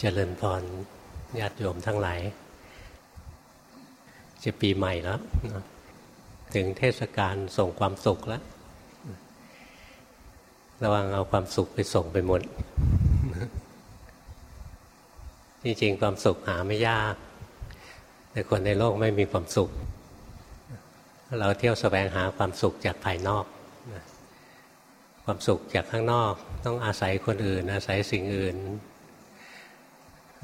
เจริญพรญาติโยมทั้งหลาย จะปีใหม่แล้ว ถึงเทศกาลส่งความสุขแล้ว ระวังเอาความสุขไปส่งไปหมด จริงๆ ความสุขหาไม่ยาก แต่คนในโลกไม่มีความสุข เราเที่ยวสแสวงหาความสุขจากภายนอก ความสุขจากข้างนอก ต้องอาศัยคนอื่น อาศัยสิ่งอื่น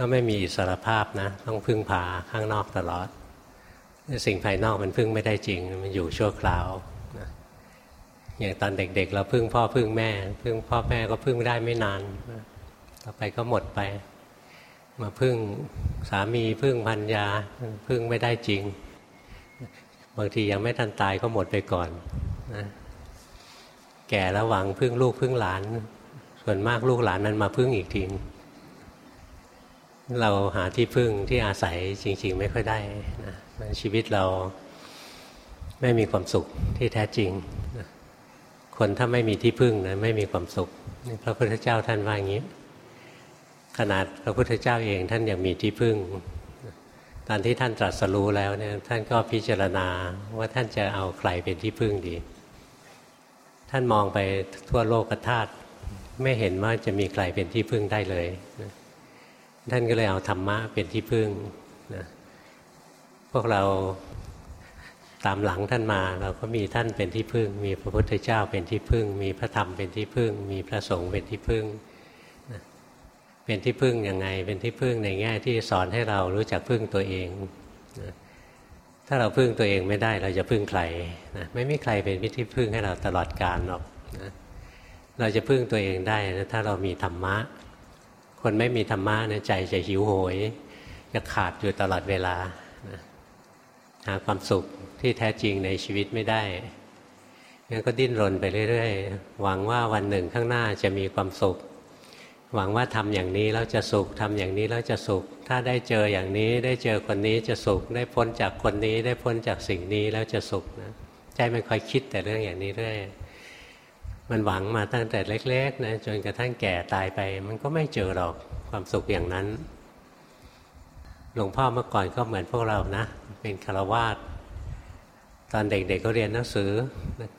ก็ไม่มีอิสรภาพนะ ต้องพึ่งพาข้างนอกตลอด สิ่งภายนอกมันพึ่งไม่ได้จริง มันอยู่ชั่วคราวนะอย่างตอนเด็ก ๆ เราพึ่งพ่อพึ่งแม่ พึ่งพ่อแม่ก็พึ่งได้ไม่นาน ต่อไปก็หมดไป มาพึ่งสามีพึ่งพันยาพึ่งไม่ได้จริง บางทียังไม่ทันตายก็หมดไปก่อนนะแก่แล้วหวังพึ่งลูกพึ่งหลาน ส่วนมากลูกหลานมันมาพึ่งอีกที เราหาที่พึ่งที่อาศัยจริง ๆ ไม่ค่อยได้นะชีวิตเราไม่มีความสุขที่แท้จริงนะคนถ้าไม่มีที่พึ่งนะไม่มีความสุขพระพุทธเจ้าท่านว่าอย่างนี้ ขนาดพระพุทธเจ้าเองท่านยังมีที่พึ่ง ตอนที่ท่านตรัสรู้แล้วเนี่ยท่านก็พิจารณาว่าท่านจะเอาใครเป็นที่พึ่งดี ท่านมองไปทั่วโลกธาตุไม่เห็นว่าจะมีใครเป็นที่พึ่งได้เลยนะ ท่านก็เลยเอาธรรมะเป็นที่พึ่งนะพวกเราตามหลังท่านมา เราก็มีท่านเป็นที่พึ่ง มีพระพุทธเจ้าเป็นที่พึ่ง มีพระธรรมเป็นที่พึ่ง มีพระสงฆ์เป็นที่พึ่งนะเป็นที่พึ่งยังไง เป็นที่พึ่งในแง่ที่สอนให้เรารู้จักพึ่งตัวเองนะถ้าเราพึ่งตัวเองไม่ได้เราจะพึ่งใครนะไม่มีใครเป็นที่พึ่งให้เราตลอดกาลหรอกนะเราจะพึ่งตัวเองได้นะถ้าเรามีธรรมะ คนไม่มีธรรมะนะใจจะหิวโหย จะขาดอยู่ตลอดเวลาหาความสุขที่แท้จริงในชีวิตไม่ได้งั้นก็ดิ้นรนไปเรื่อยๆ หวังว่าวันหนึ่งข้างหน้าจะมีความสุข หวังว่าทำอย่างนี้แล้วจะสุขทำอย่างนี้แล้วจะสุข ถ้าได้เจออย่างนี้ได้เจอคนนี้จะสุข ได้พ้นจากคนนี้ได้พ้นจากสิ่งนี้แล้วจะสุขนะใจมันคอยคิดแต่เรื่องอย่างนี้เรื่อย มันหวังมาตั้งแต่เล็กๆนะจนกระทั่งแก่ตายไป มันก็ไม่เจอหรอกความสุขอย่างนั้น หลวงพ่อเมื่อก่อนก็เหมือนพวกเรานะ เป็นคารวาสตอนเด็กๆก็เรียนหนังสือ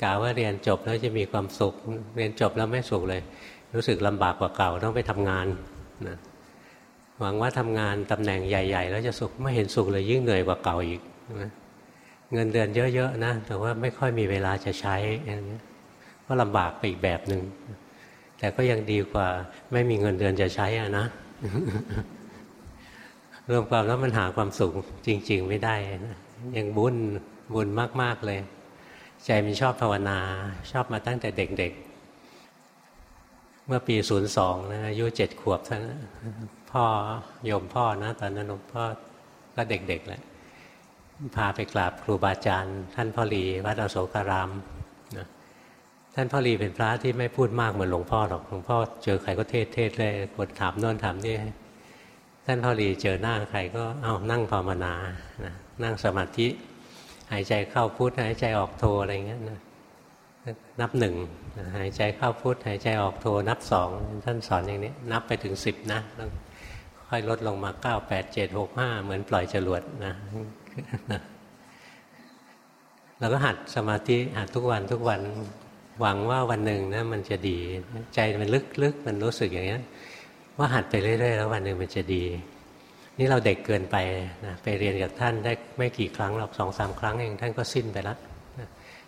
กาว่าเรียนจบแล้วจะมีความสุข เรียนจบแล้วไม่สุขเลย รู้สึกลำบากกว่าเก่าต้องไปทำงานนะหวังว่าทำงานตำแหน่งใหญ่ ๆ แล้วจะสุขไม่เห็นสุขเลยยิ่งเหนื่อยกว่าเก่าอีกนะเงินเดือนเยอะๆนะแต่ว่าไม่ค่อยมีเวลาจะใช้อย่างนี้ ก็ลำบากไปอีกแบบหนึ่งแต่ก็ยังดีกว่า ไม่มีเงินเดือนจะใช้อะนะรวมความแล้วมันหาความสุขจริง ๆ ไม่ได้นะยังบุญบุญมาก ๆ เลย ใจมันชอบภาวนา ชอบมาตั้งแต่เด็ก ๆ เมื่อปีศูนย์สองนะอายุเจ็ดขวบท่านพ่อโยมพ่อนะ ตอนนั้นหลวงพ่อก็เด็ก ๆ แหละพาไปกราบครูบาอาจารย์ ท่านพ่อหลีวัดอโศการาม ท่านพ่อรีเป็นพระที่ไม่พูดมากเหมือนหลวงพ่อหรอกหลวงพ่อเจอใครก็เทศเทศเลยกดถามโน่นถามนี่ท่านพ่อรีเจอหน้าใครก็เอานั่งภาวนานะนั่งสมาธิหายใจเข้าพุทหายใจออกโทอะไรเงี้ยนะนับหนึ่งหายใจเข้าพุทหายใจออกโทนับสองท่านสอนอย่างนี้ นับไปถึงสิบนะแล้วค่อยลดลงมาเก้าแปดเจ็ดหกห้าเหมือนปล่อยจรวดนะเราก็หัดสมาธิหัดทุกวันทุกวัน หวังว่าวันหนึ่งนะมันจะดีใจมันลึกๆมันรู้สึกอย่างนี้ว่าหัดไปเรื่อยๆแล้ววันหนึ่งมันจะดี นี่เราเด็กเกินไปนะไปเรียนกับท่านได้ไม่กี่ครั้งหรอกสองสามครั้งเองท่านก็สิ้นไปแล้ว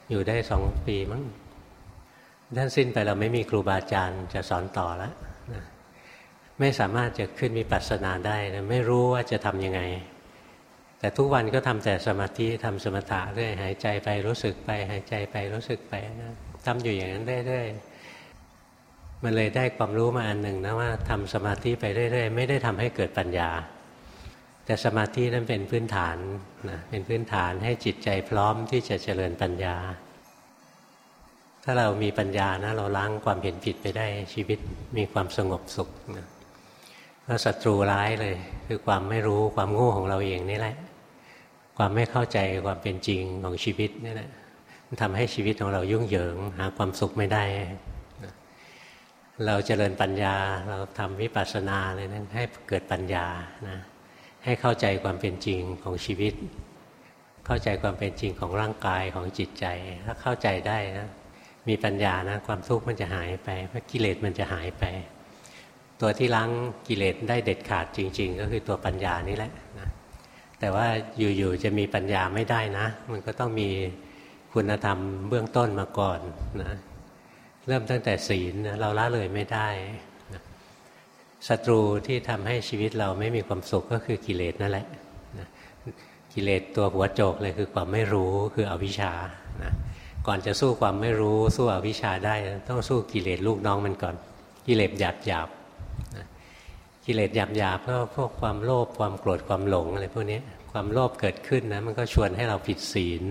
อยู่ได้สองปีมั้งท่านสิ้นไปเราไม่มีครูบาอาจารย์จะสอนต่อแล้วไม่สามารถจะขึ้นมีปัสนาได้นะไม่รู้ว่าจะทำยังไง แต่ทุกวันก็ทำแต่สมาธิทำสมถะเรื่อยหายใจไปรู้สึกไป หายใจไปรู้สึกไปนะ ทำอยู่อย่างนั้นเรื่อยๆมันเลยได้ความรู้มาอันหนึ่งนะว่าทำสมาธิไปเรื่อยๆ ไม่ได้ทำให้เกิดปัญญา แต่สมาธินั้นเป็นพื้นฐานนะเป็นพื้นฐานให้จิตใจพร้อมที่จะเจริญปัญญา ถ้าเรามีปัญญานะ เราล้างความเห็นผิดไปได้ชีวิตมีความสงบสุขนะก็ศัตรูร้ายเลย คือความไม่รู้ความโง่ของเราเองนี่แหละ ความไม่เข้าใจความเป็นจริงของชีวิตนี่แหละ ทำให้ชีวิตของเรายุ่งเหยิง หาความสุขไม่ได้ เราเจริญปัญญาเราทำวิปัสสนาเลยนั้นให้เกิดปัญญานะให้เข้าใจความเป็นจริงของชีวิต เข้าใจความเป็นจริงของร่างกายของจิตใจ ถ้าเข้าใจได้นะมีปัญญานะความทุกข์มันจะหายไปเพราะกิเลสมันจะหายไป ตัวที่ล้างกิเลสได้เด็ดขาดจริง ๆ ก็คือตัวปัญญานี่แหละนะแต่ว่าอยู่ๆจะมีปัญญาไม่ได้นะ มันก็ต้องมี คุณธรรมเบื้องต้นมาก่อนนะเริ่มตั้งแต่ศีลเราละเลยไม่ได้ศัตรูที่ทำให้ชีวิตเราไม่มีความสุขก็คือกิเลสนั่นแหละกิเลสตัวหัวโจกเลยคือความไม่รู้คืออวิชชานะก่อนจะสู้ความไม่รู้สู้อวิชชาได้ต้องสู้กิเลสลูกน้องมันก่อน กิเลสหยาบหยาบกิเลสหยาบหยาบก็พวกความโลภความโกรธความหลงอะไรพวกนี้ความโลภเกิดขึ้นนะมันก็ชวนให้เราผิดศีล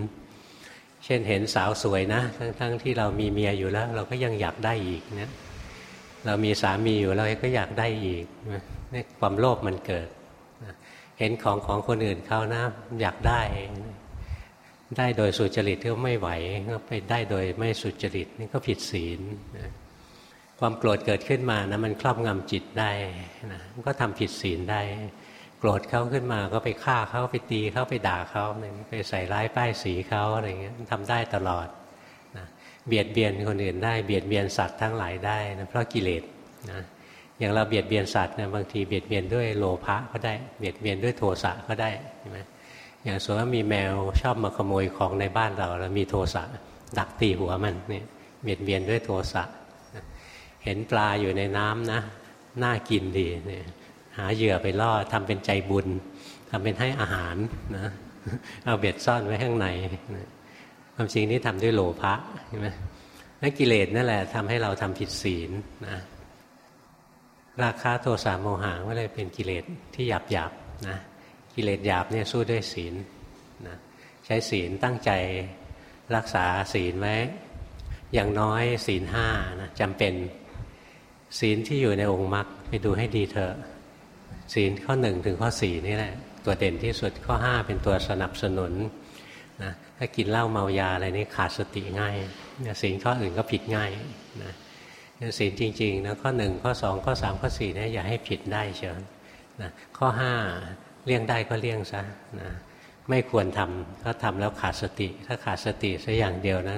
เช่นเห็นสาวสวยนะ ทั้งๆทที่เรามีเมียอยู่แล้ว เราก็ยังอยากได้อีกเนี่ยเรามีสามีอยู่เราก็อยากได้อีกนี่ความโลภมันเกิด เห็นของของคนอื่นเขานะอยากได้ ได้โดยสุจริตก็ไม่ไหวก็ไปได้โดยไม่สุจริตนี่ก็ผิดศีลความโกรธเกิดขึ้นมานะมันครอบงำจิตได้นะก็ทำผิดศีลได้ โกรธเขาขึ้นมาก็ไปฆ่าเขาไปตีเขาไปด่าเขาไปใส่ร้ายป้ายสีเขาอะไรเงี้ยทำได้ตลอดนะเบียดเบียนคนอื่นได้เบียดเบียนสัตว์ทั้งหลายได้นะเพราะกิเลสนะอย่างเราเบียดเบียนสัตว์เนี่ยบางทีเบียดเบียนด้วยโลภะก็ได้เบียดเบียนด้วยโทสะก็ได้ใช่ไหมอย่างสมมติว่ามีแมวชอบมาขโมยของในบ้านเราแล้วมีโทสะดักตีหัวมันเนี่ยเบียดเบียนด้วยโทสะเห็นปลาอยู่ในน้ำนะน่ากินดีเนี่ย หาเหยื่อไปล่อทำเป็นใจบุญทำเป็นให้อาหารนะเอาเบ็ดซ่อนไว้ข้างในนะความจริงนี้ทำด้วยโลภะใช่ไหมนั่นกิเลสนั่นแหละทำให้เราทำผิดศีลนะราคาโทสะโมหะก็เลยเป็นกิเลสที่หยาบหยาบนะกิเลสหยาบเนี่ยสู้ด้วยศีลนะใช้ศีลตั้งใจรักษาศีลไว้ อย่างน้อยศีลห้านะจำเป็นศีลที่อยู่ในองค์มรรคไปดูให้ดีเถอะ ศีลข้อหนึ่งถึงข้อสี่นี่แหละ ตัวเด่นที่สุดข้อห้าเป็นตัวสนับสนุนนะถ้ากินเหล้าเมายาอะไรนี่ขาดสติง่ายศีลข้ออื่นก็ผิดง่ายนะศีลจริงๆนะข้อหนึ่งข้อสองข้อสามข้อสี่นี่อย่าให้ผิดได้เชียวนะข้อห้าเลี่ยงได้ก็เลี่ยงซะนะไม่ควรทำถ้าทำแล้วขาดสติ ถ้าขาดสติสักอย่างเดียวนะ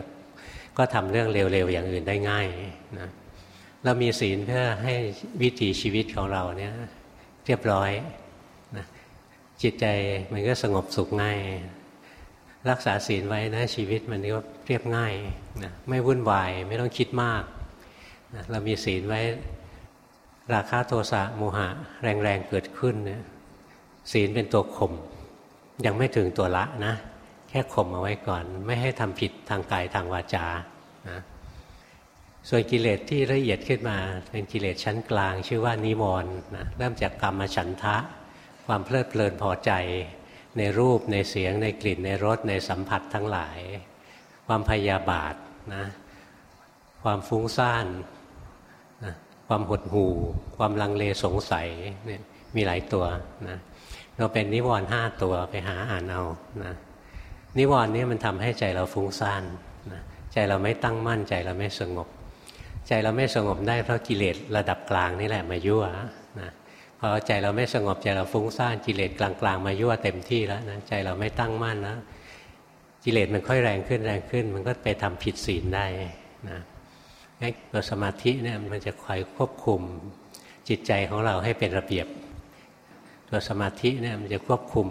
ก็ทำเรื่องเร็วๆอย่างอื่นได้ง่ายนะเรามีศีลเพื่อให้วิถีชีวิตของเราเนี่ย เรียบร้อยนะจิตใจมันก็สงบสุขง่าย รักษาศีลไว้นะชีวิตมันก็เรียบง่ายนะไม่วุ่นวายไม่ต้องคิดมากนะเรามีศีลไว้ราคาโทสะโมหะ แรงๆเกิดขึ้นนะศีลเป็นตัวข่มยังไม่ถึงตัวละนะ แค่ข่มเอาไว้ก่อน ไม่ให้ทำผิดทางกายทางวาจานะ ส่วนกิเลสที่ละเอียดขึ้นมา เป็นกิเลสชั้นกลาง ชื่อว่านิวรณ์นะเริ่มจากกรรมฉันทะ ความเพลิดเพลินพอใจ ในรูปในเสียงในกลิ่นในรสในสัมผัสทั้งหลาย ความพยาบาทนะความฟุ้งซ่านนะความหดหู่ ความลังเลสงสัยเนี่ยมีหลายตัวนะเราเป็นนิวรณ์ห้าตัวไปหาอ่านเอานะนิวรณ์นี้มันทำให้ใจเราฟุ้งซ่านนะใจเราไม่ตั้งมั่นใจเราไม่สงบ ใจเราไม่สงบได้เพราะกิเลสระดับกลางนี่แหละมายั่วนะพอใจเราไม่สงบใจเราฟุ้งซ่านกิเลสกลางๆ มายั่วเต็มที่แล้วนะใจเราไม่ตั้งมั่นนะกิเลสมันค่อยแรงขึ้นแรงขึ้น มันก็ไปทำผิดศีลได้นะตัวสมาธิเนี่ยมันจะคอยควบคุมจิตใจของเราให้เป็นระเบียบ ตัวสมาธิเนี่ยมันจะควบคุม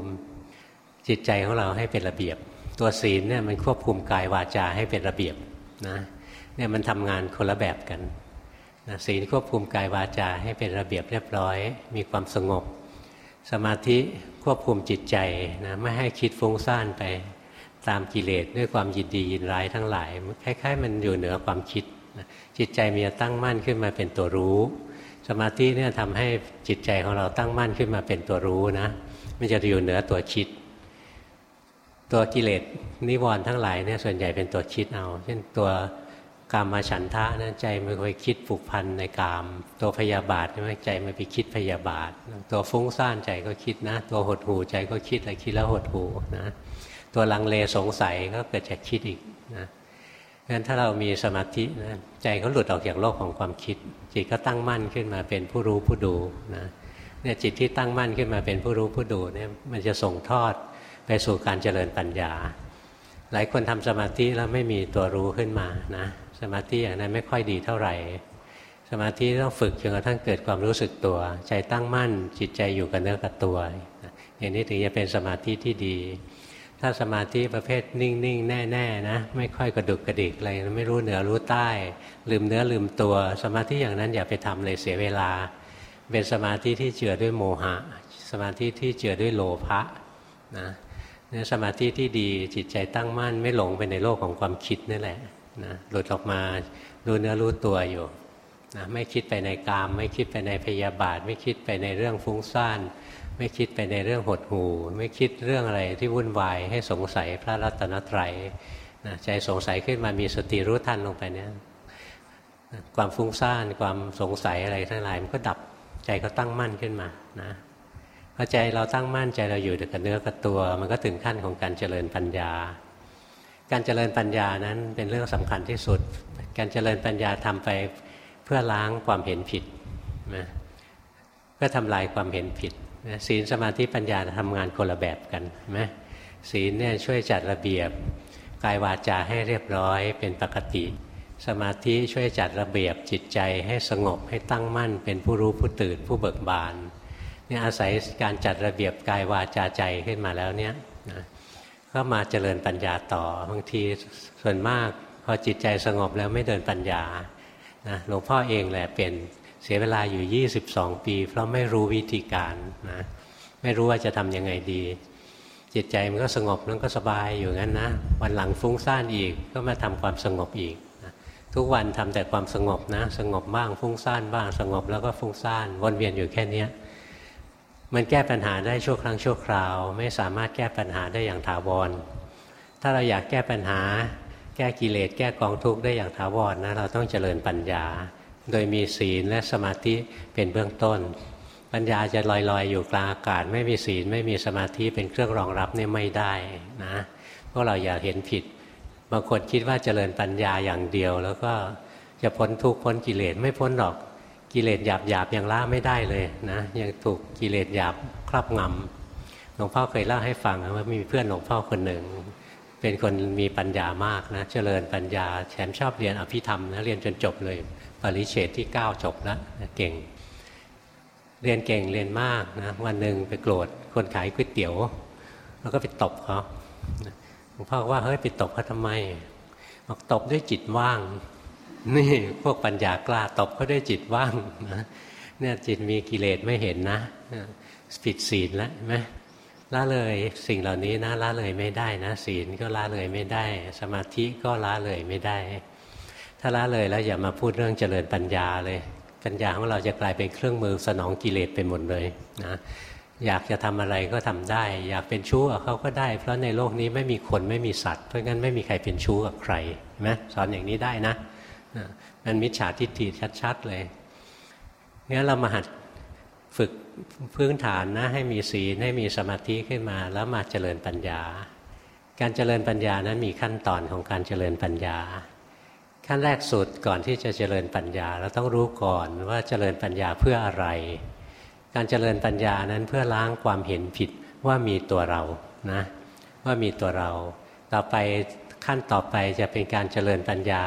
จิตใจของเราให้เป็นระเบียบ ตัวศีลเนี่ยมันควบคุมกายวาจาให้เป็นระเบียบนะ เนี่ยมันทำงานคนละแบบกันนะศีลควบคุมกายวาจาให้เป็นระเบียบเรียบร้อย มีความสงบ สมาธิควบคุมจิตใจนะไม่ให้คิดฟุ้งซ่านไปตามกิเลสด้วยความยินดียินร้ายทั้งหลายคล้ายๆ มันอยู่เหนือความคิดนะจิตใจมีตั้งมั่นขึ้นมาเป็นตัวรู้ สมาธิเนี่ยทำให้จิตใจของเราตั้งมั่นขึ้นมาเป็นตัวรู้นะมันจะอยู่เหนือตัวคิด ตัวกิเลสนิวรณ์ทั้งหลายเนี่ยส่วนใหญ่เป็นตัวคิดเอา เช่นตัว กามมาฉันทะนะใจมันไปคิดผูกพันในกาม ตัวพยาบาทใช่ไหมใจมันไปคิดพยาบาท ตัวฟุ้งซ่านใจก็คิดนะ ตัวหดหูใจก็คิดอะไรคิดแล้วหดหูนะตัวลังเลสงสัยก็เกิดจากคิดอีกนะงั้นถ้าเรามีสมาธินะใจเขาหลุดออกจากโลกของความคิด จิตก็ตั้งมั่นขึ้นมาเป็นผู้รู้ผู้ดูนะเนี่ยจิตที่ตั้งมั่นขึ้นมาเป็นผู้รู้ผู้ดูเนี่ยมันจะส่งทอดไปสู่การเจริญปัญญา หลายคนทำสมาธิแล้วไม่มีตัวรู้ขึ้นมานะ สมาธิอย่างนั้นไม่ค่อยดีเท่าไหร่ สมาธิต้องฝึกจนกระทั่งเกิดความรู้สึกตัว ใจตั้งมั่น จิตใจอยู่กับเนื้อกับตัวอย่างนี้ถึงจะเป็นสมาธิที่ดี ถ้าสมาธิประเภทนิ่งๆ แน่ๆนะไม่ค่อยกระดุกกระดิกอะไรไม่รู้เหนือรู้ใต้ ลืมเนื้อลืมตัว สมาธิอย่างนั้นอย่าไปทำเลยเสียเวลา เป็นสมาธิที่เจือด้วยโมหะ สมาธิที่เจือด้วยโลภะนะสมาธิที่ดีจิตใจตั้งมั่นไม่หลงไปในโลกของความคิดนี่แหละ นะหลุดออกมารู้เนื้อรู้ตัวอยู่นะไม่คิดไปในกาม ไม่คิดไปในพยาบาท ไม่คิดไปในเรื่องฟุ้งซ่าน ไม่คิดไปในเรื่องหดหู่ ไม่คิดเรื่องอะไรที่วุ่นวายให้สงสัยพระรัตนตรัยนะใจสงสัยขึ้นมามีสติรู้ทันลงไปเนี่ยความฟุ้งซ่านความสงสัยอะไรทั้งหลายมันก็ดับใจก็ตั้งมั่นขึ้นมานะพอใจเราตั้งมั่นใจเราอยู่กับเนื้อกับตัว มันก็ถึงขั้นของการเจริญปัญญา การเจริญปัญญานั้นเป็นเรื่องสำคัญที่สุด การเจริญปัญญาทำไปเพื่อล้างความเห็นผิดนะเพื่อทำลายความเห็นผิดศีลสมาธิปัญญาทำงานคนละแบบกันไหมศีลเนี่ยช่วยจัดระเบียบกายวาจาให้เรียบร้อยเป็นปกติ สมาธิช่วยจัดระเบียบจิตใจให้สงบให้ตั้งมั่น เป็นผู้รู้ผู้ตื่นผู้เบิกบานเนี่ยอาศัยการจัดระเบียบกายวาจาใจขึ้นมาแล้วเนี่ยนะ ก็มาเจริญปัญญาต่อบางทีส่วนมากพอจิตใจสงบแล้วไม่เดินปัญญานะหลวงพ่อเองแหละเป็นเสียเวลาอยู่ 22 ปี เพราะไม่รู้วิธีการนะไม่รู้ว่าจะทำยังไงดี จิตใจมันก็สงบแล้วก็สบายอยู่งั้นนะวันหลังฟุ้งซ่านอีกก็มาทำความสงบอีกนะทุกวันทำแต่ความสงบนะ สงบบ้างฟุ้งซ่านบ้าง สงบแล้วก็ฟุ้งซ่านวนเวียนอยู่แค่นี้ มันแก้ปัญหาได้ชั่วครั้งชั่วคราว ไม่สามารถแก้ปัญหาได้อย่างถาวร ถ้าเราอยากแก้ปัญหา แก้กิเลสแก้กองทุกข์ได้อย่างถาวรนะเราต้องเจริญปัญญา โดยมีศีลและสมาธิเป็นเบื้องต้น ปัญญาจะลอยๆ อยู่กลางอากาศ ไม่มีศีลไม่มีสมาธิเป็นเครื่องรองรับนี่ไม่ได้นะพวกเราอย่าเห็นผิด บางคนคิดว่าเจริญปัญญาอย่างเดียว แล้วก็จะพ้นทุกข์พ้นกิเลสไม่พ้นหรอก กิเลสหยาบหยาบยังละไม่ได้เลยนะยังถูกกิเลสหยาบครอบงำหลวงพ่อเคยเล่าให้ฟังว่ามีเพื่อนหลวงพ่อคนหนึ่ง เป็นคนมีปัญญามากนะเจริญปัญญาแถมชอบเรียนอภิธรรมนะเรียนจนจบเลยปริเฉดที่เก้าจบแล้วเก่ง เรียนเก่งเรียนมากนะวันหนึ่งไปโกรธคนขายก๋วยเตี๋ยวแล้วก็ไปตบเขาหลวงพ่อว่าเฮ้ยไปตบเขาทำไมบอกตบด้วยจิตว่าง นี่พวกปัญญากล้าตบเขาด้จิตว่างนะเนี่ยจิตมีกิเลสไม่เห็นนะผิดศีลแล้วไหมละเลยสิ่งเหล่านี้นะละเลยไม่ได้นะ ศีลก็ละเลยไม่ได้ สมาธิก็ละเลยไม่ได้ ถ้าละเลยแล้วอย่ามาพูดเรื่องเจริญปัญญาเลย ปัญญาของเราจะกลายเป็นเครื่องมือสนองกิเลสไปหมดเลยนะอยากจะทำอะไรก็ทำได้ อยากเป็นชู้กับเขาก็ได้ เพราะในโลกนี้ไม่มีคนไม่มีสัตว์เพราะงั้นไม่มีใครเป็นชู้กับใครใช่ไหมสอนอย่างนี้ได้นะ มันมิจฉาทิฏฐิชัดๆเลยงั้นเรามาหัดฝึกพื้นฐานนะให้มีศีลให้มีสมาธิขึ้นมาแล้วมาเจริญปัญญา การเจริญปัญญานั้นมีขั้นตอนของการเจริญปัญญา ขั้นแรกสุดก่อนที่จะเจริญปัญญาเราต้องรู้ก่อนว่าเจริญปัญญาเพื่ออะไร การเจริญปัญญานั้นเพื่อล้างความเห็นผิดว่ามีตัวเรานะว่ามีตัวเรา ต่อไปขั้นต่อไปจะเป็นการเจริญปัญญา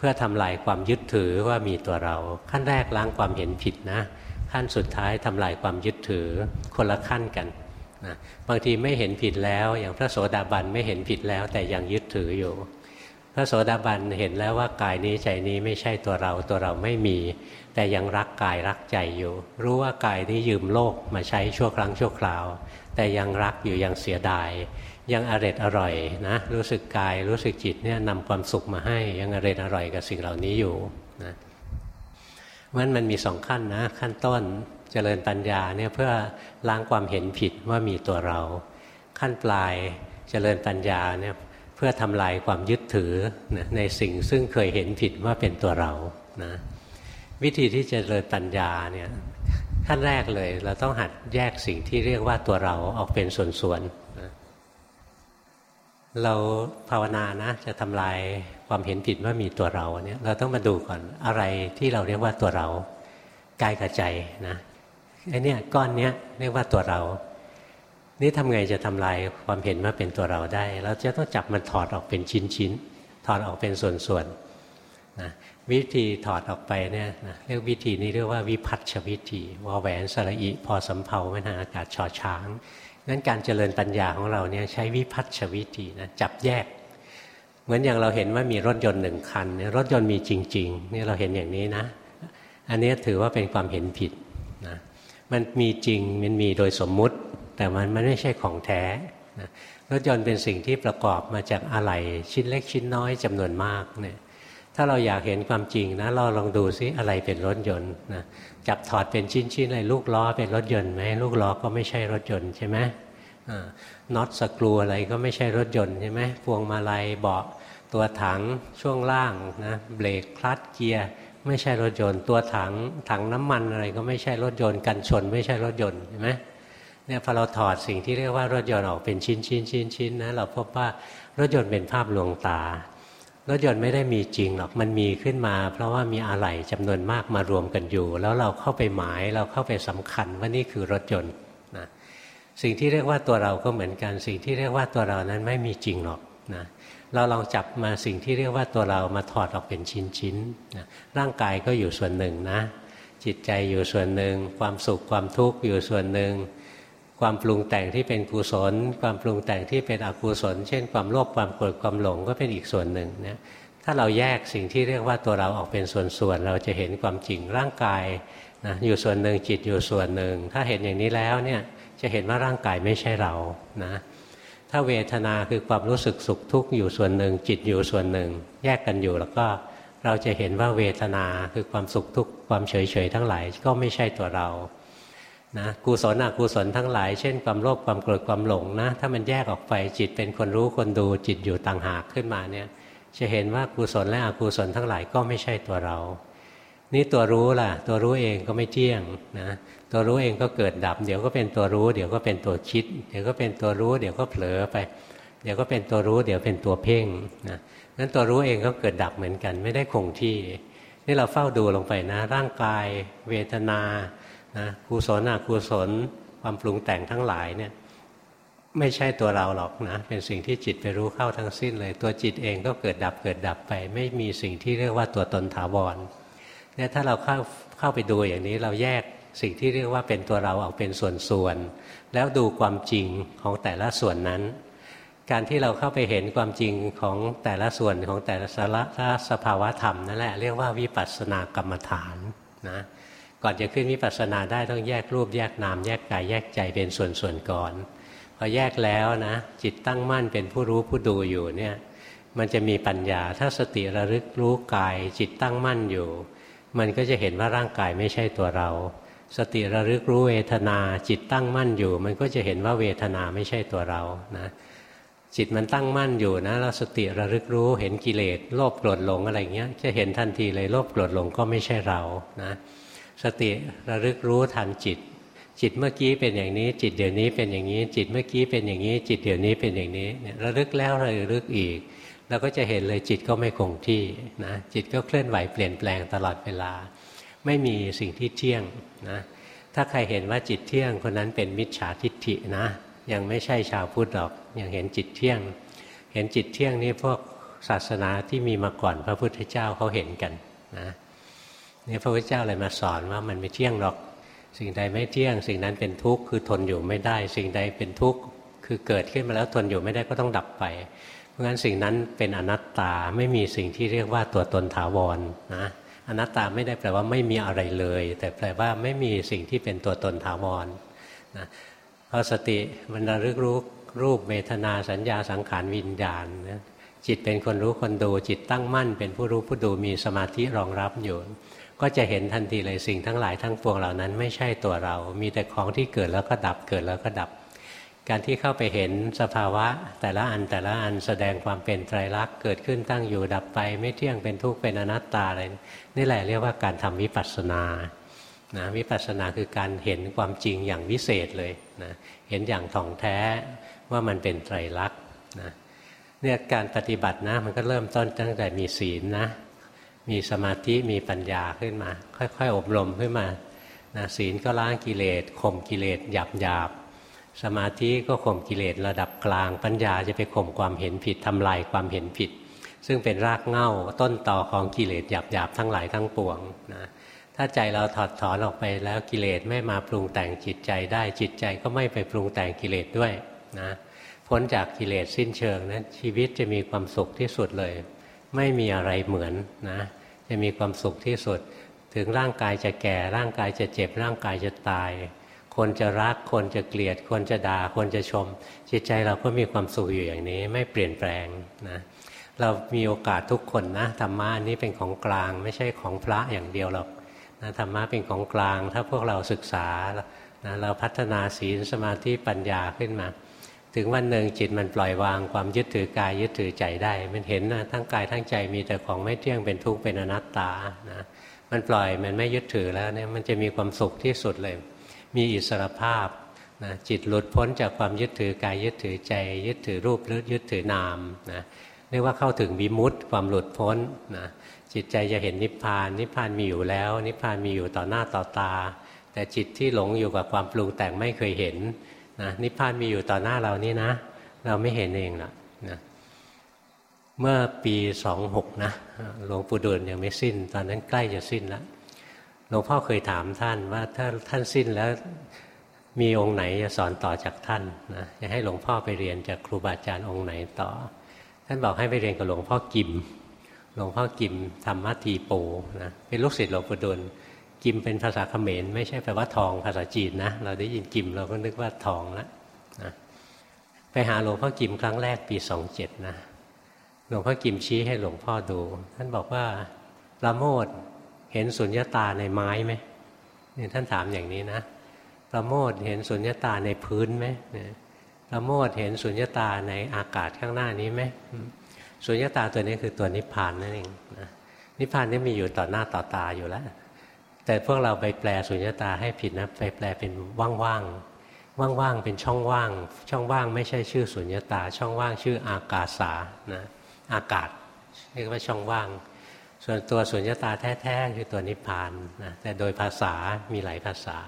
เพื่อทำลายความยึดถือว่ามีตัวเรา ขั้นแรกล้างความเห็นผิดนะขั้นสุดท้ายทำลายความยึดถือคนละขั้นกันนะบางทีไม่เห็นผิดแล้ว อย่างพระโสดาบันไม่เห็นผิดแล้ว แต่ยังยึดถืออยู่ พระโสดาบันเห็นแล้วว่ากายนี้ใจนี้ไม่ใช่ตัวเราตัวเราไม่มี แต่ยังรักกายรักใจอยู่ รู้ว่ากายนี้ยืมโลกมาใช้ชั่วครั้งชั่วคราว แต่ยังรักอยู่ยังเสียดาย ยังอร็ดอร่อยนะรู้สึกกายรู้สึกจิตเนี่ยนำความสุขมาให้ยังอร็ดอร่อยกับสิ่งเหล่านี้อยู่นะมันมันมีสองขั้นนะขั้นต้นเจริญปัญญาเนี่ยเพื่อล้างความเห็นผิดว่ามีตัวเรา ขั้นปลายเจริญปัญญาเนี่ยเพื่อทำลายความยึดถือนะในสิ่งซึ่งเคยเห็นผิดว่าเป็นตัวเรานะวิธีที่จะเริญปัญญาเนี่ยขั้นแรกเลยเราต้องหัดแยกสิ่งที่เรียกว่าตัวเราออกเป็นส่วนๆ เราภาวนานะ จะทำลายความเห็นผิดว่ามีตัวเราเนี่ยเราต้องมาดูก่อนอะไรที่เราเรียกว่าตัวเรากายกับใจนะไอ้นี่ก้อนเนี้ยเรียกว่าตัวเรา นี่ทำไงจะทำลายความเห็นว่าเป็นตัวเราได้ เราจะต้องจับมันถอดออกเป็นชิ้นชิ้นถอดออกเป็นส่วนๆนะวิธีถอดออกไปเนี่ยนะเรียกวิธีนี้เรียกว่าวิพัฒชวิธีวอแหวนสระอิพอสำเพาไม่ทางอากาศชอช้าง นั้นการเจริญปัญญาของเราเนี่ยใช้วิพัฒชวิธีนะจับแยก เหมือนอย่างเราเห็นว่ามีรถยนต์หนึ่งคันรถยนต์มีจริงๆนี่เราเห็นอย่างนี้นะ อันนี้ถือว่าเป็นความเห็นผิดนะมันมีจริงมันมีโดยสมมุติ แต่มันมันไม่ใช่ของแท้นะรถยนต์เป็นสิ่งที่ประกอบมาจากอะไหล่ชิ้นเล็กชิ้นน้อยจำนวนมากเนี่ยถ้าเราอยากเห็นความจริงนะเราลองดูซิอะไรเป็นรถยนต์นะ จับถอดเป็นชิ้นๆอะไรลูกล้อเป็นรถยนต์ไหมลูกล้อก็ไม่ใช่รถยนต์ใช่ไหมน็อตสกรูอะไรก็ไม่ใช่รถยนต์ใช่ไหมพวงมาลัยเบาะตัวถังช่วงล่างนะเบรกคลัตช์เกียร์ไม่ใช่รถยนต์ตัวถังถังน้ำมันอะไรก็ไม่ใช่รถยนต์กันชน ไม่ใช่รถยนต์ใช่ไหมเนี่ยพอเราถอดสิ่งที่เรียกว่ารถยนต์ออกเป็นชิ้นชิ้นชิ้นชิ้นนะเราพบว่ารถยนต์เป็นภาพลวงตา รถยนต์ไม่ได้มีจริงหรอกมันมีขึ้นมา เพราะว่ามีอะไหล่จำนวนมากมารวมกันอยู่ แล้วเราเข้าไปหมายเราเข้าไปสำคัญว่านี่คือรถยนต์นะสิ่งที่เรียกว่าตัวเราก็เหมือนกัน สิ่งที่เรียกว่าตัวเรานั้นไม่มีจริงหรอกนะเราลองจับมาสิ่งที่เรียกว่าตัวเรามาถอดออกเป็นชิ้นๆนะร่างกายก็อยู่ส่วนหนึ่งนะ จิตใจอยู่ส่วนหนึ่ง ความสุขความทุกข์อยู่ส่วนหนึ่ง ความปรุงแต่งที่เป็นกุศล ความปรุงแต่งที่เป็นอกุศล เช่น ความโลภความโกรธความหลงก็เป็นอีกส่วนหนึ่งนะถ้าเราแยกสิ่งที่เรียกว่าตัวเราออกเป็นส่วนๆเราจะเห็นความจริงร่างกายนะอยู่ส่วนหนึ่งจิตอยู่ส่วนหนึ่ง ถ้าเห็นอย่างนี้แล้วเนี่ยจะเห็นว่าร่างกายไม่ใช่เรานะถ้าเวทนาคือความรู้สึกสุขทุกข์อยู่ส่วนหนึ่ง จิตอยู่ส่วนหนึ่ง แยกกันอยู่แล้วก็เราจะเห็นว่าเวทนาคือความสุขทุกข์ความเฉยๆทั้งหลายก็ไม่ใช่ตัวเรา นะกุศลอกุศลทั้งหลายเช่นความโลภความโกรธความหลงนะ ถ้ามันแยกออกไปจิตเป็นคนรู้คนดูจิตอยู่ต่างหากขึ้นมาเนี่ย จะเห็นว่ากุศลและอกุศลทั้งหลายก็ไม่ใช่ตัวเรา นี่ตัวรู้ล่ะ ตัวรู้เองก็ไม่เที่ยงนะตัวรู้เองก็เกิดดับ เดี๋ยวก็เป็นตัวรู้ เดี๋ยวก็เป็นตัวคิด เดี๋ยวก็เป็นตัวรู้ เดี๋ยวก็เผลอไป เดี๋ยวก็เป็นตัวรู้ เดี๋ยวเป็นตัวเพ่งนะนั้นตัวรู้เองก็เกิดดับเหมือนกัน ไม่ได้คงที่ นี่เราเฝ้าดูลงไปนะ ร่างกาย เวทนา นะกุศลอกุศลความปรุงแต่งทั้งหลายเนี่ยไม่ใช่ตัวเราหรอกนะ เป็นสิ่งที่จิตไปรู้เข้าทั้งสิ้นเลย ตัวจิตเองก็เกิดดับเกิดดับไป ไม่มีสิ่งที่เรียกว่าตัวตนถาวรเนี่ยถ้าเราเข้าเข้าไปดูอย่างนี้เราแยกสิ่งที่เรียกว่าเป็นตัวเราออกเป็นส่วนๆแล้วดูความจริงของแต่ละส่วนนั้น การที่เราเข้าไปเห็นความจริงของแต่ละส่วนของแต่ละสาระสภาวะธรรมนั่นแหละเรียกว่าวิปัสสนากรรมฐานนะ ก่อนจะขึ้นวิปัสสนาได้ต้องแยกรูปแยกนาม แยกกายแยกใจเป็นส่วนๆก่อน พอแยกแล้วนะจิตตั้งมั่นเป็นผู้รู้ผู้ดูอยู่เนี่ยมันจะมีปัญญาถ้าสติระลึกรู้กาย จิตตั้งมั่นอยู่ มันก็จะเห็นว่าร่างกายไม่ใช่ตัวเรา สติระลึกรู้เวทนา จิตตั้งมั่นอยู่ มันก็จะเห็นว่าเวทนาไม่ใช่ตัวเรานะจิตมันตั้งมั่นอยู่นะแล้วสติระลึกรู้เห็นกิเลสโลภโกรธหลงอะไรเงี้ยจะเห็นทันทีเลยโลภโกรธหลงก็ไม่ใช่เรานะ สติระลึกรู้ทันจิต จิตเมื่อกี้เป็นอย่างนี้ จิตเดี๋ยวนี้เป็นอย่างนี้ จิตเมื่อกี้เป็นอย่างนี้ จิตเดี๋ยวนี้เป็นอย่างนี้เนี่ยระลึกแล้วระลึกอีกเราก็จะเห็นเลยจิตก็ไม่คงที่นะจิตก็เคลื่อนไหวเปลี่ยนแปลงตลอดเวลา ไม่มีสิ่งที่เที่ยงนะถ้าใครเห็นว่าจิตเที่ยงคนนั้นเป็นมิจฉาทิฏฐินะ ยังไม่ใช่ชาวพุทธหรอกยังเห็นจิตเที่ยง เห็นจิตเที่ยงนี่พวกศาสนาที่มีมาก่อนพระพุทธเจ้าเขาเห็นกันนะ นี่พระพุทธเจ้าเลยมาสอนว่ามันไม่เที่ยงหรอก สิ่งใดไม่เที่ยง สิ่งนั้นเป็นทุกข์คือทนอยู่ไม่ได้ สิ่งใดเป็นทุกข์คือเกิดขึ้นมาแล้วทนอยู่ไม่ได้ก็ต้องดับไป เพราะฉะนั้นสิ่งนั้นเป็นอนัตตาไม่มีสิ่งที่เรียกว่าตัวตนถาวรนะอนัตตาไม่ได้แปลว่าไม่มีอะไรเลย แต่แปลว่าไม่มีสิ่งที่เป็นตัวตนถาวรนะพอสติมันระลึกรู้รูปเวทนาสัญญาสังขารวิญญาณนะจิตเป็นคนรู้คนดูจิตตั้งมั่น เป็นผู้รู้ผู้ดูมีสมาธิรองรับอยู่ ก็จะเห็นทันทีเลยสิ่งทั้งหลายทั้งปวงเหล่านั้นไม่ใช่ตัวเรา มีแต่ของที่เกิดแล้วก็ดับเกิดแล้วก็ดับ การที่เข้าไปเห็นสภาวะ แต่ละอันแต่ละอันแสดงความเป็นไตรลักษณ์เกิดขึ้นตั้งอยู่ดับไป ไม่เที่ยงเป็นทุกข์เป็นอนัตตาอะไรนี่แหละเรียกว่าการทำวิปัสสนานะวิปัสสนาคือการเห็นความจริงอย่างวิเศษเลยนะเห็นอย่างถ่องแท้ว่ามันเป็นไตรลักษณ์นะเนี่ยการปฏิบัตินะมันก็เริ่มต้นตั้งแต่มีศีลนะ มีสมาธิมีปัญญาขึ้นมา ค่อยๆ อบรมขึ้นมานะศีลก็ล้างกิเลสข่มกิเลสหยาบหยาบสมาธิก็ข่มกิเลสระดับกลาง ปัญญาจะไปข่มความเห็นผิดทำลายความเห็นผิด ซึ่งเป็นรากเหง้าต้นต่อของกิเลสหยาบหยาบทั้งหลายทั้งปวงนะถ้าใจเราถอดถอนออกไปแล้วกิเลสไม่มาปรุงแต่งจิตใจได้จิตใจก็ไม่ไปปรุงแต่งกิเลสด้วยนะพ้นจากกิเลสสิ้นเชิงนะั้นชีวิตจะมีความสุขที่สุดเลย ไม่มีอะไรเหมือนนะจะมีความสุขที่สุด ถึงร่างกายจะแก่ ร่างกายจะเจ็บ ร่างกายจะตาย คนจะรัก คนจะเกลียด คนจะด่า คนจะชม จิตใจเราก็มีความสุขอยู่อย่างนี้ ไม่เปลี่ยนแปลงนะเรามีโอกาสทุกคนนะธรรมะนี้เป็นของกลาง ไม่ใช่ของพระอย่างเดียวหรอกนะธรรมะเป็นของกลาง ถ้าพวกเราศึกษานะเราพัฒนาศีลสมาธิปัญญาขึ้นมา ถึงวันหนึ่งจิตมันปล่อยวางความยึดถือกายยึดถือใจได้ มันเห็นนะทั้งกายทั้งใจมีแต่ของไม่เที่ยงเป็นทุกข์เป็นอนัตตานะมันปล่อยมันไม่ยึดถือแล้วเนี่ยมันจะมีความสุขที่สุดเลย มีอิสรภาพนะจิตหลุดพ้นจากความยึดถือกายยึดถือใจ ยึดถือรูปหรือยึดถือนามนะเรียกว่าเข้าถึงวิมุตต์ความหลุดพ้นนะจิตใจจะเห็นนิพพาน นิพพานมีอยู่แล้ว นิพพานมีอยู่ต่อหน้าต่อตา แต่จิตที่หลงอยู่กับความปรุงแต่งไม่เคยเห็น นะนิพพานมีอยู่ต่อหน้าเรานี่นะ เราไม่เห็นเองหรอกนะเมื่อปีสองหกนะหลวงปู่ดูลยังไม่สิ้น ตอนนั้นใกล้จะสิ้นแล้วหลวงพ่อเคยถามท่านว่าถ้าท่านสิ้นแล้วมีองค์ไหนจะสอนต่อจากท่านนะจะให้หลวงพ่อไปเรียนจากครูบาอาจารย์องค์ไหนต่อ ท่านบอกให้ไปเรียนกับหลวงพ่อกิม หลวงพ่อกิมธรรมทีโปนะเป็นลูกศิษย์หลวงปู่ดูล กิมเป็นภาษาเขมรไม่ใช่แปลว่าทองภาษาจีนนะ เราได้ยินกิมเราก็นึกว่าทองล้วนะไปหาหลวงพ่อกิมครั้งแรกปีสองเจ็ดนะหลวงพ่อกิมชี้ให้หลวงพ่อดู ท่านบอกว่าละโมดเห็นสุญญตาในไม้ไหมเนี่ยท่านถามอย่างนี้นะละโมดเห็นสุญญตาในพื้นไหมละโมดเห็นสุญญตาในอากาศข้างหน้านี้ไหมสุญญตาตัวนี้คือตัวนิพพานนั่นเองนะนิพพานนี่มีอยู่ต่อหน้าต่อตาอยู่แล้ว แต่พวกเราไปแปลสุญญตาให้ผิดนะไปแปลเป็นว่างๆว่างๆเป็นช่องว่าง ช่องว่างไม่ใช่ชื่อสุญญตา ช่องว่างชื่ออากาสานะอากาศเรียกว่าช่องว่าง ส่วนตัวสุญญตาแท้ๆคือตัวนิพพานนะแต่โดยภาษามีหลายภาษา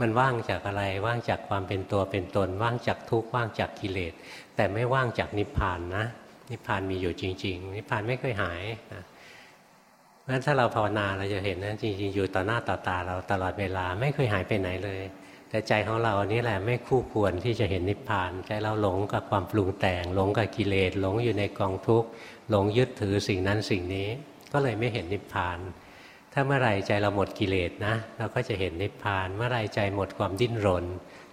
มันว่างจากอะไรว่างจากความเป็นตัวเป็นตน ว่างจากทุกข์ว่างจากกิเลสแต่ไม่ว่างจากนิพพานนะนิพพานมีอยู่จริง ๆ นิพพานไม่เคยหายนะ งั้นถ้าเราภาวนาเราจะเห็นนะจริงๆอยู่ต่อหน้าต่อตาเราตลอดเวลาไม่เคยหายไปไหนเลย แต่ใจของเราอันนี้แหละไม่คู่ควรที่จะเห็นนิพพานใจเราหลงกับความปรุงแต่ง หลงกับกิเลสหลงอยู่ในกองทุกข์หลงยึดถือสิ่งนั้นสิ่งนี้ ก็เลยไม่เห็นนิพพาน ถ้าเมื่อไรใจเราหมดกิเลสนะ เราก็จะเห็นนิพพาน เมื่อไรใจหมดความดิ้นรน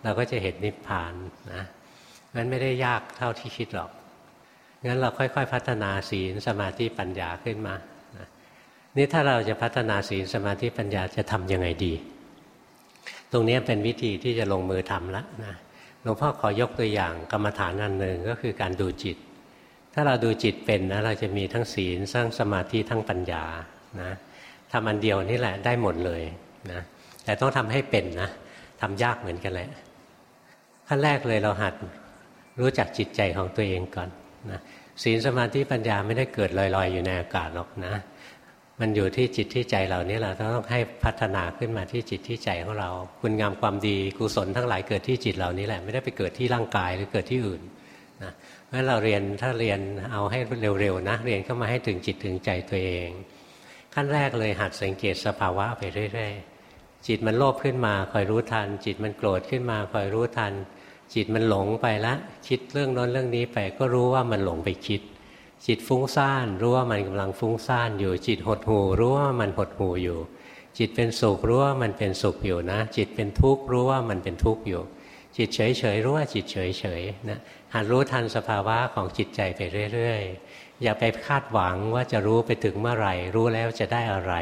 เราก็จะเห็นนิพพานนะงั้นไม่ได้ยากเท่าที่คิดหรอกงั้นเราค่อย ๆ พัฒนาศีลสมาธิปัญญาขึ้นมา นี่ถ้าเราจะพัฒนาศีลสมาธิปัญญาจะทํำยังไงดี ตรงนี้เป็นวิธีที่จะลงมือทำแล้วนะหลวงพ่อขอยกตัวอย่างกรรมฐานอันหนึ่งก็คือการดูจิต ถ้าเราดูจิตเป็นนะเราจะมีทั้งศีลสร้างสมาธิทั้งปัญญานะทำอันเดียวนี่แหละได้หมดเลยนะแต่ต้องทำให้เป็นนะทำยากเหมือนกันแหละขั้นแรกเลยเราหัดรู้จักจิตใจของตัวเองก่อนนะศีลสมาธิปัญญาไม่ได้เกิดลอยๆ อยู่ในอากาศหรอกนะ มันอยู่ที่จิตที่ใจเรานี่แหละต้องให้พัฒนาขึ้นมาที่จิตที่ใจของเรา คุณงามความดีกุศลทั้งหลายเกิดที่จิตเรานี่แหละไม่ได้ไปเกิดที่ร่างกายหรือเกิดที่อื่นนะเพราะเราเรียนถ้าเรียนเอาให้เร็วๆนะ เรียนเข้ามาให้ถึงจิตถึงใจตัวเอง ขั้นแรกเลยหัดสังเกตสภาวะไปเรื่อยๆจิตมันโลภขึ้นมาคอยรู้ทัน จิตมันโกรธขึ้นมาคอยรู้ทัน จิตมันหลงไปละคิดเรื่องน้นเรื่องนี้ไปก็รู้ว่ามันหลงไปคิด จิตฟุ้งซ่าน รู้ว่ามันกำลังฟุ้งซ่านอยู่ จิตหดหูรู้ว่ามันหดหูอยู่ จิตเป็นสุขรู้ว่ามันเป็นสุขอยู่นะ จิตเป็นทุกข์รู้ว่ามันเป็นทุกข์อยู่ จิตเฉยเฉยรู้ว่าจิตเฉยเฉยนะหัดรู้ทันสภาวะของจิตใจไปเรื่อยๆ อย่าไปคาดหวังว่าจะรู้ไปถึงเมื่อไหร่ รู้แล้วจะได้อะไร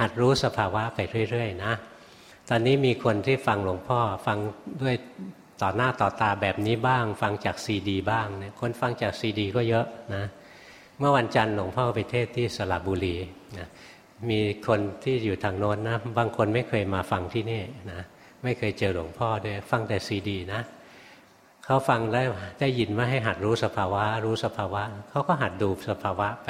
หัดรู้สภาวะไปเรื่อยๆ นะ ตอนนี้มีคนที่ฟังหลวงพ่อฟังด้วยต่อหน้าต่อตาแบบนี้บ้าง ฟังจากซีดีบ้างเนี่ยคนฟังจากซีดีก็เยอะนะ เมื่อวันจันทร์หลวงพ่อไปเทศที่สระบุรีนะมีคนที่อยู่ทางโน้นนะ บางคนไม่เคยมาฟังที่นี่นะไม่เคยเจอหลวงพ่อด้วยฟังแต่ซีดีนะเขาฟังได้ได้ยินว่าให้หัดรู้สภาวะ รู้สภาวะเขาก็หัดดูสภาวะไป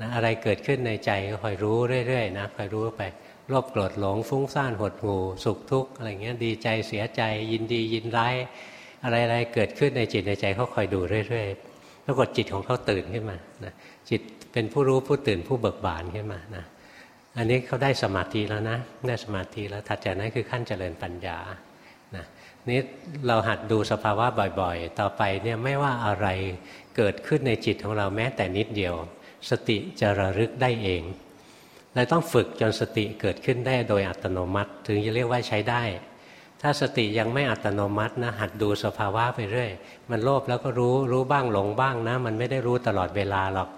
นะอะไรเกิดขึ้นในใจก็คอยรู้เรื่อยๆนะคอยรู้ไปโลภโกรธหลงฟุ้งซ่านหดหู่สุขทุกข์อะไรเงี้ยดีใจเสียใจยินดียินร้ายอะไรๆเกิดขึ้นในจิตในใจเขาคอยดูเรื่อยๆ ปรากฏจิตของเขาตื่นขึ้นมานะจิตเป็นผู้รู้ผู้ตื่นผู้เบิกบานขึ้นมานะอันนี้เขาได้สมาธิแล้วนะ ได้สมาธิแล้วถัดจากนั้นคือขั้นเจริญปัญญานะนี่เราหัดดูสภาวะบ่อยๆ ต่อไปเนี่ยไม่ว่าอะไรเกิดขึ้นในจิตของเราแม้แต่นิดเดียว สติจะระลึกได้เองเราต้องฝึกจนสติเกิดขึ้นได้โดยอัตโนมัติ ถึงจะเรียกว่าใช้ได้ ถ้าสติยังไม่อัตโนมัตินะหัดดูสภาวะไปเรื่อย มันโลภแล้วก็รู้รู้บ้างหลงบ้างนะ มันไม่ได้รู้ตลอดเวลาหรอก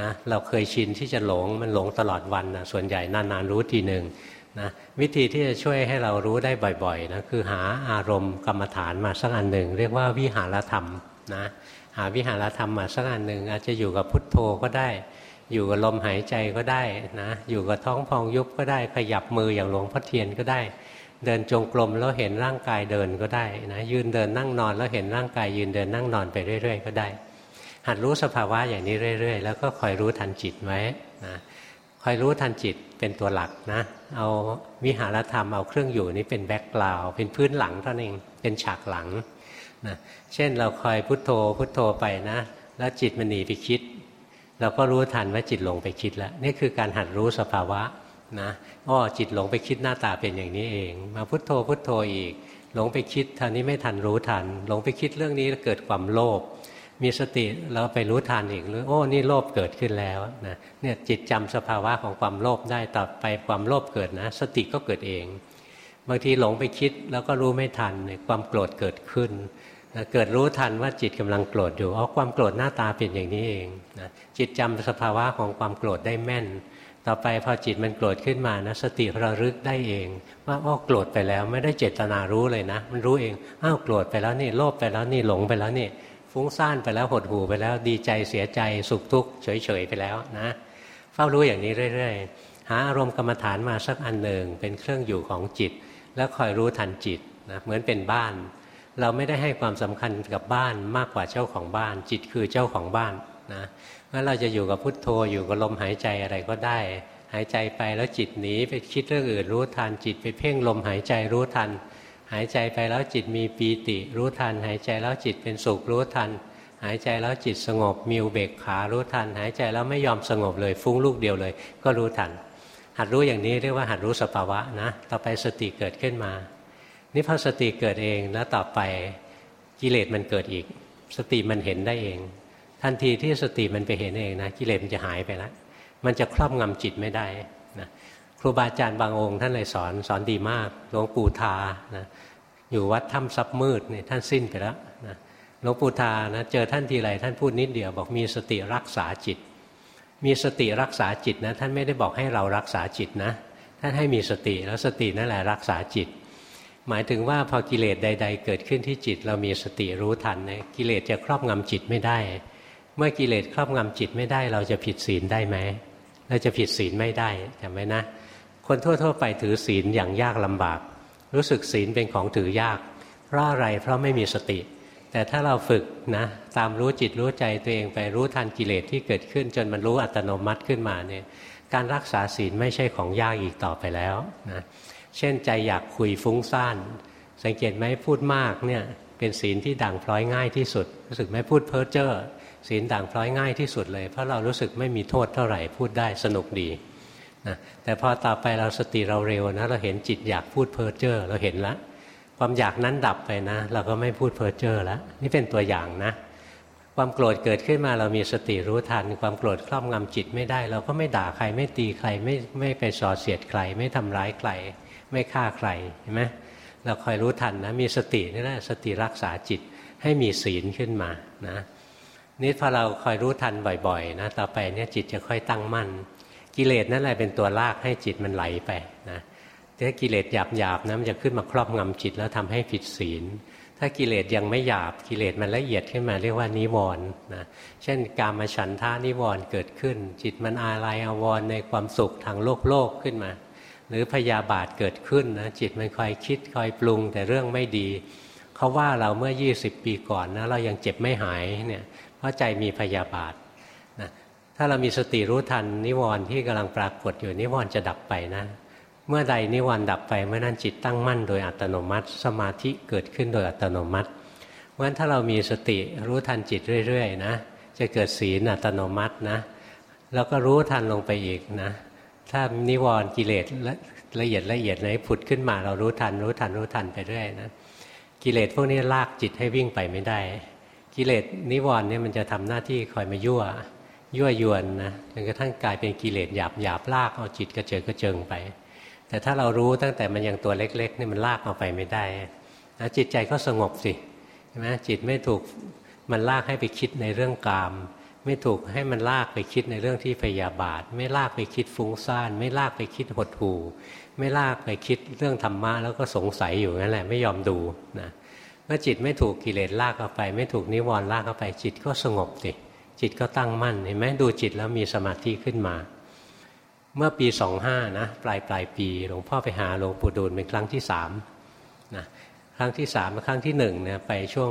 นะเราเคยชินที่จะหลงมันหลงตลอดวันนะส่วนใหญ่นานๆรู้ทีหนึ่งนะวิธีที่จะช่วยให้เรารู้ได้บ่อยๆนะคือหาอารมณ์กรรมฐานมาสักอันหนึ่ง เรียกว่าวิหารธรรมนะหาวิหารธรรมมาสักอันหนึ่งอาจจะอยู่กับพุทโธก็ได้ อยู่กับลมหายใจก็ได้นะอยู่กับท้องพองยุบก็ได้ขยับมืออย่างหลวงพ่อเทียนก็ได้ เดินจงกรมแล้วเห็นร่างกายเดินก็ได้นะยืนเดินนั่งนอนแล้วเห็นร่างกายยืนเดินนั่งนอนไปเรื่อย ๆ ก็ได้ หัดรู้สภาวะอย่างนี้เรื่อย ๆ แล้วก็คอยรู้ทันจิตไว้นะคอยรู้ทันจิตเป็นตัวหลักนะ เอาวิหารธรรมเอาเครื่องอยู่นี้เป็นแบ็กกราวเป็นพื้นหลังเท่านั้นเองเป็นฉากหลังนะเช่นเราคอยพุโทโธพุโทโธไปนะ แล้วจิตมันหนีไปคิด เราก็รู้ทันว่าจิตหลงไปคิดแล้วนี่คือการหัดรู้สภาวะนะ อ้อจิตหลงไปคิดหน้าตาเป็นอย่างนี้เอง มาพุทโธพุทโธอีก หลงไปคิดท่านี้ไม่ทันรู้ทัน หลงไปคิดเรื่องนี้เกิดความโลภมีสติเราไปรู้ทันอีกหรือโอ้นี่โลภเกิดขึ้นแล้วนะเนี่ยจิตจำสภาวะของความโลภได้ต่อไปความโลภเกิดนะ สติก็เกิดเอง บางทีหลงไปคิดแล้วก็รู้ไม่ทันความโกรธเกิดขึ้นนะเกิดรู้ทันว่าจิตกำลังโกรธอยู่อ๋อความโกรธหน้าตาเป็นอย่างนี้เองนะจิตจำสภาวะของความโกรธได้แม่น ต่อไปพอจิตมันโกรธขึ้นมานะสติระลึกได้เอง ว่าอ๋อโกรธไปแล้วไม่ได้เจตนารู้เลยนะ มันรู้เองอ้าวโกรธไปแล้วนี่โลภไปแล้วนี่หลงไปแล้วนี่ฟุ้งซ่านไปแล้วหดหูไปแล้วดีใจเสียใจสุขทุกข์เฉยๆไปแล้วนะเฝ้ารู้อย่างนี้เรื่อยๆ หาอารมณ์กรรมฐานมาสักอันหนึ่งเป็นเครื่องอยู่ของจิต แล้วคอยรู้ทันจิตนะเหมือนเป็นบ้าน เราไม่ได้ให้ความสำคัญกับบ้านมากกว่าเจ้าของบ้าน จิตคือเจ้าของบ้านนะ ว่าเราจะอยู่กับพุทโธอยู่กับลมหายใจอะไรก็ได้ หายใจไปแล้วจิตหนีไปคิดเรื่องอื่นรู้ทันจิตไปเพ่งลมหายใจรู้ทัน หายใจไปแล้วจิตมีปีติรู้ทัน หายใจแล้วจิตเป็นสุขรู้ทัน หายใจแล้วจิตสงบมีอุเบกขารู้ทัน หายใจแล้วไม่ยอมสงบเลยฟุ้งลูกเดียวเลย ก็รู้ทัน หัดรู้อย่างนี้เรียกว่าหัดรู้สภาวะนะต่อไปสติเกิดขึ้นมานี่พอสติเกิดเองแล้วต่อไปกิเลสมันเกิดอีก สติมันเห็นได้เอง ทันทีที่สติมันไปเห็นเองนะกิเลสมันจะหายไปแล้วมันจะครอบงำจิตไม่ได้นะครูบาอาจารย์บางองค์ ท่านเลยสอนสอนดีมากหลวงปู่ทานะอยู่วัดถ้ำซับมืดเนี่ยท่านสิ้นไปแล้วนะหลวงปู่ทานะเจอท่านทีไรท่านพูดนิดเดียวบอกมีสติรักษาจิต มีสติรักษาจิตนะท่านไม่ได้บอกให้เรารักษาจิตนะท่านให้มีสติแล้วสตินั่นแหละรักษาจิต หมายถึงว่าพอกิเลสใด ๆ เกิดขึ้นที่จิต เรามีสติรู้ทันนะกิเลสจะครอบงำจิตไม่ได้ เมื่อกิเลสครอบงำจิตไม่ได้ เราจะผิดศีลได้ไหมเราจะผิดศีลไม่ได้จำไว้นะ คนทั่ว ๆ ไปถือศีลอย่างยากลำบาก รู้สึกศีลเป็นของถือยากเพราะอะไรเพราะไม่มีสติ แต่ถ้าเราฝึกนะตามรู้จิตรู้ใจตัวเองไปรู้ทันกิเลสที่เกิดขึ้น จนมันรู้อัตโนมัติขึ้นมาเนี่ยการรักษาศีลไม่ใช่ของยากอีกต่อไปแล้วนะเช่นใจอยากคุยฟุ้งซ่าน สังเกตไหมพูดมากเนี่ยเป็นศีลที่ด่างพร้อยง่ายที่สุด รู้สึกไหมพูดเพ้อเจ้อ ศีลด่างพร้อยง่ายที่สุดเลย เพราะเรารู้สึกไม่มีโทษเท่าไหร่พูดได้สนุกดีนะแต่พอต่อไปเราสติเราเร็วนะเราเห็นจิตอยากพูดเพ้อเจ้อเราเห็นแล้วความอยากนั้นดับไปนะ เราก็ไม่พูดเพ้อเจ้อแล้วนี่เป็นตัวอย่างนะ ความโกรธเกิดขึ้นมาเรามีสติรู้ทัน ความโกรธครอบงำจิตไม่ได้ เราก็ไม่ด่าใครไม่ตีใครไม่ไม่ไปส่อเสียดใคร ไม่ทำร้ายใครไม่ฆ่าใครเห็นไหมเราคอยรู้ทันนะมีสตินี่แหละสติรักษาจิตให้มีศีลขึ้นมานะ นี่พอเราคอยรู้ทันบ่อยๆนะต่อไปเนี่ยจิตจะค่อยตั้งมั่น กิเลสนั่นแหละเป็นตัวลากให้จิตมันไหลไปนะถ้ากิเลสหยาบๆนะมันจะขึ้นมาครอบงำจิตแล้วทำให้ผิดศีล ถ้ากิเลสยังไม่หยาบกิเลสมันละเอียดขึ้นมาเรียกว่านิวรณ์นะเช่นการมาฉันทานิวรณ์เกิดขึ้น จิตมันอาลัยอาวรณ์ในความสุขทางโลกโลกขึ้นมา หรือพยาบาทเกิดขึ้นนะจิตมันคอยคิดคอยปรุงแต่เรื่องไม่ดีเขาว่าเราเมื่อ 20 ปีก่อนนะเรายังเจ็บไม่หายเนี่ย ราะใจมีพยาบาทนะถ้าเรามีสติรู้ทันนิวรณ์ที่กำลังปรากฏอยู่นิวรณ์จะดับไปนะ เมื่อใดนิวรณ์ดับไปเมื่อนั้นจิตตั้งมั่นโดยอัตโนมัติ สมาธิเกิดขึ้นโดยอัตโนมัติเพราะฉะนั้นถ้าเรามีสติรู้ทันจิตเรื่อยๆนะจะเกิดศีลอัตโนมัตินะแล้วก็รู้ทันลงไปอีกนะ ถ้านิวรณ์กิเลสละเอียดละเอียดไหนผุดขึ้นมาเรารู้ทัน รู้ทันรู้ทันไปเรื่อยนะกิเลสพวกนี้ลากจิตให้วิ่งไปไม่ได้ กิเลสนิวรณ์เนี่ยมันจะทำหน้าที่คอยมายั่วยั่วยวนนะจนกระทั่งกลายเป็นกิเลสหยาบหยาบลากเอาจิตกระเจิงกระเจิงไป แต่ถ้าเรารู้ตั้งแต่มันยังตัวเล็กๆนี่มันลากเอาไปไม่ได้นะจิตใจก็สงบสิใช่ไหมจิตไม่ถูกมันลากให้ไปคิดในเรื่องกาม ไม่ถูกให้มันลากไปคิดในเรื่องที่พยาบาท ไม่ลากไปคิดฟุ้งซ่าน ไม่ลากไปคิดหดหู่ไม่ลากไปคิดเรื่องธรรมะแล้วก็สงสัยอยู่นั่นแหละไม่ยอมดูนะ เมื่อจิตไม่ถูกกิเลสลากเข้าไป ไม่ถูกนิวรณ์ลากเข้าไป จิตก็สงบสิจิตก็ตั้งมั่นเห็นไหมดูจิตแล้วมีสมาธิขึ้นมา เมื่อปีสองห้านะปลายปลายปีหลวงพ่อไปหาหลวงปู่ดูลเป็นครั้งที่สามนะครั้งที่สามครั้งที่หนึ่งเนี่ยไปช่วง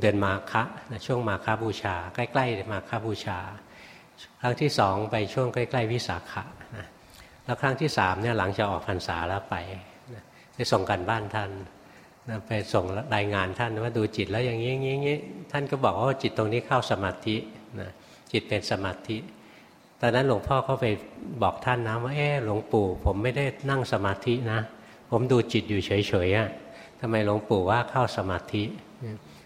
เดือนมาคะนะช่วงมาคาบูชา ใกล้ๆมาคาบูชา ครั้งที่สองไปช่วงใกล้ๆวิสาขะนะแล้วครั้งที่สามเนี่ยหลังจากออกพรรษาแล้วไปนะไปส่งกันบ้านท่าน ไปส่งรายงานท่านว่าดูจิตแล้วอย่างนี้อย่างนี้ท่านก็บอกว่าจิตตรงนี้เข้าสมาธินะจิตเป็นสมาธิตอนนั้นหลวงพ่อก็ไปบอกท่านนะว่าเออหลวงปู่ ผมไม่ได้นั่งสมาธินะ ผมดูจิตอยู่เฉยๆอะ่ะทำไมหลวงปู่ว่าเข้าสมาธิ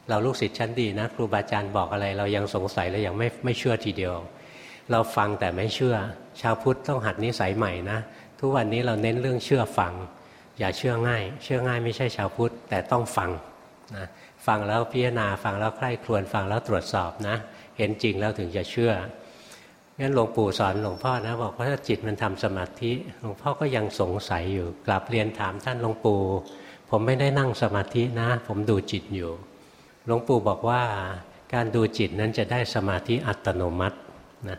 เราลูกศิษย์ชั้นดีนะครูบาอาจารย์บอกอะไร เรายังสงสัยและยังไม่ไม่เชื่อทีเดียว เราฟังแต่ไม่เชื่อ ชาวพุทธต้องหัดนิสัยใหม่นะ ทุกวันนี้เราเน้นเรื่องเชื่อฟัง อย่าเชื่อง่าย เชื่อง่ายไม่ใช่ชาวพุทธแต่ต้องฟังนะฟังแล้วพิจารณาฟังแล้วใคร่ครวญฟังแล้วตรวจสอบนะ เห็นจริงแล้วถึงจะเชื่องั้นหลวงปู่สอนหลวงพ่อนะบอกว่าถ้าจิตมันทำสมาธิหลวงพ่อก็ยังสงสัยอยู่กลับเรียนถามท่านหลวงปู่ ผมไม่ได้นั่งสมาธินะ ผมดูจิตอยู่หลวงปู่บอกว่าการดูจิตนั้นจะได้สมาธิอัตโนมัตินะ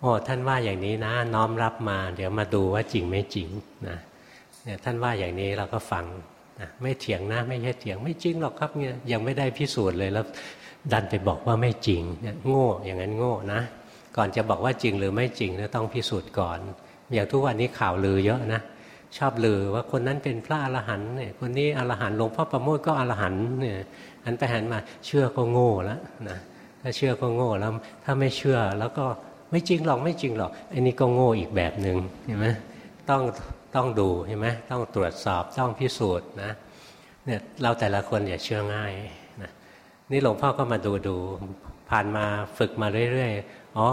โอ้ท่านว่าอย่างนี้นะน้อมรับมา เดี๋ยวมาดูว่าจริงไม่จริงนะ เนี่ยท่านว่าอย่างนี้เราก็ฟังนะไม่เถียงนะไม่ใช่เถียงไม่จริงหรอกครับเนี่ยยังไม่ได้พิสูจน์เลยแล้วดันไปบอกว่าไม่จริงเนี่ยโง่อย่างนั้นโง่นะ ก่อนจะบอกว่าจริงหรือไม่จริงต้องพิสูจน์ก่อน อย่างทุกวันนี้ข่าวลือเยอะนะชอบลือว่าคนนั้นเป็นพระอรหันต์เนี่ยคนนี้อรหันต์หลวงพ่อประโมทก็อรหันต์เนี่ยอันไปหันมาเชื่อก็โง่แล้วนะถ้าเชื่อก็โง่แล้วถ้าไม่เชื่อแล้วก็ไม่จริงหรอกไม่จริงหรอกอันนี้ก็โง่อีกแบบหนึ่งเห็นไหมต้อง ต้องดูเห็นไหมต้องตรวจสอบต้องพิสูจน์นะเนี่ยเราแต่ละคนอย่าเชื่อง่ายนะนี่หลวงพ่อก็มาดูดูผ่านมาฝึกมาเรื่อยๆอ๋อ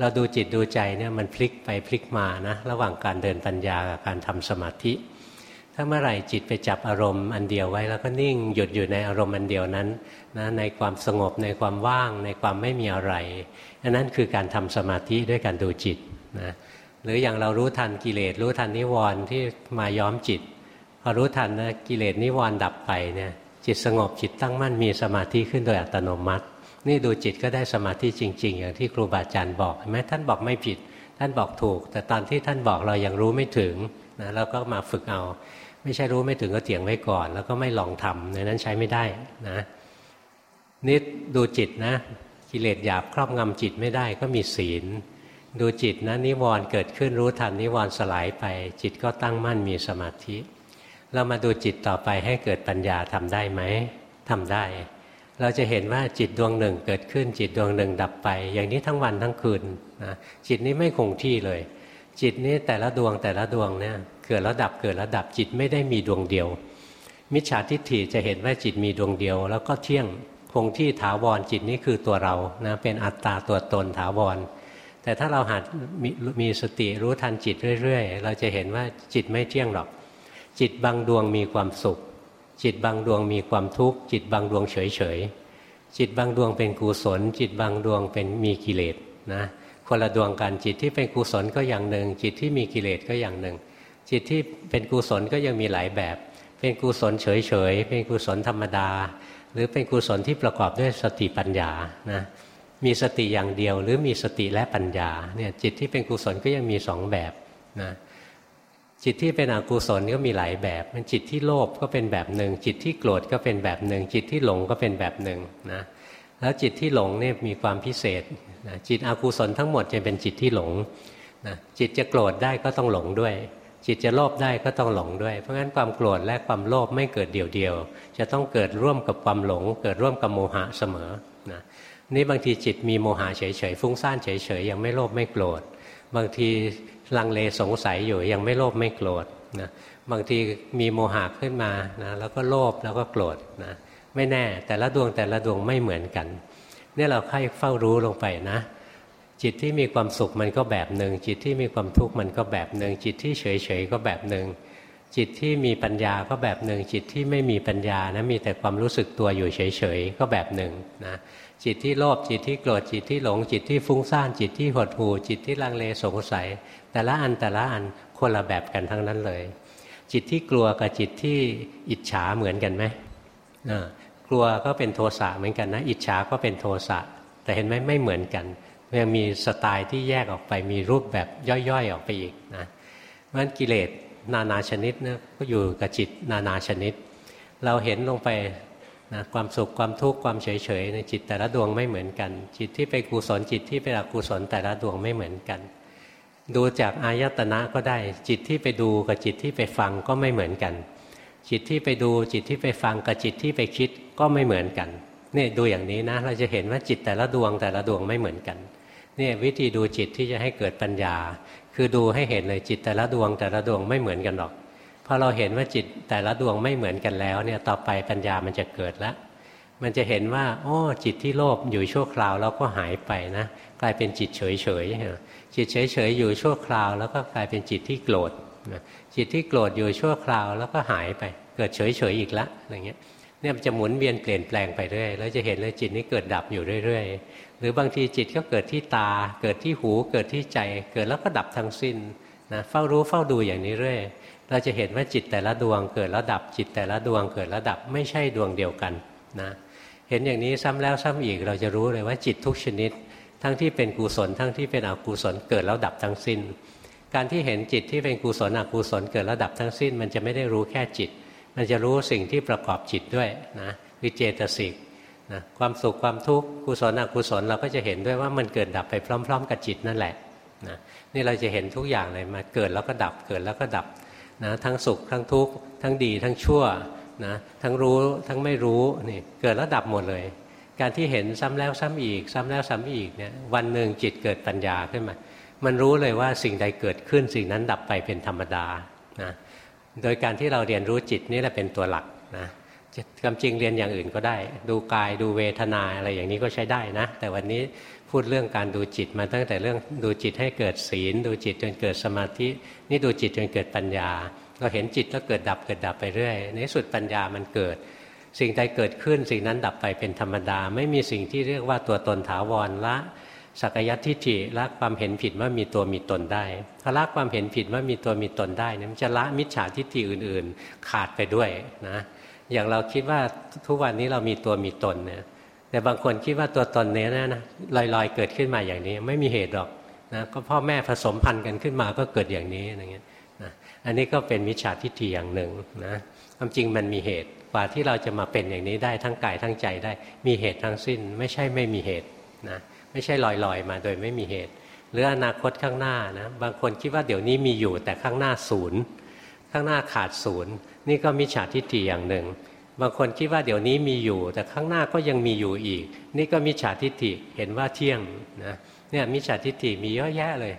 เราดูจิตดูใจเนี่ยมันพลิกไปพลิกมานะระหว่างการเดินปัญญากับการทำสมาธิ ถ้าเมื่อไหร่จิตไปจับอารมณ์อันเดียวไว้แล้วก็นิ่งหยุดอยู่ในอารมณ์อันเดียวนั้นนะในความสงบในความว่าง ในความไม่มีอะไรอันนั้นคือการทำสมาธิด้วยการดูจิตนะ หรืออย่างเรารู้ทันกิเลสรู้ทันนิวรณ์ที่มาย้อมจิต พอรู้ทันนะกิเลสนิวรณ์ดับไปเนี่ยจิตสงบจิตตั้งมั่นมีสมาธิขึ้นโดยอัตโนมัติ นี่ดูจิตก็ได้สมาธิจริง ๆ อย่างที่ครูบาอาจารย์บอกเห็นไหมท่านบอกไม่ผิด ท่านบอกถูก แต่ตอนที่ท่านบอกเรายังรู้ไม่ถึงนะเราก็มาฝึกเอา ไม่ใช่รู้ไม่ถึงก็เถียงไว้ก่อน แล้วก็ไม่ลองทำในนั้นใช้ไม่ได้นะนี่ดูจิตนะกิเลสหยาบครอบงำจิตไม่ได้ก็มีศีล ดูจิตนะนิวรณ์เกิดขึ้นรู้ทันนิวรณ์สลายไป จิตก็ตั้งมั่นมีสมาธิ เรามาดูจิตต่อไปให้เกิดปัญญาทำได้ไหมทำได้ เราจะเห็นว่าจิตดวงหนึ่งเกิดขึ้นจิตดวงหนึ่งดับไป อย่างนี้ทั้งวันทั้งคืนนะจิตนี้ไม่คงที่เลย จิตนี้แต่ละดวงแต่ละดวงเนี่ยเกิดแล้วดับเกิดแล้วดับจิตไม่ได้มีดวงเดียว มิจฉาทิฏฐิจะเห็นว่าจิตมีดวงเดียว แล้วก็เที่ยงคงที่ถาวรจิตนี้คือตัวเรานะเป็นอัตตาตัวตนถาวร แต่ถ้าเราหัดมมีสติรู้ทันจิตเรื่อยๆ เราจะเห็นว่าจิตไม่เที่ยงหรอก จิตบางดวงมีความสุข จิตบางดวงมีความทุกข์ จิตบางดวงเฉยเฉยจิตบางดวงเป็นกุศล จิตบางดวงเป็นมีกิเลสนะคนละดวงกันจิตที่เป็นกุศลก็อย่างหนึ่ง จิตที่มีกิเลสก็อย่างหนึ่ง จิตที่เป็นกุศลก็ยังมีหลายแบบ เป็นกุศลเฉยเฉยเป็นกุศลธรรมดา หรือเป็นกุศลที่ประกอบด้วยสติปัญญานะ มีสติอย่างเดียว หรือมีสติและปัญญาเนี่ยจิตที่เป็นกุศลก็ยังมีสองแบบนะจิตที่เป็นอกุศลก็มีหลายแบบ มันจิตที่โลภก็เป็นแบบหนึ่ง จิตที่โกรธก็เป็นแบบหนึ่ง จิตที่หลงก็เป็นแบบหนึ่งนะแล้วจิตที่หลงเนี่ยมีความพิเศษนะจิตอกุศลทั้งหมดจะเป็นจิตที่หลงนะจิตจะโกรธได้ก็ต้องหลงด้วย จิตจะโลภได้ก็ต้องหลงด้วย เพราะฉะนั้นความโกรธและความโลภไม่เกิดเดี่ยวๆจะต้องเกิดร่วมกับความหลง เกิดร่วมกับโมหะเสมอ นี่บางทีจิตมีโมหะเฉยๆฟุ้งซ่านเฉยๆยังไม่โลภไม่โกรธ บางทีลังเลสงสัยอยู่ยังไม่โลภไม่โกรธนะบางทีมีโมหะขึ้นมานะแล้วก็โลภแล้วก็โกรธนะไม่แน่แต่ละดวงแต่ละดวงไม่เหมือนกันนี่เราค่อยเฝ้ารู้ลงไปนะ จิตที่มีความสุขมันก็แบบหนึ่งจิตที่มีความทุกข์มันก็แบบหนึ่งจิตที่เฉยเฉยก็แบบหนึ่งจิตที่มีปัญญาก็แบบหนึ่งจิตที่ไม่มีปัญญานะมีแต่ความรู้สึกตัวอยู่เฉยเฉยก็แบบหนึ่งนะ จิตที่โลภจิตที่โกรธจิตที่หลงจิตที่ฟุ้งซ่านจิตที่หดหู่จิตที่ลังเลสงสัย แต่ละอันแต่ละอันคนละแบบกันทั้งนั้นเลย จิตที่กลัวกับจิตที่อิจฉาเหมือนกันไหมกลัวก็เป็นโทสะเหมือนกันนะ อิจฉาก็เป็นโทสะแต่เห็นไหมไม่เหมือนกันยังมีสไตล์ที่แยกออกไปมีรูปแบบย่อยๆออกไปอีกนะเพราะฉะนั้นกิเลสนานาชนิดนะก็อยู่กับจิตนานาชนิด เราเห็นลงไป นะความสุขความทุกข์ความเฉยๆในจิตแต่ละดวงไม่เหมือนกัน จิตที่เป็นกุศลจิตที่เป็นอกุศลแต่ละดวงไม่เหมือนกัน ดูจากอายตนะก็ได้ จิตที่ไปดูกับจิตที่ไปฟังก็ไม่เหมือนกัน จิตที่ไปดูจิตที่ไปฟังกับจิตที่ไปคิดก็ไม่เหมือนกันนี่ดูอย่างนี้นะเราจะเห็นว่าจิตแต่ละดวงแต่ละดวงไม่เหมือนกันนี่วิธีดูจิตที่จะให้เกิดปัญญา คือดูให้เห็นเลยจิตแต่ละดวงแต่ละดวงไม่เหมือนกันหรอก พอเราเห็นว่าจิตแต่ละดวงไม่เหมือนกันแล้วเนี่ยต่อไปปัญญามันจะเกิดแล้วมันจะเห็นว่าโอ้จิตที่โลภอยู่ชั่วคราวแล้วก็หายไปนะ กลายเป็นจิตเฉยเฉยจิตเฉยเฉยอยู่ชั่วคราว แล้วก็กลายเป็นจิตที่โกรธจิตที่โกรธอยู่ชั่วคราวแล้วก็หายไป เกิดเฉยเฉยอีกละอะไรเงี้ยเนี่ยมันจะหมุนเวียนเปลี่ยนแปลงไปเรื่อยแล้วจะเห็นเลยจิตนี้เกิดดับอยู่เรื่อยๆ หรือบางทีจิตก็เกิดที่ตา เกิดที่หู เกิดที่ใจ เกิดแล้วก็ดับทั้งสิ้นนะเฝ้ารู้เฝ้าดูอย่างนี้เรื่อย เราจะเห็นว่าจิตแต่ละดวงเกิดแล้วดับจิตแต่ละดวงเกิดแล้วดับไม่ใช่ดวงเดียวกันนะเห็นอย่างนี้ซ้ำแล้วซ้ำอีกเราจะรู้เลยว่าจิตทุกชนิด ทั้งที่เป็นกุศลทั้งที่เป็นอกุศลเกิดแล้วดับทั้งสิ้น การที่เห็นจิตที่เป็นกุศลอกุศลเกิดแล้วดับทั้งสิ้น มันจะไม่ได้รู้แค่จิต มันจะรู้สิ่งที่ประกอบจิตด้วยนะคือเจตสิกนะความสุขความทุกข์กุศลอกุศลเราก็จะเห็นด้วยว่ามันเกิดดับไปพร้อม ๆ กับจิตนั่นแหละนะนี่เราจะเห็นทุกอย่างเลยมาเกิดแล้วก็ดับเกิดแล้วก็ดับ นะทั้งสุขทั้งทุกข์ทั้งดีทั้งชั่วนะทั้งรู้ทั้งไม่รู้นี่เกิดแล้วดับหมดเลย การที่เห็นซ้ำแล้วซ้ำอีก ซ้ำแล้วซ้ำอีกเนี่ยวันหนึ่งจิตเกิดปัญญาขึ้นมา มันรู้เลยว่าสิ่งใดเกิดขึ้นสิ่งนั้นดับไปเป็นธรรมดานะโดยการที่เราเรียนรู้จิตนี่แหละเป็นตัวหลักนะ ความจริงเรียนอย่างอื่นก็ได้ ดูกายดูเวทนาอะไรอย่างนี้ก็ใช้ได้นะ แต่วันนี้พูดเรื่องการดูจิตมาตั้งแต่เรื่องดูจิตให้เกิดศีล ดูจิตจนเกิดสมาธิ นี่ดูจิตจนเกิดปัญญา เราเห็นจิตแล้วเกิดดับเกิดดับไปเรื่อยในสุดปัญญามันเกิด สิ่งใดเกิดขึ้น สิ่งนั้นดับไปเป็นธรรมดา ไม่มีสิ่งที่เรียกว่าตัวตนถาวรละสักยัตทิฏฐิละความเห็นผิดว่ามีตัวมีตนได้ถ้าละความเห็นผิดว่ามีตัวมีตนได้เนี่ยมันจะละมิจฉาทิฏฐิอื่น ๆ ขาดไปด้วยนะ อย่างเราคิดว่าทุกวันนี้เรามีตัวมีตนเนี่ยแต่บางคนคิดว่าตัวตนเนี้ยนะลอยๆเกิดขึ้นมาอย่างนี้ ไม่มีเหตุหรอกนะก็พ่อแม่ผสมพันธุ์กันขึ้นมาก็เกิดอย่างนี้อย่างเงี้ยนะอันนี้ก็เป็นมิจฉาทิฏฐิอย่างหนึ่งนะความจริงมันมีเหตุกว่าที่เราจะมาเป็นอย่างนี้ได้ทั้งกายทั้งใจได้ มีเหตุทั้งสิ้น ไม่ใช่ไม่มีเหตุนะไม่ใช่ลอยๆมาโดยไม่มีเหตุ หรืออนาคตข้างหน้านะบางคนคิดว่าเดี๋ยวนี้มีอยู่แต่ข้างหน้าศูนย์ข้างหน้าขาดศูนย์ นี่ก็มิจฉาทิฏฐิอย่างหนึ่ง บางคนคิดว่าเดี๋ยวนี้มีอยู่ แต่ข้างหน้าก็ยังมีอยู่อีก นี่ก็มิจฉาทิฏฐิเห็นว่าเที่ยงนะเนี่ยมิจฉาทิฏฐิมีเยอะแยะเลย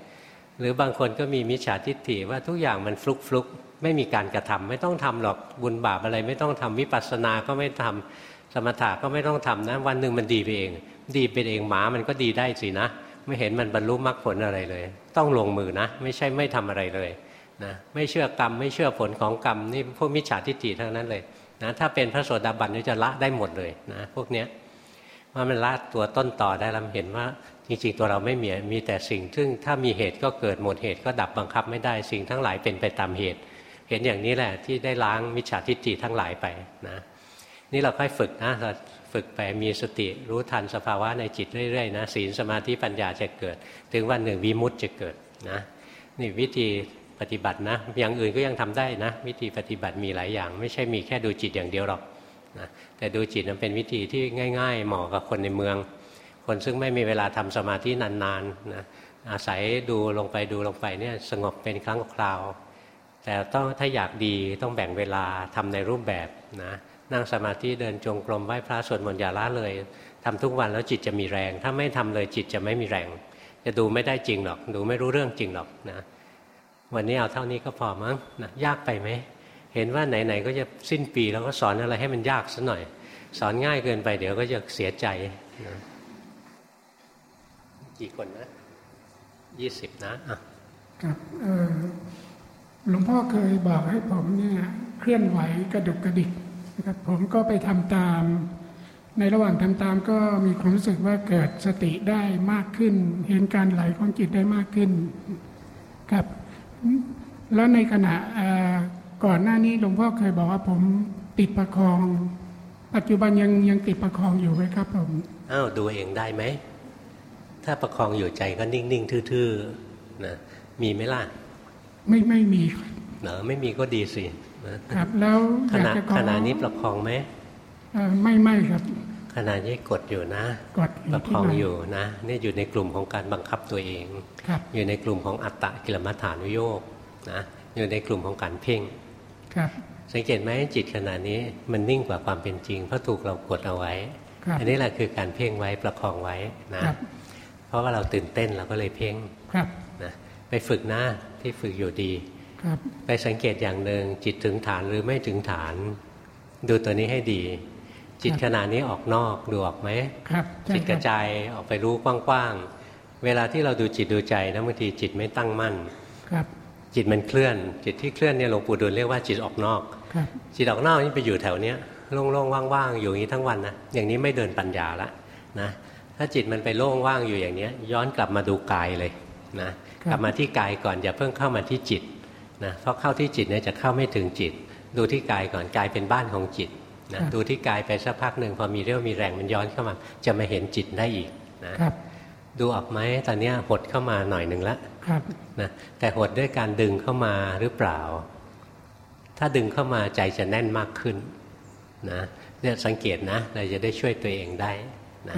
หรือบางคนก็มีมิจฉาทิฏฐิว่าทุกอย่างมันฟลุกฟลุกไม่มีการกระทำไม่ต้องทำหรอกบุญบาปอะไรไม่ต้องทำวิปัสสนาก็ไม่ทำสมถะก็ไม่ต้องทำนะวันหนึ่งมันดีไปเอง ดีเป็นเองหมามันก็ดีได้สินะ ไม่เห็นมันบรรลุมรรคผลอะไรเลย ต้องลงมือนะ ไม่ใช่ไม่ทำอะไรเลย นะไม่เชื่อกรรม ไม่เชื่อผลของกรรมนี่พวกมิจฉาทิฏฐิทั้งนั้นเลยนะถ้าเป็นพระโสดาบันนี่จะละได้หมดเลยนะพวกเนี้ยว่ามันละตัวต้นต่อได้เราเห็นว่าจริงๆตัวเราไม่มีมีแต่สิ่ง ซึ่งถ้ามีเหตุก็เกิดหมดเหตุก็ดับบังคับไม่ได้สิ่งทั้งหลายเป็นไปตามเหตุ เห็นอย่างนี้แหละที่ได้ล้างมิจฉาทิฏฐิทั้งหลายไปนะนี่เราค่อยฝึกนะเราฝึกไปมีสติรู้ทันสภาวะในจิตเรื่อยๆนะศีลสมาธิปัญญาจะเกิด ถึงวันหนึ่งวิมุตจะเกิดนะนี่วิธี ปฏิบัตินะ อย่างอื่นก็ยังทำได้นะ วิธีปฏิบัติมีหลายอย่าง ไม่ใช่มีแค่ดูจิตอย่างเดียวหรอกนะแต่ดูจิตนั้นเป็นวิธีที่ง่าย ๆ เหมาะกับคนในเมือง คนซึ่งไม่มีเวลาทำสมาธินานๆนะอาศัยดูลงไปดูลงไปเนี่ยสงบเป็นครั้งคราว แต่ต้องถ้าอยากดีต้องแบ่งเวลาทำในรูปแบบนะนั่งสมาธิเดินจงกรมไหว้พระสวดมนต์อย่าละเลยทำทุกวันแล้วจิตจะมีแรง ถ้าไม่ทำเลยจิตจะไม่มีแรง จะดูไม่ได้จริงหรอก ดูไม่รู้เรื่องจริงหรอกนะ วันนี้เอาเท่านี้ก็พอมั้งนะยากไปไหม เห็นว่าไหนๆก็จะสิ้นปีแล้วก็สอนอะไรให้มันยากซะหน่อย สอนง่ายเกินไปเดี๋ยวก็จะเสียใจนะกี่คนนะยี่สิบนะอะครับหลวงพ่อเคยบอกให้ผมเนี่ยเคลื่อนไหวกระดุกกระดิกนะครับผมก็ไปทำตาม ในระหว่างทำตามก็มีความรู้สึกว่าเกิดสติได้มากขึ้น เห็นการไหลของจิตได้มากขึ้น ครับ แล้วในขณะก่อนหน้านี้หลวงพ่อเคยบอกว่าผมติดประคอง ปัจจุบันยังยังติดประคองอยู่ไหมครับผมอ้าวดูเองได้ไหม ถ้าประคองอยู่ใจก็นิ่ง ๆ ทื่อๆนะมีไหมล่ะ ไม่ไม่มีเหนอไม่มีก็ดีสิครับ แล้วขณะขณะนี้ประคองไหมไม่ไม่ครับ ขณะนี้กดอยู่นะกดประคองอยู่นะนี่อยู่ในกลุ่มของการบังคับตัวเองครับอยู่ในกลุ่มของอัตตะกิลมัฏฐานุโยกนะอยู่ในกลุ่มของการเพ่งครับสังเกตไหมจิตขณะนี้มันนิ่งกว่าความเป็นจริง เพราะถูกเรากดเอาไว้ อันนี้แหละคือการเพ่งไว้ประคองไว้นะเพราะว่าเราตื่นเต้นเราก็เลยเพ่งนะไปฝึกนะที่ฝึกอยู่ดีไปสังเกตอย่างหนึ่งจิตถึงฐานหรือไม่ถึงฐาน ดูตัวนี้ให้ดี จิตขณะนี้ออกนอกดูออกไหมจิตกระจายออกไปรู้กว้างๆเวลาที่เราดูจิตดูใจนะบางทีจิตไม่ตั้งมั่นจิตมันเคลื่อน จิตที่เคลื่อนเนี่ยหลวงปู่ดูลเรียกว่าจิตออกนอกจิตออกนอกนี่ไปอยู่แถวเนี้ยโล่งๆว่างๆอยู่อย่างนี้ทั้งวันนะอย่างนี้ไม่เดินปัญญาละนะถ้าจิตมันไปโล่งว่างอยู่อย่างนี้ย้อนกลับมาดูกายเลยนะกลับมาที่กายก่อนอย่าเพิ่งเข้ามาที่จิตนะเพราะเข้าที่จิตเนี่ยจะเข้าไม่ถึงจิต ดูที่กายก่อนกายเป็นบ้านของจิต นะดูที่กายไปสักพักหนึ่งพอมีเรี่ยวมีแรงมันย้อนเข้ามา จะมาเห็นจิตได้อีกนะดูออกไหมตอนนี้หดเข้ามาหน่อยหนึ่งแล้วนะแต่หดด้วยการดึงเข้ามาหรือเปล่า ถ้าดึงเข้ามาใจจะแน่นมากขึ้นนะเนี่ยสังเกตนะเราจะได้ช่วยตัวเองได้นะ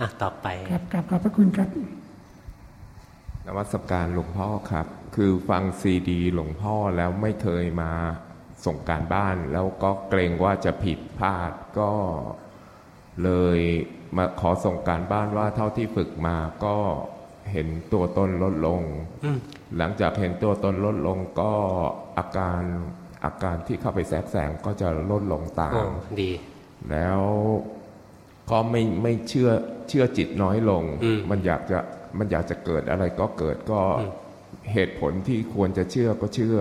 อะต่อไปครับขอบพระคุณครับนวัตการหลวงพ่อครับ คือฟังซีดีหลวงพ่อแล้วไม่เคยมา ส่งการบ้าน แล้วก็เกรงว่าจะผิดพลาดก็เลยมาขอส่งการบ้านว่าเท่าที่ฝึกมาก็เห็นตัวตนลดลง หลังจากเห็นตัวตนลดลงก็อาการอาการที่เข้าไปแทรกแซงก็จะลดลงตามดี แล้วก็ไม่ไม่เชื่อเชื่อจิตน้อยลง มันอยากจะมันอยากจะเกิดอะไรก็เกิดก็เหตุผลที่ควรจะเชื่อก็เชื่อ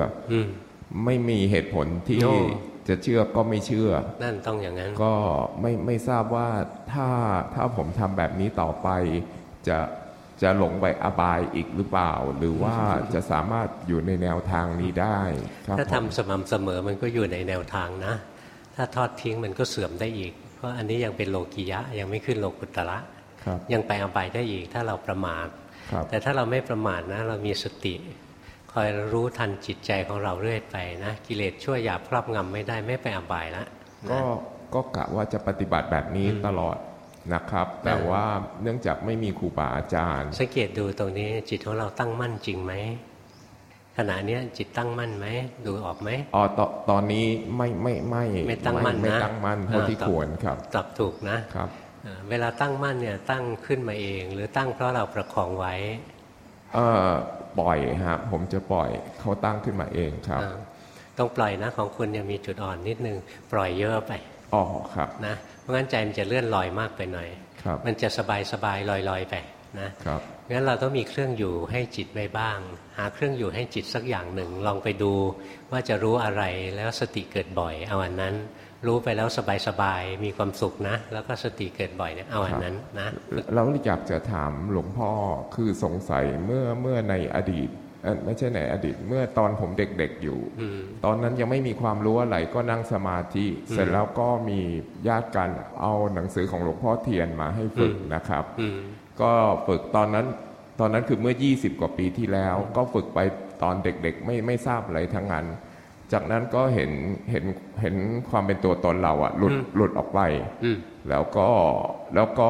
ไม่มีเหตุผลที่จะเชื่อก็ไม่เชื่อ นั่นต้องอย่างนั้น ก็ไม่ไม่ทราบว่าถ้าถ้าผมทำแบบนี้ต่อไป จะจะหลงไปอบายอีกหรือเปล่า หรือว่าจะสามารถอยู่ในแนวทางนี้ได้ถ้าทำสม่ำเสมอมันก็อยู่ในแนวทางนะ ถ้าทอดทิ้งมันก็เสื่อมได้อีก เพราะอันนี้ยังเป็นโลกิยะยังไม่ขึ้นโลกุตระยังไปอบายได้อีกถ้าเราประมาทแต่ถ้าเราไม่ประมาทนะ เรามีสติ คอยรู้ทันจิตใจของเราเรื่อยไปนะกิเลสช่วยหยาบครอบงำไม่ได้ไม่ไปอบายแล้วก็ก็กะว่าจะปฏิบัติแบบนี้ตลอดนะครับ แต่ว่าเนื่องจากไม่มีครูบาอาจารย์ สังเกตดูตรงนี้จิตของเราตั้งมั่นจริงไหมขณะนี้จิตตั้งมั่นไหมดูออกไหมอ๋อตตอนนี้ไม่ไม่ไม่ไม่ตั้งมั่นนะไม่ตั้งมั่นเท่าที่ควรครับตอบถูกนะครับเวลาตั้งมั่นเนี่ยตั้งขึ้นมาเอง หรือตั้งเพราะเราประคองไว้เออ ปล่อยครับผมจะปล่อยเขาตั้งขึ้นมาเองครับต้องปล่อยนะของคุณยังมีจุดอ่อนนิดนึงปล่อยเยอะไปอ๋อครับนะเพราะงั้นใจมันจะเลื่อนลอยมากไปหน่อยมันจะสบายสบายลอยลอยไปนะครับงั้นเราต้องมีเครื่องอยู่ให้จิตไว้บ้าง หาเครื่องอยู่ให้จิตสักอย่างหนึ่ง ลองไปดูว่าจะรู้อะไรแล้วสติเกิดบ่อยเอาอันนั้น รู้ไปแล้วสบายๆมีความสุขนะ แล้วก็สติเกิดบ่อยเนี่ยเอาอันนั้นนะเราอยากจะถามหลวงพ่อคือสงสัยเมื่อเมื่อในอดีตไม่ใช่ในอดีตเมื่อตอนผมเด็กๆอยู่ ตอนนั้นยังไม่มีความรู้อะไรก็นั่งสมาธิ เสร็จแล้วก็มีญาติกันเอาหนังสือของหลวงพ่อเทียนมาให้ฝึกนะครับ ก็ฝึกตอนนั้นตอนนั้นคือเมื่อ 20 กว่าปีที่แล้ว ก็ฝึกไปตอนเด็กๆ ไม่ไม่ทราบอะไรทั้งนั้น จากนั้นก็เห็นเห็นเห็นความเป็นตัวตนเราอะหลุดอืมหลุดออกไปอืมแล้วก็แล้วก็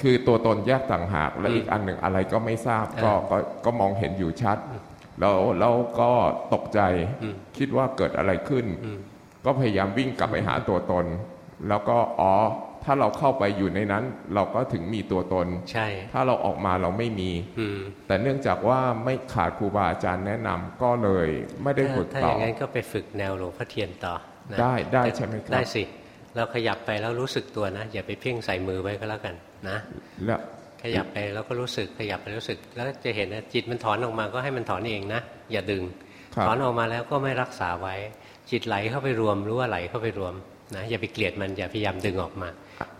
คือตัวตนแยกต่างหาก และอืมอีกอันหนึ่งอะไรก็ไม่ทราบเออก็ก็ก็มองเห็นอยู่ชัด แล้วแล้วก็ตกใจอืมคิดว่าเกิดอะไรขึ้นอืมก็พยายามวิ่งกลับไปหาตัวตน แล้วก็อ๋อ ถ้าเราเข้าไปอยู่ในนั้น เราก็ถึงมีตัวตน ใช่ ถ้าเราออกมาเราไม่มีอืมแต่เนื่องจากว่าไม่ขาดครูบาอาจารย์แนะนำก็เลยไม่ได้ถ้าฝึกถ้าอต่อย่างนั้นก็ไปฝึกแนวหลวงพ่อเทียนต่อนะได้ได้แต่ใช่ไหมครับได้สิ เราขยับไปแล้วรู้สึกตัวนะ อย่าไปเพ่งใส่มือไว้ก็แล้วกันนะแล้วขยับไปแล้วก็รู้สึกขยับไปรู้สึก แล้วจะเห็นนะจิตมันถอนออกมาก็ให้มันถอนเองนะ อย่าดึงครับถอนออกมาแล้วก็ไม่รักษาไว้ จิตไหลเข้าไปรวมรู้ว่าไหลเข้าไปรวม นะอย่าไปเกลียดมันอย่าพยายามดึงออกมา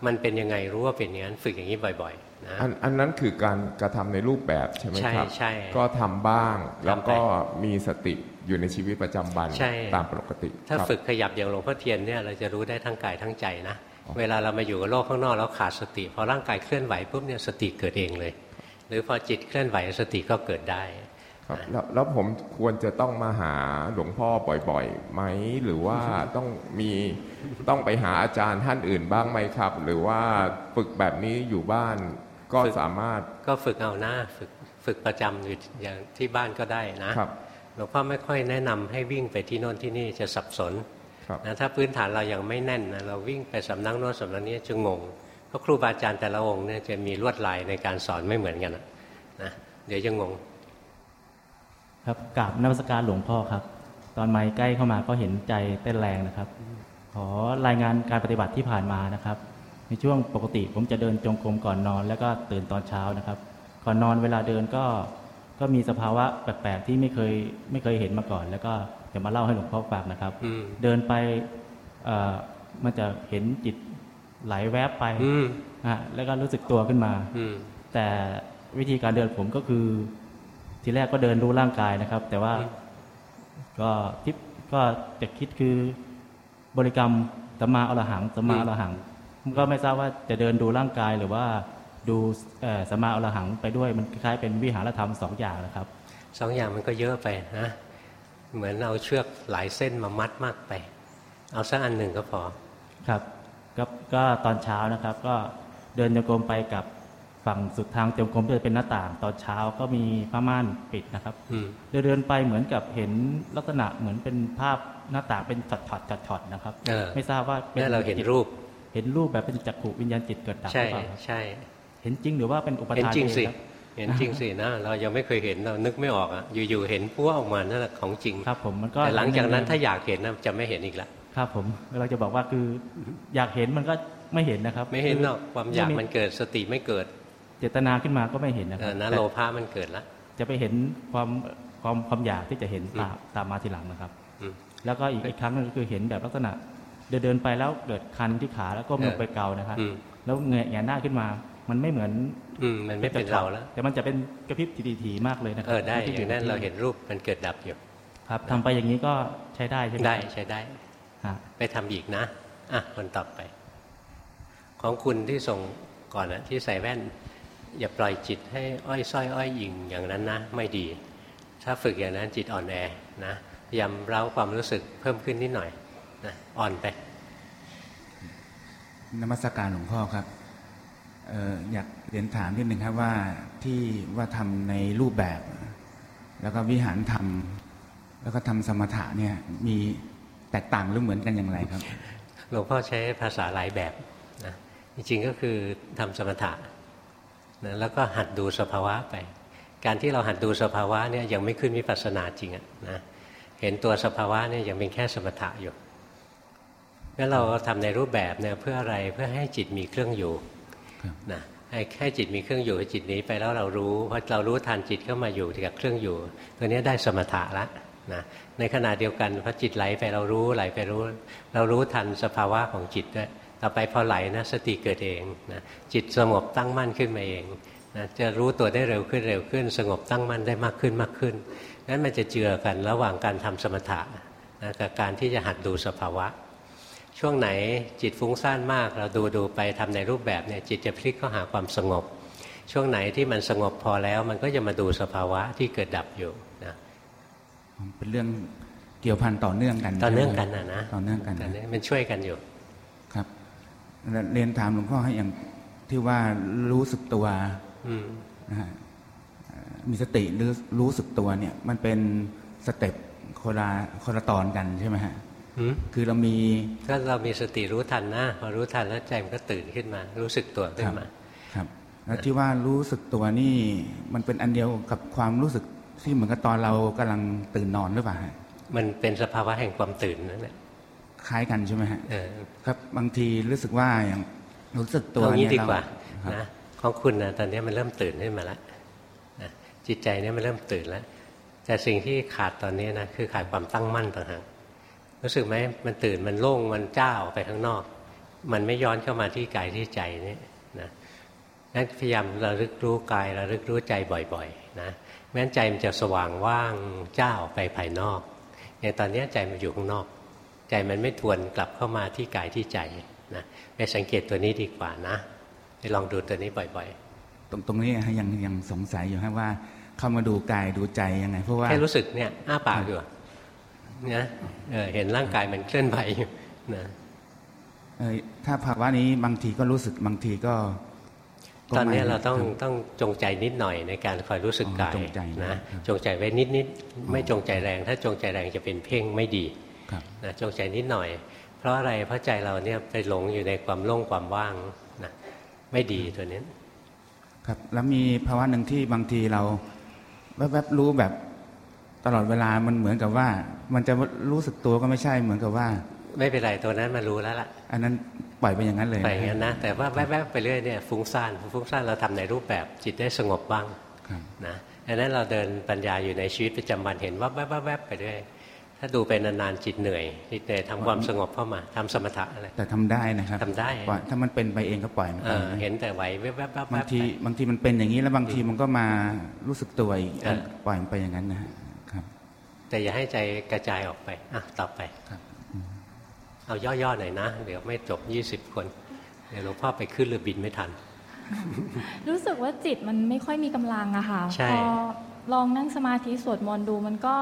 มันเป็นยังไงรู้ว่าเป็นอย่างนั้นฝึกอย่างนี้บ่อยๆนะอันอันนั้นคือการกระทำในรูปแบบใช่ไหมครับใช่ใช่ก็ทำบ้างแล้วก็ทำไปมีสติอยู่ในชีวิตประจำวันใช่ตามปกติ ถ้าครับฝึกขยับอย่างหลวงพ่อเทียนเนี่ยเราจะรู้ได้ทั้งกายทั้งใจนะอ๋อเวลาเรามาอยู่กับโลกข้างนอกแล้วขาดสติพอร่างกายเคลื่อนไหวปุ๊บเนี่ยสติเกิดเองเลย หรือพอจิตเคลื่อนไหวสติก็เกิดได้ ครับแล้วแล้วผมควรจะต้องมาหาหลวงพ่อบ่อยๆไหมหรือว่าต้องมีต้องไปหาอาจารย์ท่านอื่นบ้างไหมครับ หรือว่าฝึกแบบนี้อยู่บ้านก็ฝึกสามารถก็ฝึกเอาหน้าฝึกฝึกประจำอยู่อย่างที่บ้านก็ได้นะครับหลวงพ่อไม่ค่อยแนะนำให้วิ่งไปที่โน่นที่นี่จะสับสนครับนะถ้าพื้นฐานเรายังไม่แน่นนะเราวิ่งไปสำนักโน้นสำนักนี้จะงงเพราะครูบาอาจารย์แต่ละองค์เนี่ยจะมีลวดลายในการสอนไม่เหมือนกันนะนะเดี๋ยวจะงง ครับกราบนมัสการหลวงพ่อครับ ตอนไม้ใกล้เข้ามาก็เห็นใจเต้นแรงนะครับ ขอรายงานการปฏิบัติที่ผ่านมานะครับ ในช่วงปกติผมจะเดินจงกรมก่อนนอน แล้วก็ตื่นตอนเช้านะครับ ก่อนนอนเวลาเดินก็ก็มีสภาวะแปลกๆที่ไม่เคยไม่เคยเห็นมาก่อน แล้วก็จะมาเล่าให้หลวงพ่อฟังนะครับอืมเดินไปเอ่อมันจะเห็นจิตไหลแวบไปอืมนะฮะแล้วก็รู้สึกตัวขึ้นมาอืมแต่วิธีการเดินผมก็คือ ทีแรกก็เดินรู้ร่างกายนะครับ แต่ว่าอืมก็ทิปก็จะคิดคือบริกรรมสัมมาอรหังสัมมาอรหังผมก็ไม่ทราบว่าจะเดินดูร่างกายหรือว่าดูเอ่อสัมมาอรหังไปด้วยมันคล้ายๆเป็นวิหารธรรมสองอย่างนะครับสองอย่างมันก็เยอะไปนะเหมือนเอาเชือกหลายเส้นมามัดมากไป เอาสักอันหนึ่งก็พอครับก็ก็ตอนเช้านะครับ ก็เดินโยกรมไปกับ ฝั่งสุดทางจงกรมจะเป็นหน้าต่าง ตอนเช้าก็มีผ้าม่านปิดนะครับอืมเดินเดินไปเหมือนกับเห็นลักษณะเหมือนเป็นภาพหน้าต่างเป็นช็อตช็อตช็อตช็อตนะครับเออไม่ทราบว่าป็เนี่ยเราเห็นรูป เห็นรูปแบบเป็นจักขุวิญญาณจิตเกิดดับหใช่รือเปล่าครับใช่ เห็นจริงหรือว่าเป็นอุปเห็นทานจริงสิเครับเห็นจริงสินะเรายังไม่เคยเห็นเรานึกไม่ออกอะอยู่ๆเห็นพัวออกมานั่นแหละของจริงครับ ผมมันก็แต่หลังจากนั้นถ้าอยากเห็นนะจะไม่เห็นอีกละครับผมเราจะบอกว่าคืออยากเห็นมันก็ไม่เห็นนะครับ ไม่เห็นหรอกความอยากไมันเกิดสติไม่เกิด เจตนาขึ้นมาก็ไม่เห็นนะคเอรับอนะแต่โลภะมันเกิดละจะไปเห็นความความความอยากที่จะเห็นตามตามมาทีหลังนะครับอืมแล้วก็อีกอีกครั้งหนึงก็คือเห็นแบบลักษณะ เดินเดินไปแล้วเกิดคันที่ขาแล้วก็มือเออไปเกานะครับอืมแล้วเงยแงนหน้าขึ้นมา มันไม่เหมือนอืมมันไม่เป็นเราแล้ว แต่มันจะเป็นกระพริบทีๆมากเลยนะครัเออได้ที่อย่างนั้นเราเห็นรูปมันเกิดดับอยู่ครับทำไปอย่างนี้ก็ใช้ได้ใช่ไหมได้ใช้ได้ฮะไปทำอีกนะอะคนต่อไป ของคุณที่ส่งก่อนนะที่ใส่แว่น อย่าปล่อยจิตให้อ้อยส้อยอ้อยหยิงอย่างนั้นนะ ไม่ดี ถ้าฝึกอย่างนั้นจิตอ่อนแอนะพยายามเร้าความรู้สึกเพิ่มขึ้นนิดหน่อยนะอ่อนไปนมัสการหลวงพ่อครับเอออยากเรียนถามนิดหนึ่งครับว่าที่ว่าทำในรูปแบบ แล้วก็วิหารธรรม แล้วก็ทำสมถะเนี่ยมีแตกต่างหรือเหมือนกันอย่างไรครับหลวงพ่อใช้ภาษาหลายแบบนะจริงๆก็คือทำสมถะ นะแล้วก็หัดดูสภาวะไป การที่เราหัดดูสภาวะเนี่ยยังไม่ขึ้นวิปัสสนาจริงอะนะเห็นตัวสภาวะเนี่ยยังเป็นแค่สมถะอยู่งั้นเราทำในรูปแบบเนี่ยเพื่ออะไรเพื่อให้จิตมีเครื่องอยู่นะให้ให้จิตมีเครื่องอยู่จิตนี้ไปแล้วเรารู้พอเรารู้ทันจิตเข้ามาอยู่กับเครื่องอยู่ ตัวนี้ได้สมถะละนะในขณะเดียวกันพอจิตไหลไปเรารู้ไหลไปรู้ เรารู้ทันสภาวะของจิตด้วย ต่อไปพอไหลนะสติเกิดเองนะจิตสงบตั้งมั่นขึ้นมาเองนะจะรู้ตัวได้เร็วขึ้นเร็วขึ้น สงบตั้งมั่นได้มากขึ้นมากขึ้นนั้นมันจะเจือกันระหว่างการทำสมถะนะกับการที่จะหัดดูสภาวะ ช่วงไหนจิตฟุ้งซ่านมาก เราดูดูไปทำในรูปแบบเนี่ยจิตจะพลิกเข้าหาความสงบ ช่วงไหนที่มันสงบพอแล้ว มันก็จะมาดูสภาวะที่เกิดดับอยู่นะเป็นเรื่องเกี่ยวพันต่อเนื่องกัน ต่อเนื่องกันนะนะต่อเนื่องกันต่อนะเนื่องมันช่วยกันอยู่ครับแล้ว เรียนถามหลวงพ่อให้อย่างที่ว่ารู้สึกตัวอืมนะฮะเอ่อมีสติหรือรู้สึกตัวเนี่ย มันเป็นสเต็ปคนละคนละตอนกันใช่ไหมฮะหืมคือเรามีก็เรามีสติรู้ทันนะพอรู้ทันแล้วใจมันก็ตื่นขึ้นมา รู้สึกตัวขึ้นมา ครับ แล้วที่ว่ารู้สึกตัวนี่ มันเป็นอันเดียวกับความรู้สึกที่เหมือนกับตอนเรากำลังตื่นนอนหรือเปล่าฮะมันเป็นสภาวะแห่งความตื่นนั่นแหละ คล้ายกันใช่ไหมฮะเออครับบางทีรู้สึกว่าอย่างรู้สึกตัวเอางี้เนี่ยดีกว่าเรครับนะของคุณนะตอนนี้มันเริ่มตื่นขึ้นมาแล้วนะจิตใจเนี่ยมันเริ่มตื่นแล้ว แต่สิ่งที่ขาดตอนนี้นะคือขาดความตั้งมั่นต่างหากรู้สึกไหมมันตื่นมันโล่งมันจ้าออกไปข้างนอก มันไม่ย้อนเข้ามาที่กายที่ใจนี่นะงั้นพยายามระลึกรู้กายระลึกรู้ใจบ่อยๆนะแม้นใจมันจะสว่างว่างจ้าออกไปภายนอกอย่างตอนนี้ใจมันอยู่ข้างนอก ใจมันไม่ทวนกลับเข้ามาที่กายที่ใจนะไปสังเกตตัวนี้ดีกว่านะไปลองดูตัวนี้บ่อยตรงตรงนี้ฮะยังยังสงสัยอยู่ฮะว่า เข้ามาดูกายดูใจยังไง เพราะๆว่าแค่รู้สึกเนี่ยอ้าปากอยู่นะเออเห็นร่างกายมันเคลื่อนไหวอยู่นะเอ่อถ้าภาวะนี้บางทีก็รู้สึกบางทีก็ก็ตอนนี้ไม่เราต้องคบต้องจงใจนิดหน่อยในการคอยรู้สึกอ๋อกายจงใจนะนะครับจงใจไว้นิดนิดๆไม่จงใจแรง ถ้าจงใจแรงจะเป็นเพ่งไม่ดีครับ นะจงใจนิดหน่อย เพราะอะไรเพราะใจเราเนี่ยไปหลงอยู่ในความโล่งความว่างนะไม่ดีตัวนี้ครับแล้วมีภาวะหนึ่งที่บางทีเราแวบๆรู้แบบตลอดเวลามันเหมือนกับว่า มันจะรู้สึกตัวก็ไม่ใช่เหมือนกับว่า ไม่เป็นไรตัวนั้นมารู้แล้วล่ะ อันนั้นปล่อยไปอย่างนั้นเลยไปอย่างนั้นนะแต่ว่าแวบๆไปเรื่อยเนี่ยฟุ้งซ่านฟุ้งซ่านเราทำในรูปแบบจิตได้สงบบ้างครับนะดังนั้นเราเดินปัญญาอยู่ในชีวิตประจำวันเห็นว่าแวบๆๆไปเรื่อย ถ้าดูไปนานๆจิตเหนื่อยจิตเหนื่อยทำความสงบเข้ามาทำสมถะอะไรแต่ทำได้นะครับทำได้ปล่อยถ้ามันเป็นไปเองก็ปล่อยมันเอไปอเห็นแต่ไหวแวบๆแวบๆบางทีบางทีมันเป็นอย่างนี้แล้วบางทีมันก็มารู้สึกตัวอีกเออปล่อยมันไปอย่างนั้นนะฮะครับ แต่อย่าให้ใจกระจายออกไปอะต่อไปครับเอาย่อๆหน่อยนะ เดี๋ยวไม่จบยี่สิบคน เดี๋ยวหลวงพ่อไปขึ้นเรือบินไม่ทัน รู้สึกว่าจิตมันไม่ค่อยมีกำลังอะค่ะใช่พอลองนั่งสมาธิสวดมนต์ดูมันก็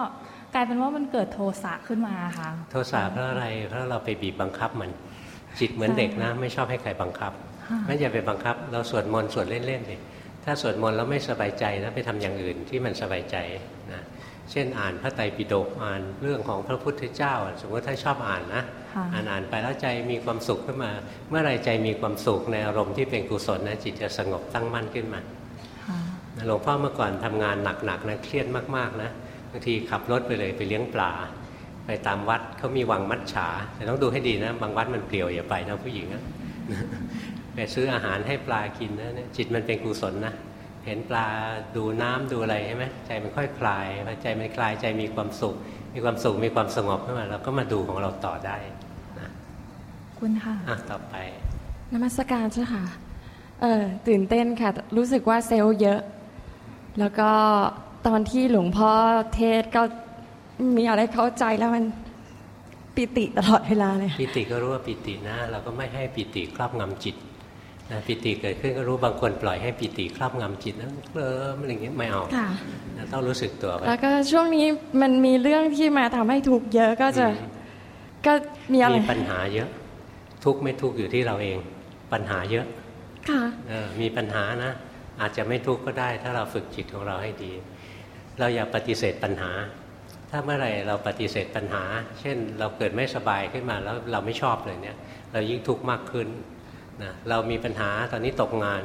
กลายเป็นว่ามันเกิดโทสะขึ้นมาค่ะ โทสะเพราะอะไรเพราะเราไปบีบบังคับมันจิตเหมือนเด็กนะ ไม่ชอบให้ใครบังคับค่ะงั้นอย่าไปบังคับ เราสวดมนต์สวดเล่นๆเลยถ้าสวดมนต์แล้วไม่สบายใจนะไปทำอย่างอื่นที่มันสบายใจนะเช่นอ่านพระไตรปิฎกอ่านเรื่องของพระพุทธเจ้า สมมติถ้าชอบอ่านนะค่ะอ่านอ่านไปแล้วใจมีความสุขขึ้นมา เมื่อไรใจมีความสุขในอารมณ์ที่เป็นกุศลนะจิตจะสงบตั้งมั่นขึ้นมาค่ะหลวงพ่อเมื่อก่อนทำงานหนักๆนะเครียดมากๆนะ บางทีขับรถไปเลยไปเลี้ยงปลา ไปตามวัดเขามีวังมัดฉา แต่ต้องดูให้ดีนะ บางวัดมันเปลี่ยวอย่าไปนะผู้หญิงนะไปซื้ออาหารให้ปลากินนะเนี่ยจิตมันเป็นกุศลนะเห็นปลาดูน้ำดูอะไรใช่ไหมใจมันค่อยคลายพอใจมันคลายใจมีความสุข มีความสุขมีความสงบขึ้นมาเราก็มาดูของเราต่อได้นะคุณค่ะอะต่อไปนมัสการเจ้าค่ะเออตื่นเต้นค่ะ รู้สึกว่าเซลล์เยอะ แล้วก็ ตอนที่หลวงพ่อเทศก็มีอะไรเข้าใจแล้วมันปิติตลอดเวลาเลยปิติก็รู้ว่าปิตินะ เราก็ไม่ให้ปิติครอบงำจิตนะปิติเกิดขึ้นก็รู้บางคนปล่อยให้ปิติครอบงำจิตนะเคลิ้มอะไรอย่างเงี้ยไม่เอาค่ะนะต้องรู้สึกตัวไว้แล้วก็ช่วงนี้มันมีเรื่องที่มาทำให้ทุกข์เยอะก็จะอืมก็มีอะไรมีปัญหาเยอะ ทุกข์ไม่ทุกข์อยู่ที่เราเอง ปัญหาเยอะค่ะเออมีปัญหานะ อาจจะไม่ทุกข์ก็ได้ ถ้าเราฝึกจิตของเราให้ดี เราอย่าปฏิเสธปัญหา ถ้าเมื่อไหร่เราปฏิเสธปัญหา เช่นเราเกิดไม่สบายขึ้นมาแล้วเราไม่ชอบเลยเนี่ย เรายิ่งทุกข์มากขึ้นนะเรามีปัญหาตอนนี้ตกงาน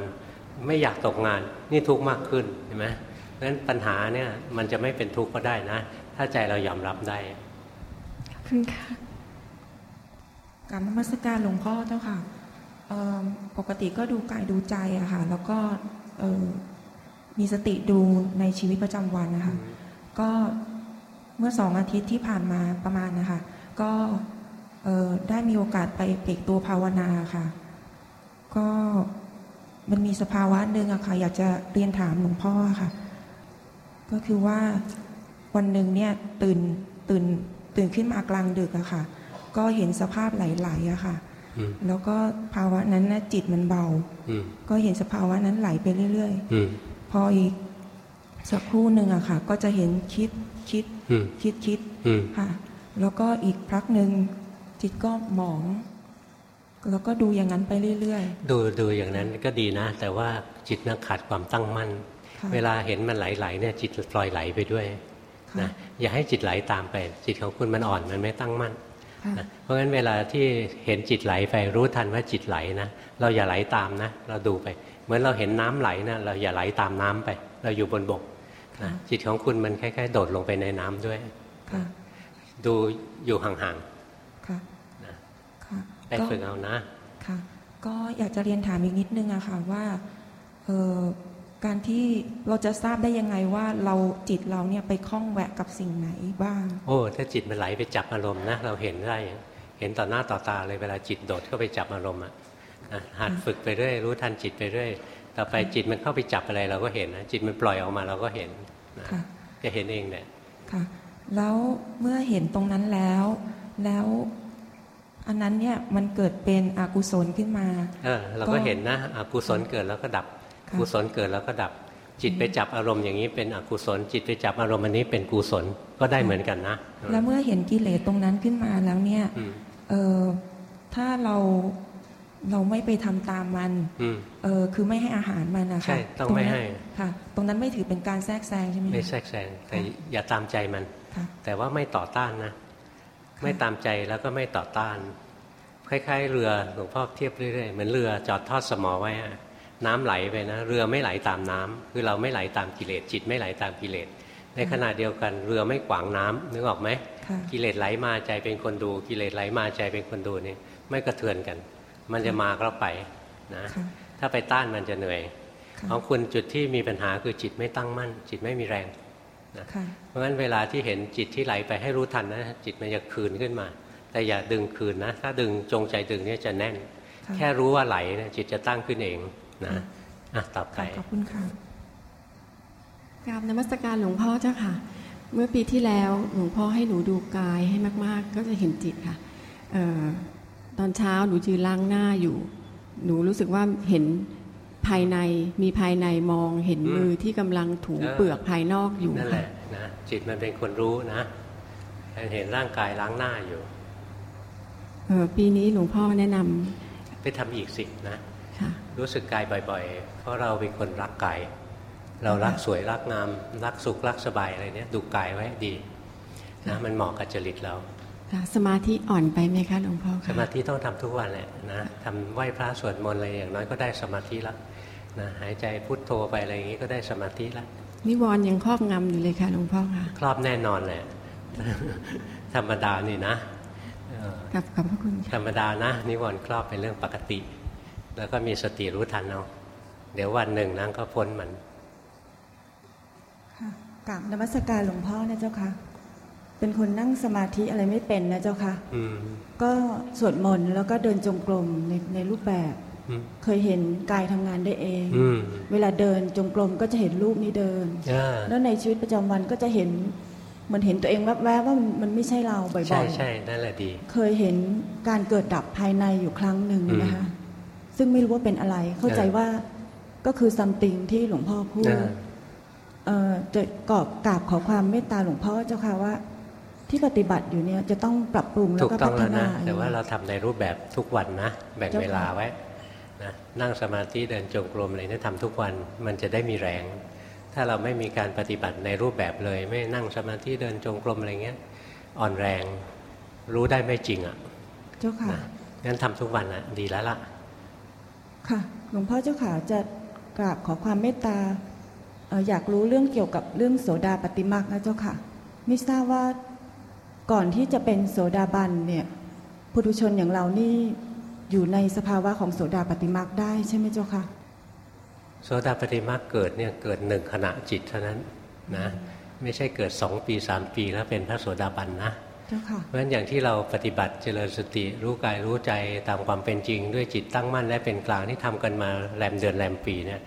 ไม่อยากตกงานนี่ทุกข์มากขึ้นเห็นไหมเพราะฉะนั้นปัญหาเนี่ยมันจะไม่เป็นทุกข์ก็ได้นะ ถ้าใจเรายอมรับได้ขอบคุณค่ะกรารนมัสการหลวงพ่อเจ้าค่ะปกติก็ดูกายดูใจอะค่ะ แล้วก็ มีสติดูในชีวิตประจำวันนะคะ ก็เมื่อสองอาทิตย์ที่ผ่านมาประมาณนะคะ ก็เอ่อได้มีโอกาสไปเปกตัวภาวนาค่ะ ก็มันมีสภาวะหนึ่งอะค่ะ อยากจะเรียนถามหลวงพ่อค่ะ ก็คือว่าวันหนึ่งเนี่ยตื่นตื่นตื่นขึ้นมากลางดึกอะค่ะ ก็เห็นสภาพไหลๆอะค่ะอืมแล้วก็ภาวะนั้นนะจิตมันเบาอืมก็เห็นสภาวะนั้นไหลไปเรื่อยอืมๆ พออีกสักครู่หนึ่งอะค่ะ ก็จะเห็นคิดคิดอืมคิดคิดอืมค่ะ แล้วก็อีกพักหนึ่งจิตก็หมอง แล้วก็ดูอย่างนั้นไปเรื่อยดูดูอย่างนั้นก็ดีนะ แต่ว่าจิตนักขาดความตั้งมั่นค่ะเวลาเห็นมันไหลๆเนี่ยจิตปล่อยไหลไปด้วยค่ะนะอย่าให้จิตไหลตามไป จิตของคุณมันอ่อนมันไม่ตั้งมั่นค่ะนะเพราะงั้นเวลาที่เห็นจิตไหลไปรู้ทันว่าจิตไหลนะเราอย่าไหลตามนะ เราดูไป เหมือนเราเห็นน้ำไหลนะเราอย่าไหลตามน้ำไป เราอยู่บนบกนะจิตของคุณมันคล้ายๆ โดดลงไปในน้ำด้วยๆค่ะดูอยู่ห่างค่ะๆนะค่ะไปก็ฝึกเอานะค่ะก็อยากจะเรียนถามอีกนิดนึงอะค่ะว่าเอ่อการที่เราจะทราบได้ยังไงว่าเราจิตเราเนี่ยไปคล้องแวะกับสิ่งไหนบ้าง โอ้ถ้าจิตมันไหลไปจับอารมณ์นะเราเห็นได้เห็นต่อหน้าต่อตาเลยเวลาจิตโดดเข้าไปจับอารมณ์อะนะ หัดฝึกไปเรื่อยรู้ทันจิตไปเรื่อยต่อไปจิตมันเข้าไปจับอะไรเราก็เห็นนะจิตมันปล่อยออกมาเราก็เห็นนะค่ะจะเห็นเองเนี่ยค่ะ แล้วเมื่อเห็นตรงนั้นแล้ว แล้วอันนั้นเนี่ยมันเกิดเป็นอกุศลขึ้นมาเออเราก็เห็นนะอกุศลเกิดแล้วก็ดับค่ะกุศลเกิดแล้วก็ดับ จิตไปจับอารมณ์อย่างนี้เป็นอกุศล จิตไปจับอารมณ์อันนี้เป็นกุศลก็ได้เหมือนกันนะ แล้วเมื่อเห็นกิเลสตรงนั้นขึ้นมาแล้วเนี่ยอืมเออถ้าเรา เราไม่ไปทำตามมันอืมเออคือไม่ให้อาหารมันนะคะใช่ต้องไม่ให้รนั้นค่ะ ตรงนั้นไม่ถือเป็นการแทรกแซงใช่ไหมคะไม่แทรกแซงแต่อย่าตามใจมันค่ะแต่ว่าไม่ต่อต้านนะ ไม่ตามใจแล้วก็ไม่ต่อต้าน คล้ายๆ เรือหลวงพ่อเทียบเรื่อยๆเหมือนเรือจอดทอดสมอไว้อะน้ำไหลไปนะ เรือไม่ไหลตามน้ำคือเราไม่ไหลตามกิเลสจิตไม่ไหลตามกิเลสในขณะเดียวกันเรือไม่ขวางน้ำนึกออกไหมค่ะกิเลสไหลมาใจเป็นคนดู กิเลสไหลมาใจเป็นคนดูนี่ไม่กระเทือนกัน มันจะมาก็ไปนะค่ะถ้าไปต้านมันจะเหนื่อยค่ะของคุณจุดที่มีปัญหาคือจิตไม่ตั้งมั่น จิตไม่มีแรงค่ะเพราะฉะนั้นเวลาที่เห็นจิตที่ไหลไปให้รู้ทันนะจิตมันจะคืนขึ้นมา แต่อย่าดึงคืนนะ ถ้าดึงจงใจดึงเนี่ยจะแน่นค่ะแค่รู้ว่าไหลเนี่ยจิตจะตั้งขึ้นเองนะค่ะอะต่อไปขอบคุณค่ะกราบนมัสการหลวงพ่อเจ้าค่ะ เมื่อปีที่แล้วหลวงพ่อให้หนูดูกายให้มาก ๆ ก็จะเห็นจิตค่ะเออ ตอนเช้าหนูยืนล้างหน้าอยู่ หนูรู้สึกว่าเห็นภายในมีภายในมองเห็นอืมมือที่กำลังถูเออเปลือกภายนอกอยู่นั่นแหค่ะละนะจิตมันเป็นคนรู้นะเห็นร่างกายล้างหน้าอยู่เออปีนี้หลวงพ่อแนะนำไปทำอีกสินะค่ะรู้สึกกายบ่อยๆ เพราะเราเป็นคนรักกาย เรารักสวยรักงาม รักสุขรักสบายอะไรเนี่ยดูกายไว้ดีนะมันเหมาะกับจริตเรา ค่ะสมาธิอ่อนไปไหมคะหลวงพ่อสคะมาธิต้องทำทุกวันแหละนะทำไหว้พระสวดมนต์อะไรอย่างน้อยก็ได้สมาธิละนะหายใจพุทโธไปอะไรอย่างนี้ก็ได้สมาธิละนิวรณ์ยังครอบงำอยู่เลยค่ะหลวงพ่อค่ะครอบแน่นอนแหละธรรมดานี่นะเออกับขอบพระคุณค่ะธรรมดานะ นิวรณ์ครอบเป็นเรื่องปกติ แล้วก็มีสติรู้ทันเอาเดี๋ยววันหนึ่งนั่งก็พ้นมันค่ะกราบนมัสการหลวงพ่อนะเจ้าค่ะ เป็นคนนั่งสมาธิอะไรไม่เป็นนะเจ้าค่ะอืมก็สวดมนต์แล้วก็เดินจงกรมในในรูปแบบอืมเคยเห็นกายทำงานได้เองอืมเวลาเดินจงกรมก็จะเห็นรูปนี้เดินอ่าแล้วในชีวิตประจำวันก็จะเห็นเหมือนเห็นตัวเองแวบๆว่ามันมันไม่ใช่เราบ่ใช่อยใช่นั่นแหละดีๆเคยเห็นการเกิดดับภายในอยู่ครั้งหนึ่งนะคะซึ่งไม่รู้ว่าเป็นอะไร เข้าใจเออว่าก็คือซัมติงที่หลวงพ่อพูดอ่าเอ่อจะกอบกราบขอความเมตตาหลวงพ่อเจ้าค่ะว่า ที่ปฏิบัติอยู่เนี่ยจะต้องปรับปรุงแล้วถูกก็ต้พัองฒแล้วนานะแต่ว่าเราทำในรูปแบบทุกวันนะ แบ่งเจ้าค่ะเวลาไว้นะนั่งสมาธิเดินจงกรมอะไรเนี่ยทำทุกวันมันจะได้มีแรง ถ้าเราไม่มีการปฏิบัติในรูปแบบเลย ไม่นั่งสมาธิเดินจงกรมอะไรเงี้ยอ่อนแรงรู้ได้ไม่จริงอะ่ะ เจ้าค่ะงั้นทำทุกวันอะ ดีแล้วล่ะ ค่ะหลวงพ่อเจ้าค่ะจะกราบขอความเมตตาเอ่ออยากรู้เรื่องเกี่ยวกับเรื่องโสดาปฏิมาคนะเจ้าค่ะ ไม่ทราบว่า ก่อนที่จะเป็นโสดาบันเนี่ยปุถุชนอย่างเรานี่อยู่ในสภาวะของโสดาปฏิมาคได้ใช่ไหมเจ้าค่ะโสดาปฏิมาเกิดเนี่ยเกิดหนึ่งขณะจิตเท่านั้นนะไม่ใช่เกิดสองปีสามปีแล้วเป็นพระโสดาบันนะเจ้าค่ะเพราะฉะนั้นอย่างที่เราปฏิบัติเจริญสติรู้กายรู้ใจตามความเป็นจริง ด้วยจิตตั้งมั่นและเป็นกลางที่ทำกันมาแรมเดือนแรมปีเนี่ย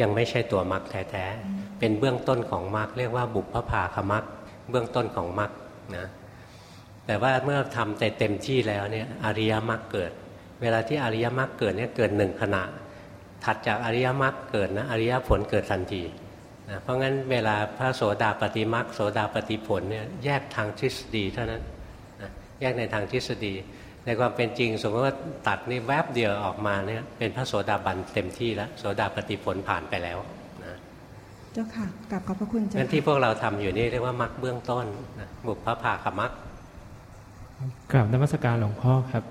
ยังไม่ใช่ตัวมรรคแท้ๆเป็นเบื้องต้นของมรรคเรียกว่าบุพภาคมรรคเบื้องต้นของมรรคนะ แต่ว่าเมื่อทำแต่เต็มที่แล้วเนี่ยอริยมรรคเกิด เวลาที่อริยมรรคเกิดเนี่ยเกิดหนึ่งขณะ ถัดจากอริยมรรคเกิดนะอริยผลเกิดทันทีนะเพราะงั้นเวลาพระโสดาปฏิมักโสดาปฏิผลเนี่ยแยกทางทฤษฎีเท่านั้นนะแยกในทางทฤษฎี ในความเป็นจริง สมมติว่าตัดนี่แวบเดียวออกมาเนี่ยเป็นพระโสดาบันเต็มที่แล้วโสดาปฏิผลผ่านไปแล้วนะเจ้าค่ะกลับขอบพระคุณเจ้างั้นค่ะที่พวกเราทำอยู่นี่เรียกว่ามักเบื้องต้นนะบุพพภาคมัก กราบนมัสการหลวงพ่อครับ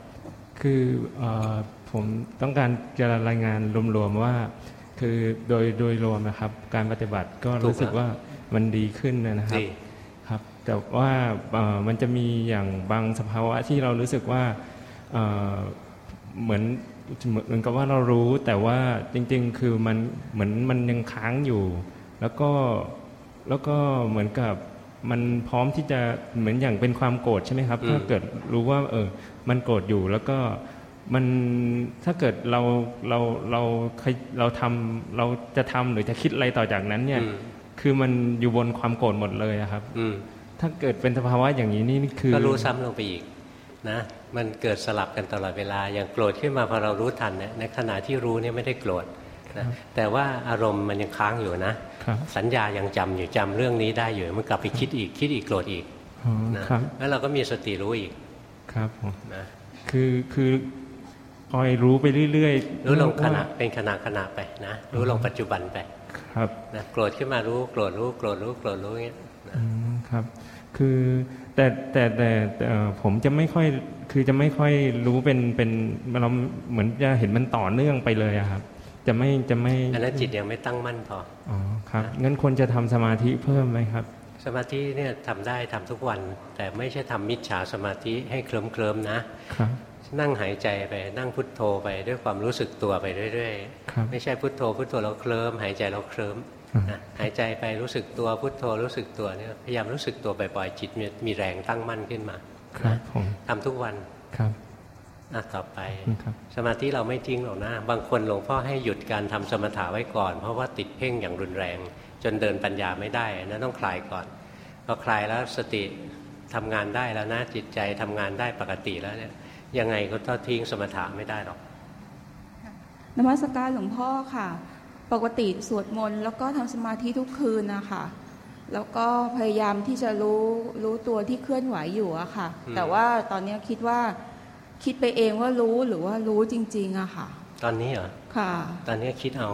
คือเออผมต้องการจะรายงานรวมๆว่า คือโดยโดยรวมนะครับ การปฏิบัติก็รู้สึกว่ามันดีขึ้นนะครับดีครับ แต่ว่าเอ่อมันจะมีอย่างบางสภาวะที่เรารู้สึกว่าเอ่อเหมือนเหมือนกับว่าเรารู้แต่ว่าจริง ๆ คือมันเหมือนมันยังค้างอยู่ แล้วก็แล้วก็เหมือนกับ มันพร้อมที่จะเหมือนอย่างเป็นความโกรธใช่ไหมครับอืมถ้าเกิดรู้ว่า เออ มันโกรธอยู่แล้วก็มันถ้าเกิดเราเราเราเคยเราทำเราจะทำหรือจะคิดอะไรต่อจากนั้น เนี่ยอืมคือมันอยู่บนความโกรธหมดเลยอะครับ อืมถ้าเกิดเป็นสภาวะอย่างนี้นี่คือก็รู้ซ้ำลงไปอีกนะ มันเกิดสลับกันตลอดเวลาอย่างโกรธขึ้นมาพอเรารู้ทันเนี่ยในขณะที่รู้เนี่ยไม่ได้โกรธ นะแต่ว่าอารมณ์มันยังค้างอยู่นะครับสัญญายังจำอยู่จำเรื่องนี้ได้อยู่ มันกลับไปคิดอีกคิดอีกโกรธอีกอ๋อนะครับแล้วเราก็มีสติรู้อีกครับผมนะคือคือคอยรู้ไปเรื่อยๆ รู้ลงขณะว่าเป็นขณะขณะไปนะรู้ลงปัจจุบันไปครับนะโกรธขึ้นมารู้โกรธรู้โกรธรู้โกรธรู้อย่างเงี้ยนะอืมครับ คือแต่แต่แต่แต่เอ่อผมจะไม่ค่อยคือจะไม่ค่อยรู้เป็นเป็นเราเหมือนจะเห็นมันต่อเนื่องไปเลยอะครับ จะไม่จะไม่อันนั้นจิตยังไม่ตั้งมั่นพออ๋อครับงั้นควรจะทำสมาธิเพิ่มไหมครับ สมาธิเนี่ยทำได้ทำทุกวัน แต่ไม่ใช่ทำมิจฉาสมาธิให้เคลิ้มเคลิมๆนะครับนั่งหายใจไปนั่งพุทโธไปด้วยความรู้สึกตัวไปเรื่อยครับๆไม่ใช่พุทโธพุทโธเราเคลิ้มหายใจเราเคลิ้มอ่านะหายใจไปรู้สึกตัวพุทโธรู้สึกตัวเนี่ยพยายามรู้สึกตัวบ่อยๆจิตมีมีแรงตั้งมั่นขึ้นมาครับนะผมทำทุกวันครับ อะต่อไปครับสมาธิเราไม่ทิ้งหรอกนะ บางคนหลวงพ่อให้หยุดการทำสมถะไว้ก่อน เพราะว่าติดเพ่งอย่างรุนแรง จนเดินปัญญาไม่ได้อันนั้นต้องคลายก่อนพอคลายแล้วสติทำงานได้แล้วนะจิตใจทำงานได้ปกติแล้วเนี่ยยังไงก็ต้องทิ้งสมถะไม่ได้หรอกนมัสการหลวงพ่อค่ะ ปกติสวดมนต์แล้วก็ทำสมาธิทุกคืนนะคะแล้วก็พยายามที่จะรู้รู้ตัวที่เคลื่อนไหวอยู่อะค่ะอืมแต่ว่าตอนนี้คิดว่า คิดไปเองว่ารู้หรือว่ารู้จริง ๆอะค่ะ ตอนนี้เหรอค่ะ ตอนนี้คิดเอา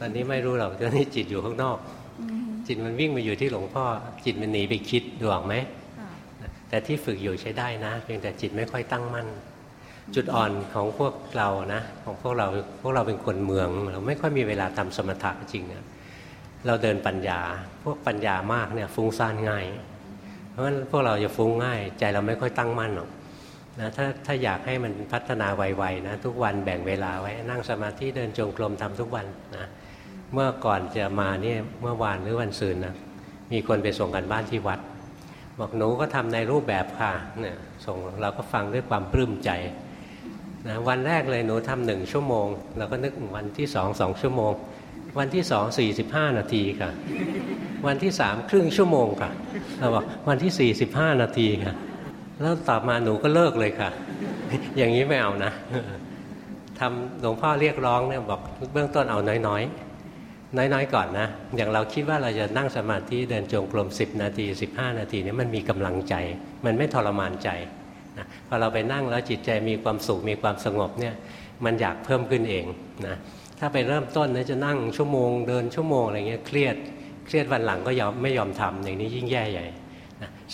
ตอนนี้ไม่รู้หรอกตอนนี้จิตอยู่ข้างนอกอืมจิตมันวิ่งมาอยู่ที่หลวงพ่อ จิตมันหนีไปคิดดูออกไหมค่ะแต่ที่ฝึกอยู่ใช้ได้นะ เพียงแต่จิตไม่ค่อยตั้งมั่น จุดอ่อนของพวกเรานะ ของพวกเราพวกเราเป็นคนเมือง เราไม่ค่อยมีเวลาทำสมถะจริงนะเราเดินปัญญา พวกปัญญามากเนี่ยฟุ้งซ่านง่าย เพราะฉะนั้นพวกเราจะฟุ้งง่าย ใจเราไม่ค่อยตั้งมั่นหรอก นะถ้าถ้าอยากให้มันพัฒนาไวๆนะทุกวันแบ่งเวลาไว้นั่งสมาธิเดินจงกรมทำทุกวันนะเมื่อก่อนจะมาเนี่ยเมื่อวานหรือวันศุกร์นะมีคนไปส่งกันบ้านที่วัด บอกหนูก็ทำในรูปแบบค่ะเนี่ยส่งเราก็ฟังด้วยความปลื้มใจนะวันแรกเลยหนูทำหนึ่งชั่วโมง เราก็นึกวันที่สองสองชั่วโมง วันที่สองสี่สิบห้านาทีค่ะ วันที่สามครึ่งชั่วโมงค่ะเราบอกวันที่สี่สิบห้านาทีค่ะ แล้วต่อมาหนูก็เลิกเลยค่ะ อย่างนี้ไม่เอานะทำหลวงพ่อเรียกร้องเนี่ยบอกเบื้องต้นเอาน้อยๆ น้อยๆ ก่อนนะ อย่างเราคิดว่าเราจะนั่งสมาธิเดินจงกรม10 นาที 15 นาทีนี่มันมีกำลังใจ มันไม่ทรมานใจนะพอเราไปนั่งแล้วจิตใจมีความสุขมีความสงบเนี่ยมันอยากเพิ่มขึ้นเองนะถ้าไปเริ่มต้นนะจะนั่งชั่วโมง เดินชั่วโมงอะไรเงี้ยเครียดเครียดวันหลังก็ยอมไม่ยอมทำอย่างนี้ยิ่งแย่ใหญ่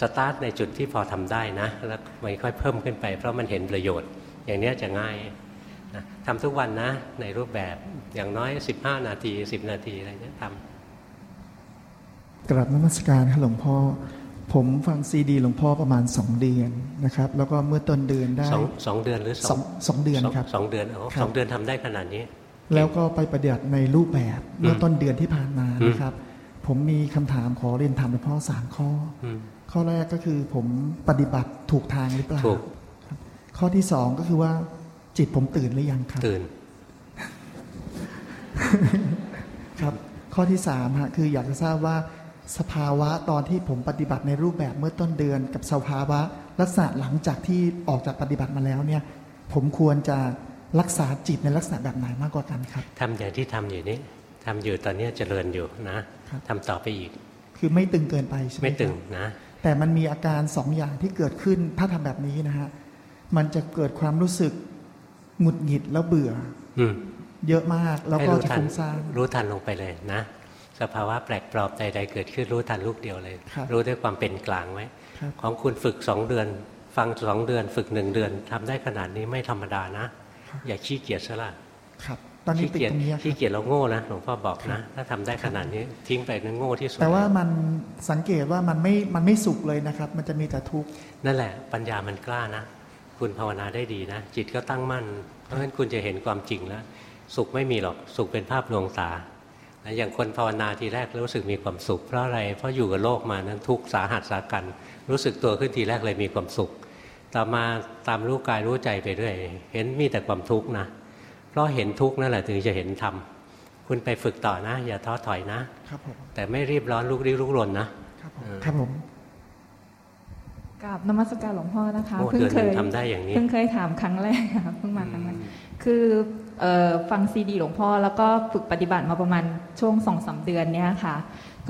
สตาร์ทในจุดที่พอทำได้นะ แล้วมันค่อยเพิ่มขึ้นไป เพราะมันเห็นประโยชน์ อย่างเนี้ยจะง่ายนะทำทุกวันนะ ในรูปแบบอย่างน้อย 15 นาที 10 นาทีอะไรเนี้ยทกราบนมัสการครับหลวงพ่อ ผมฟังซีดีหลวงพ่อประมาณสองเดือนนะครับ แล้วก็เมื่อต้นเดือนได้ำสองสองเดือนหรือสองสองเดือนครับสองเดือนโอ้ครับสองเดือนทำได้ขนาดนี้ แล้วก็ไปปฏิบัติในรูปแบบเมื่อต้นเดือนที่ผ่านมาอืมนะครับ ผมมีคำถามขอเรียนถามหลวงพ่อสามข้ออม ข้อแรกก็คือผมปฏิบัติถูกทางหรือเปล่าถูกครับข้อที่สองก็คือว่า จิตผมตื่นหรือยังครับ ตื่น ครับ ข้อที่สามฮะคืออยากจะทราบว่าสภาวะตอนที่ผมปฏิบัติในรูปแบบเมื่อต้นเดือน กับสภาวะลักษณะหลังจากที่ออกจากปฏิบัติมาแล้วเนี่ย ผมควรจะรักษาจิตในลักษณะแบบไหนมากกว่ากันครับทำอย่างที่ทำอยู่นี้ทำอยู่ตอนนี้เจริญอยู่นะทำต่อไปอีก คือไม่ตึงเกินไปใช่ไหมไม่ตึงนะ แต่มันมีอาการสองอย่างที่เกิดขึ้นถ้าทำแบบนี้นะฮะมันจะเกิดความรู้สึกหงุดหงิดแล้วเบื่อ อืมเยอะมากแล้วก็จะให้ฟุ้งซ่านรู้ทันลงไปเลยนะ สภาวะแปลกปลอมใดๆเกิดขึ้นรู้ทันลูกเดียวเลยครับรู้ด้วยความเป็นกลางไว้ครับของคุณฝึกสองเดือน ฟังสองเดือน ฝึกหนึ่งเดือนทำได้ขนาดนี้ไม่ธรรมดานะ อย่าขี้เกียจซะละครับ ตอนนี้ขี้ติดเกียจตรงนี้ครับขี้เกียจเราโง่นะหลวงพ่อบอกนะ ถ้าทำได้ขนาดนี้ทิ้งไปนั่นโง่ที่สุดแต่ว่ามันสังเกตว่ามันไม่มันไม่สุขเลยนะครับ มันจะมีแต่ทุกข์นั่นแหละ ปัญญามันกล้านะคุณภาวนาได้ดีนะ จิตก็ตั้งมั่น เพราะฉะนั้นคุณจะเห็นความจริงแล้ว สุขไม่มีหรอกสุขเป็นภาพลวงตานะอย่างคนภาวนาทีแรกรู้สึกมีความสุขเพราะอะไรเพราะอยู่กับโลกมานั้นทุกข์สาหัสสากัน รู้สึกตัวขึ้นทีแรกเลยมีความสุข ต่อมาตามรู้กายรู้ใจไปเรื่อยเห็นมีแต่ความทุกข์นะ เพราะเห็นทุกข์นั่นแหละถึงจะเห็นธรรมคุณไปฝึกต่อนะ อย่าท้อถอยนะครับผมแต่ไม่รีบร้อนลุกลี้ลุกลนนะครับผมกับนมัสการหลวงพ่อนะคะโอ้เพิ่งเดือนหเคนึ่งยทำได้อย่างนี้เพิ่งเคยถามครั้งแรกค่ะเพิ่งมาครั้งแรกคือเอ่อฟังซีดีหลวงพ่อแล้วก็ฝึกปฏิบัติมาประมาณช่วงสองสาเดือนเนี้ยค่ะ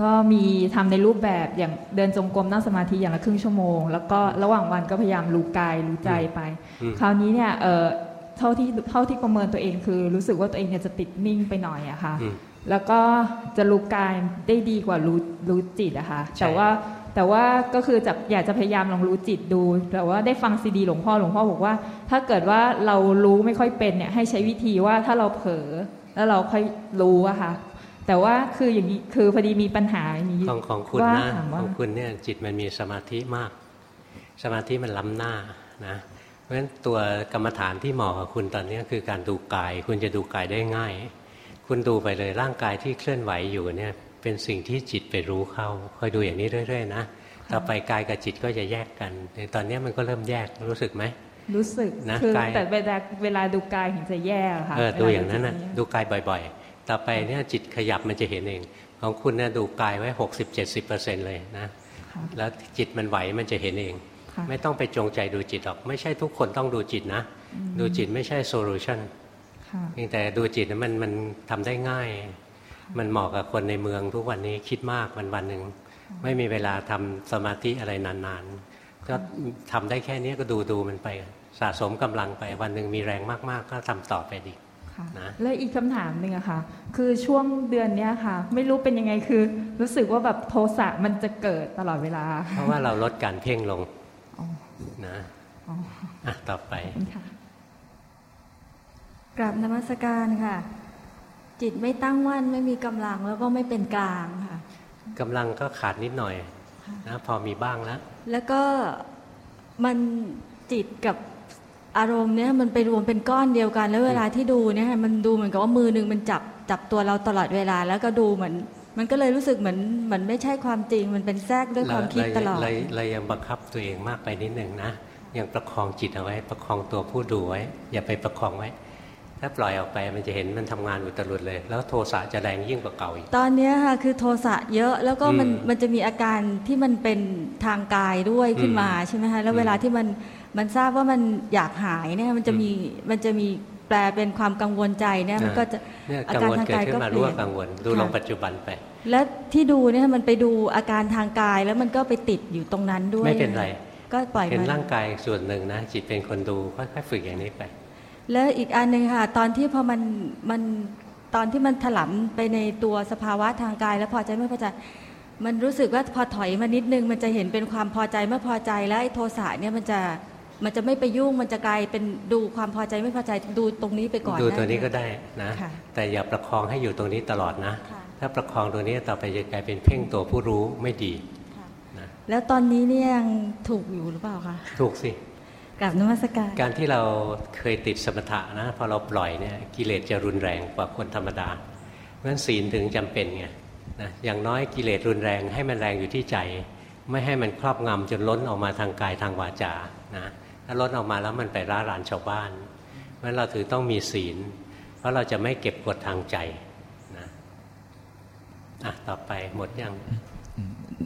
ก็มีทำในรูปแบบอย่างเดินจงกรมนั่งสมาธิอย่างละครึ่งชั่วโมง แล้วก็ระหว่างวันก็พยายามรู้กายรู้ใจไปอืมคราวนี้เนี่ย เอ่อเท่าที่เท่าที่ประเมินตัวเองคือ รู้สึกว่าตัวเองเนี่ยจะติดนิ่งไปหน่อยอะค่ะอืมแล้วก็จะรู้กายได้ดีกว่ารู้รู้จิตอะค่ะใช่แต่ว่าแต่ว่าก็คือจะอยากจะพยายามลองรู้จิตดู แต่ว่าได้ฟังซีดีหลวงพ่อหลวงพ่อบอกว่า ถ้าเกิดว่าเรารู้ไม่ค่อยเป็นเนี่ยให้ใช้วิธีว่าถ้าเราเผลอแล้วเราค่อยรู้อะค่ะ แต่ว่าคืออย่างนี้คือพอดีมีปัญหาอย่างนี้ของของคุณว่านะถามขว่าองคุณเนี่ยจิตมันมีสมาธิมาก สมาธิมันล้ำหน้านะเพ ราะฉะนั้นตัวกรรมฐานที่เหมาะกับคุณตอนนี้คือการดูกาย คุณจะดูกายได้ง่าย คุณดูไปเลยร่างกายที่เคลื่อนไหวอยู่เนี่ยเป็นสิ่งที่จิตไปรู้เข้าคอยดูอย่างนี้เรื่อย ๆ นะต่อไปกายกับจิตก็จะแยกกันในตอนนี้มันก็เริ่มแยกรู้สึกไหมรู้สึกนะคือกายแต่เวลาเวลาดูกายถึงจะแย่อะค่ะเออดูอย่างนั้นเวลนะจิตเยดูกายบ่อย ๆ ต่อไปเนี่ยจิตขยับมันจะเห็นเอง ของคุณเนี่ยดูกายไว้หกสิบเจ็ดสิบเปอร์เซ็นต์เลยนะค่ะแล้วจิตมันไหวมันจะเห็นเองค่ะ ไม่ต้องไปจงใจดูจิตหรอก ไม่ใช่ทุกคนต้องดูจิตนะอืมดูจิตไม่ใช่ solution ค่ะเพียงแต่ดูจิตนะมันมันทำได้ง่าย มันเหมาะกับคนในเมืองทุกวันนี้คิดมากวันวันหนึ่งไม่มีเวลาทำสมาธิอะไรนานๆ ก็ทำได้แค่นี้ก็ดูดูมันไป สะสมกำลังไปวันหนึ่งมีแรงมากๆ ก็ทำต่อไปดีค่ะนะและอีกคำถามหนึ่งอะค่ะ คือช่วงเดือนเนี้ยค่ะ ไม่รู้เป็นยังไงคือ รู้สึกว่าแบบโทสะมันจะเกิดตลอดเวลา เพราะว่าเราลดการเพ่งลงอ๋อ นะอ๋ออะต่อไปขอบคุณค่ะกราบนมัสการค่ะ จิตไม่ตั้งมั่นไม่มีกำลังแล้วก็ไม่เป็นกลางค่ะกำลังก็ขาดนิดหน่อยนะพอมีบ้างแล้ว แล้วก็มันจิตกับอารมณ์เนี่ยมันไปรวมเป็นก้อนเดียวกัน แล้วเวลาที่ดูเนี่ยค่ะมันดูเหมือนกับว่ามือหนึ่งมันจับจับตัวเราตลอดเวลา แล้วก็ดูเหมือน มันก็เลยรู้สึกเหมือนเหมือนไม่ใช่ความจริง มันเป็นแทรกด้วยความคิดตลอดเราเรายังบังคับตัวเองมากไปนิดหนึ่งนะยังประคองจิตเอาไว้ ประคองตัวผู้ดูไว้ อย่าไปประคองไว้ ถ้าปล่อยออกไปมันจะเห็นมันทำงานอุตรุดเลย แล้วโทสะจะแรงยิ่งกว่าเก่าอีกตอนเนี้ยค่ะคือโทสะเยอะแล้วก็มันอืมมันจะมีอาการที่มันเป็นทางกายด้วยขึ้นมาใช่ไหมคะแล้วเวลาที่มันมันทราบว่ามันอยากหายเนี่ยมันจะมีมันจะมี แปลเป็นความกังวลใจเนี่ยมันก็จะเนี่ยอากังการวลทางเกิดกายขึ้ก็นมาเปรู้ลี่ยว่านกังวลดูค่ะลงปัจจุบันไป และที่ดูเนี่ยมันไปดูอาการทางกายแล้วมันก็ไปติดอยู่ตรงนั้นด้วยไม่เป็นไร ก็ปล่อยเห็นมันร่างกายส่วนหนึ่งนะจิตเป็นคนดูค่อยๆฝึกอย่างนี้ไป แล้วอีกอันหนึ่งค่ะ ตอนที่พอมันมันตอนที่มันถลำไปในตัวสภาวะทางกาย แล้วพอใจไม่พอใจมันรู้สึกว่าพอถอยมานิดนึง มันจะเห็นเป็นความพอใจเมื่อพอใจแล้วไอ้โทสะเนี่ยมันจะ มันจะไม่ไปยุ่งมันจะกลายเป็นดูความพอใจไม่พอใจดูตรงนี้ไปก่อนดูได้ตัวนี้ไหมก็ได้นะค่ะแต่อย่าประคองให้อยู่ตรงนี้ตลอดนะค่ะถ้าประคองตัวนี้ต่อไปจะกลายเป็นเพ่งตัวผู้รู้ไม่ดีแล้วตอนนี้เนี่ยยังถูกอยู่หรือเปล่าคะถูกสิกับนมัสการการที่เราเคยติดสมถะนะพอเราปล่อยเนี่ยกิเลสจะรุนแรงกว่าคนธรรมดาเพราะฉะนั้นศีลถึงจำเป็นไงนะอย่างน้อยกิเลสรุนแรงให้มันแรงอยู่ที่ใจ ไม่ให้มันครอบงำจนล้นออกมาทางกายทางวาจานะ ถ้าล้นออกมาแล้วมันไปร้ารานชาวบ้านเพราะฉะนั้นเราถือต้องมีศีล เพราะเราจะไม่เก็บกดทางใจนะอะต่อไปหมดยัง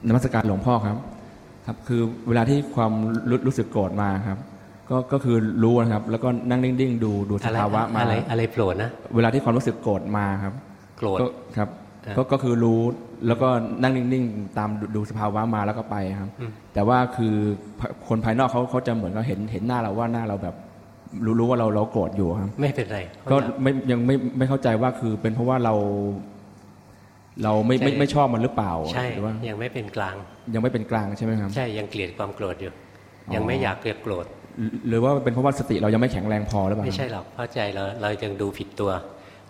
นมัสการหลวงพ่อครับ ครับ คือเวลาที่ความรู้รู้สึกโกรธมาครับ ก็ก็คือรู้นะครับ แล้วก็นั่งนิ่งๆดูดูสภาวะมาอะไรอะไรโผล่นะเวลาที่ความรู้สึกโกรธมาครับกโกรธก็ครับอ่า ก็ก็คือรู้แล้วก็นั่งนิ่งๆ ตามดูดูสภาวะมาแล้วก็ไปครับอืมแต่ว่าคือคนภายนอกเขาเขาจะเหมือนกับเห็นเห็นหน้าเราว่าหน้าเราแบบ รู้รู้ว่าเราเราโกรธอยู่ครับ ไม่เป็นไร ก็ไม่ยังไม่ไม่เข้าใจว่าคือเป็นเพราะว่าเรา เราไม่ไม่ไม่ชอบมันหรือเปล่าใช่หรือว่ายังไม่เป็นกลาง ยังไม่เป็นกลางใช่ไหมครับ ใช่ยังเกลียดความโกรธอยู่อ๋อยังไม่อยากเกลียดโกรธหรือหรือว่าเป็นเพราะว่าสติเรายังไม่แข็งแรงพอหรือเปล่าไม่ใช่หรอกเพราะใจเราเรายังดูผิดตัว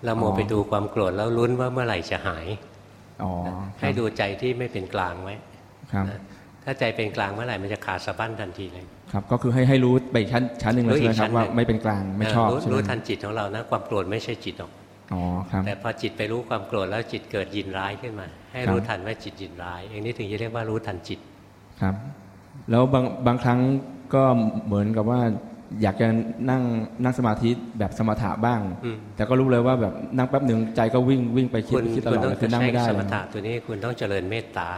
เราโมวไปดูความโกรธแล้วลุ้นว่าเมื่อไหร่จะหายอ๋อให้ดูใจที่ไม่เป็นกลางไว้ครับนะถ้าใจเป็นกลางเมื่อไหร่มันจะขาดสะบั้นทันทีเลยครับก็คือให้ให้รู้ไปอีกชั้นชั้นหนึ่งแล้วใช่ไหมครับว่าไม่เป็นกลางไม่ชอบเรู้ใช่ไหมรู้ทันจิตของเรานะความโกรธไม่ใช่จิตหรอกอ๋อครับแต่พอจิตไปรู้ความโกรธแล้วจิตเกิดยินร้ายขึ้นมา ให้ครับรู้ทันว่าจิตยินร้ายอย่างนี้ถึงจะเรียกว่ารู้ทันจิตครับ แล้วบางบางครั้งก็เหมือนกับว่า อยากจะนั่งนั่งสมาธิแบบสมถะบ้างอืมแต่ก็รู้เลยว่าแบบนั่งแป๊บหนึ่งใจก็วิ่งวิ่งไปคิดคุณคิดตคุณลอดต้องเลยคือนั่งใช้ไม่ได้สเลมยถะตัวนี้คุณต้องเจริญเมตตา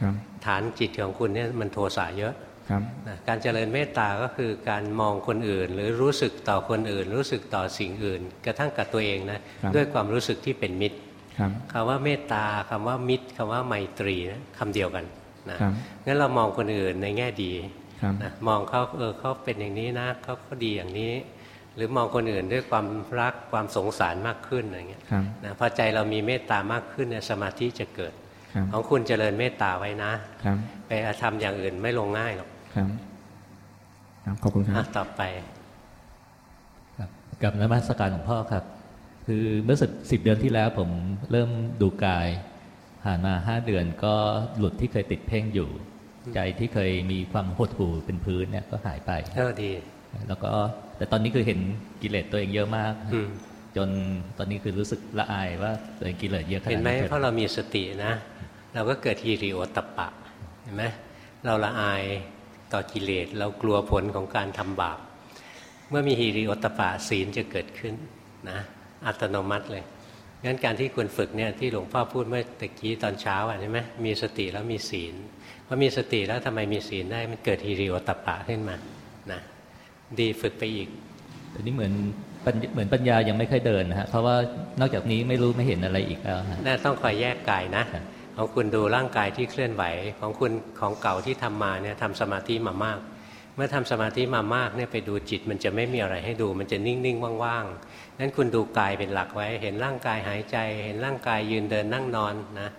ครับฐานจิตของคุณเนี่ยมันโทสะเยอะครับนะการเจริญเมตตาก็คือการมองคนอื่น หรือรู้สึกต่อคนอื่น รู้สึกต่อสิ่งอื่น กระทั่งกับตัวเองนะครับด้วยความรู้สึกที่เป็นมิตรครับคำว่าเมตตาคำว่ามิตรคำว่าไมตรีนะคำเดียวกันนะครับงั้นเรามองคนอื่นในแง่ดีครับนะ มองเขาเออเขาเป็นอย่างนี้นะเขาเขาดีอย่างนี้ หรือมองคนอื่นด้วยความรักความสงสารมากขึ้นอะไรเงี้ยครับนะพอใจเรามีเมตตามากขึ้นเนี่ยสมาธิจะเกิดครับของคุณเจริญเมตตาไว้นะครับไปทำอย่างอื่นไม่ลงง่ายหรอกครับครับขอบคุณคอะรับต่อไปครับกับนมัสการหลวงพ่อครับ คือเมื่อสิบสิบเดือนที่แล้วผมเริ่มดูกายผ่านมาห้าเดือนก็หลุดที่เคยติดเพ่งอยู่ ใจที่เคยมีความหดหู่เป็นพื้นเนี่ยก็หายไปเออดี แล้วก็แต่ตอนนี้คือเห็นกิเลสตัวเองเยอะมากอืมจนตอนนี้คือรู้สึกละอายว่าตัวเองกิเลสเยอะขนาดเห็นไหมนี้เพราะเรามีสตินะ เราก็เกิดฮีริโอตปปะเห็นไหมเราละอายต่อกิเลสเรากลัวผลของการทำบาป เมื่อมีฮีริโอตปปะศีลจะเกิดขึ้นนะอัตโนมัติเลยงั้นการที่ควรฝึกเนี่ยที่หลวงพ่อพูดเมื่อตะกี้ตอนเช้าอะใช่ไหมมีสติแล้วมีศีลพ อมีสติแล้วทำไมมีศีลได้มันเกิดฮีริโอตปปะขึ้นมานะดีฝึกไปอีกแต่นี่เหมือนปัญเหมือนปัญญายังไม่ค่อยเดินนะฮะเพราะว่านอกจากนี้ไม่รู้ไม่เห็นอะไรอีกแล้วฮะน่าต้องคอยแยกกายนะของคุณดูร่างกายที่เคลื่อนไหวของคุณของเก่าที่ทำมาเนี่ยทำสมาธิมามาก เมื่อทำสมาธิมามากเนี่ยไปดูจิตมันจะไม่มีอะไรให้ดู มันจะนิ่งๆว่างๆนั้นคุณดูกายเป็นหลักไว้ เห็นร่างกายหายใจ เห็นร่างกายยืนเดินนั่งนอนนะ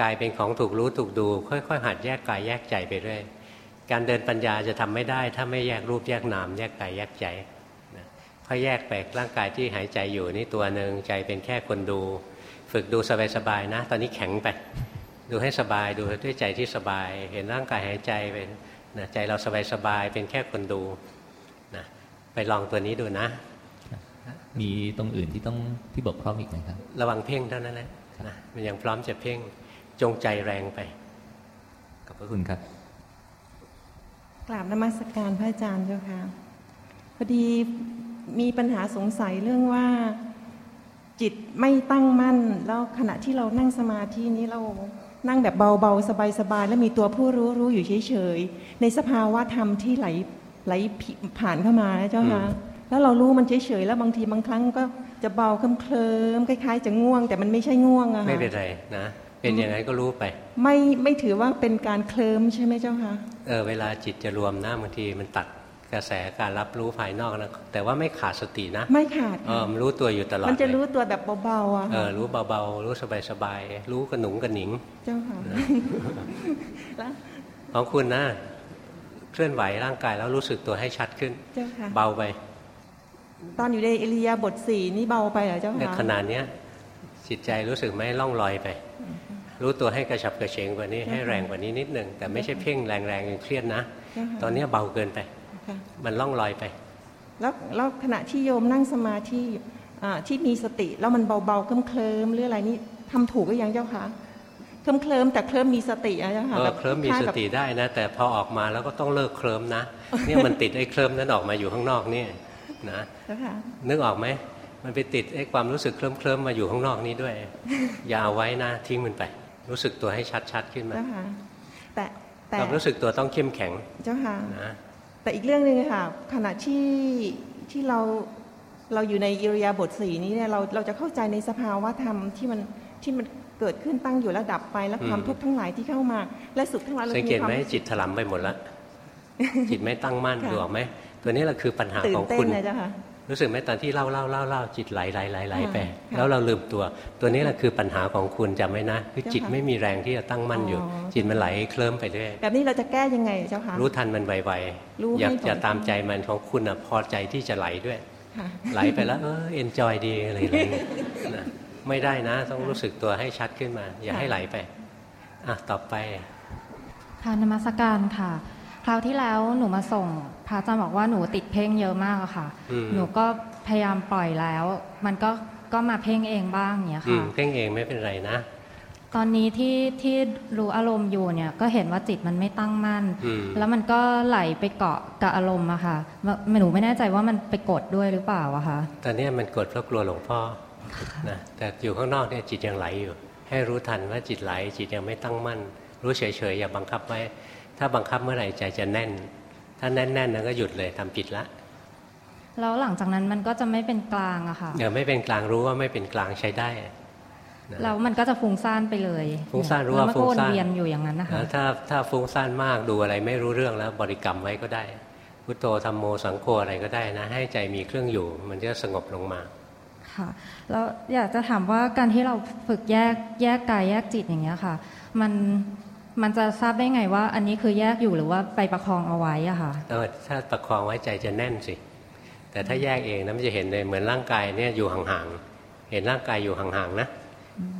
กายเป็นของถูกรู้ถูกดู ค่อยๆ หัดแยกกายแยกใจไปเรื่อยการเดินปัญญาจะทำไม่ได้ ถ้าไม่แยกรูปแยกนามแยกกายแยกใจนะค่อยแยกไปร่างกายที่หายใจอยู่นี่ตัวหนึ่งใจเป็นแค่คนดู ฝึกดูสบายๆนะ ตอนนี้แข็งไป ดูให้สบายดูด้วยใจที่สบาย เห็นร่างกายหายใจเป็นนะใจเราสบายๆเป็นแค่คนดูนะไปลองตัวนี้ดูนะ มีตรงอื่นที่ต้องที่บกพร่องอีกไหมครับ ระวังเพ่งเท่านั้นแหละนะมันยังพร้อมจะเพ่ง จงใจแรงไปขอบพระคุณครับกราบนมัสการพระอาจารย์เจ้าค่ะพอดีมีปัญหาสงสัยเรื่องว่าจิตไม่ตั้งมั่น แล้วขณะที่เรานั่งสมาธินี้เรานั่งแบบเบาๆ สบายๆ แล้วมีตัวผู้รู้รู้อยู่เฉยๆ ในสภาวะธรรมที่ไหลไหลผ่านเข้ามานะเจ้าค่ะแล้วเรารู้มันเฉยๆ แล้วบางทีบางครั้งก็จะเบาเคลิ้มๆคล้ายๆ จะง่วง แต่มันไม่ใช่ง่วงอะไม่ค่ะเป็นไรนะ เป็นอย่างไรก็รู้ไป ไม่ไม่ถือว่าเป็นการเคลิ้มใช่ไหมเจ้าค่ะเออเวลาจิตจะรวมนะบางทีมันตัดกระแสการรับรู้ภายนอกนะแต่ว่าไม่ขาดสตินะ ไม่ขาดเออมันรู้ตัวอยู่ตลอดมันจะเลยรู้ตัวแบบเบาๆอะเอค่ะอรู้เบาๆรู้สบายๆรู้กระหนุงกระหนิง เจ้าค่ะแล้วของคุณนะเคลื่อนไหวร่างกายแล้วรู้สึกตัวให้ชัดขึ้น เจ้าค่ะเบาไป ตอนอยู่ในเอริยาบทสี่นี่เบาไปเหรอเจ้าในค่ะขนาดเนี้ยจิตใจรู้สึกไหมล่องลอยไป รู้ตัวให้กระฉับกระเฉงกว่านี้ให้แรงกว่านี้นิดหนึ่งแต่ไม่ใช่เพ่งแรงๆจนเครียดนะเจ้าค่ะตอนเนี้ยเบาเกินไปค่ะมันล่องลอยไป แล้วแล้วขณะที่โยมนั่งสมาธิอ่าที่มีสติแล้วมันเบาๆเคลิ้มๆหรืออะไรนี่ทำถูกหรือยังเจ้าค่ะเคลิ้มเคลิมๆแต่เคลิ้มมีสติอะเจ้าค่ะเออแบบเคลิ้มมีคล้ายสแบบติได้นะ แต่พอออกมาแล้วก็ต้องเลิกเคลิ้มนะเนี่ยมันติดไอ้เคลิ้มนั้นออกมาอยู่ข้างนอกนี่นะเจ้าค่ะนึกออกไหมมันไปติดไอ้ความรู้สึกเคลิ้มเคลิ้มๆมาอยู่ข้างนอกนี้ด้วย อย่าเอาไว้นะทิ้งมันไป รู้สึกตัวให้ชัดๆขึ้นมาเจ้าค่ะแต่แต่ความรู้สึกตัวต้องเข้มแข็งเจ้าค่ะนะแต่อีกเรื่องหนึ่งค่ะขณะที่ที่เราเราอยู่ในอิริยาบถสี่นี้เนี่ยเราเราจะเข้าใจในสภาวะธรรมที่มันที่มันเกิดขึ้นตั้งอยู่แล้วดับไปแล้วความทุกข์ทั้งหลายที่เข้ามา และสุขทั้งหลายเราสังเกตไหมจิตถลำไปหมดแล้วจิตไม่ตั้งมั่นดูออกไหมตัวนี้แหละคือปัญหาของคุณ รู้สึกไหมตอนที่เล่าเล่าเล่าเล่าจิตไหลไหลไหลไหลไป แล้วเราลืมตัว ตัวนี้แหละคือปัญหาของคุณจำไว้นะ คือจิตไม่มีแรงที่จะตั้งมั่นอยู่ จิตมันไหลเคลิ้มไปเรื่อยแบบนี้เราจะแก้ยังไงเจ้าค่ะรู้ทันมันไวๆอยากจะตามใจมันของคุณอะพอใจที่จะไหลด้วยไหลไปแล้วเออเอนจอยดีอะไรอะไรนะไม่ได้นะ ต้องรู้สึกตัวให้ชัดขึ้นมา อย่าให้ไหลไปอะต่อไปค่ะนมัสการค่ะ คราวที่แล้วหนูมาส่งพระอาจารย์บอกว่าหนูติดเพ่งเยอะมากค่ะหนูก็พยายามปล่อยแล้ว มันก็ก็มาเพ่งเองบ้างเนี้ยค่ะ เพ่งเองไม่เป็นไรนะ ตอนนี้ที่ที่รู้อารมณ์อยู่เนี่ยก็เห็นว่าจิตมันไม่ตั้งมั่นแล้วมันก็ไหลไปเกาะกับอารมณ์อะค่ะหนูไม่แน่ใจว่ามันไปกดด้วยหรือเปล่าอะคะตอนนี้มันกดเพราะกลัวหลวงพ่อนะแต่อยู่ข้างนอกเนี่ยจิตยังไหลอยู่ ให้รู้ทันว่าจิตไหล จิตยังไม่ตั้งมั่น รู้เฉยๆอย่าบังคับไว้ ถ้าบังคับเมื่อไหร่ใจจะแน่น ถ้าแน่นๆนั้นก็หยุดเลยทำผิดละแล้วหลังจากนั้นมันก็จะไม่เป็นกลางอะค่ะเดี๋ยวไม่เป็นกลางรู้ว่าไม่เป็นกลางใช้ได้แล้วมันก็จะฟุ้งซ่านไปเลยฟุ้งซ่านรู้ว่าฟุ้งซ่านเวียนอยู่อย่างนั้นนะคะถ้าถ้าฟุ้งซ่านมากดูอะไรไม่รู้เรื่องแล้ว บริกรรมไว้ก็ได้ พุทโธธรรมโมสังโฆอะไรก็ได้นะ ให้ใจมีเครื่องอยู่ มันจะสงบลงมาค่ะแล้วอยากจะถามว่าการที่เราฝึกแยกแยกกายแยกจิตอย่างเงี้ยค่ะ มัน มันจะทราบได้ไงว่า อันนี้คือแยกอยู่หรือว่าไปประคองเอาไว้อะค่ะเออถ้าประคองไว้ใจจะแน่นสิ แต่ถ้าแยกเองนะมันจะเห็นเลยเหมือนร่างกายเนี่ยอยู่ห่างๆเห็นร่างกายอยู่ห่างๆนะ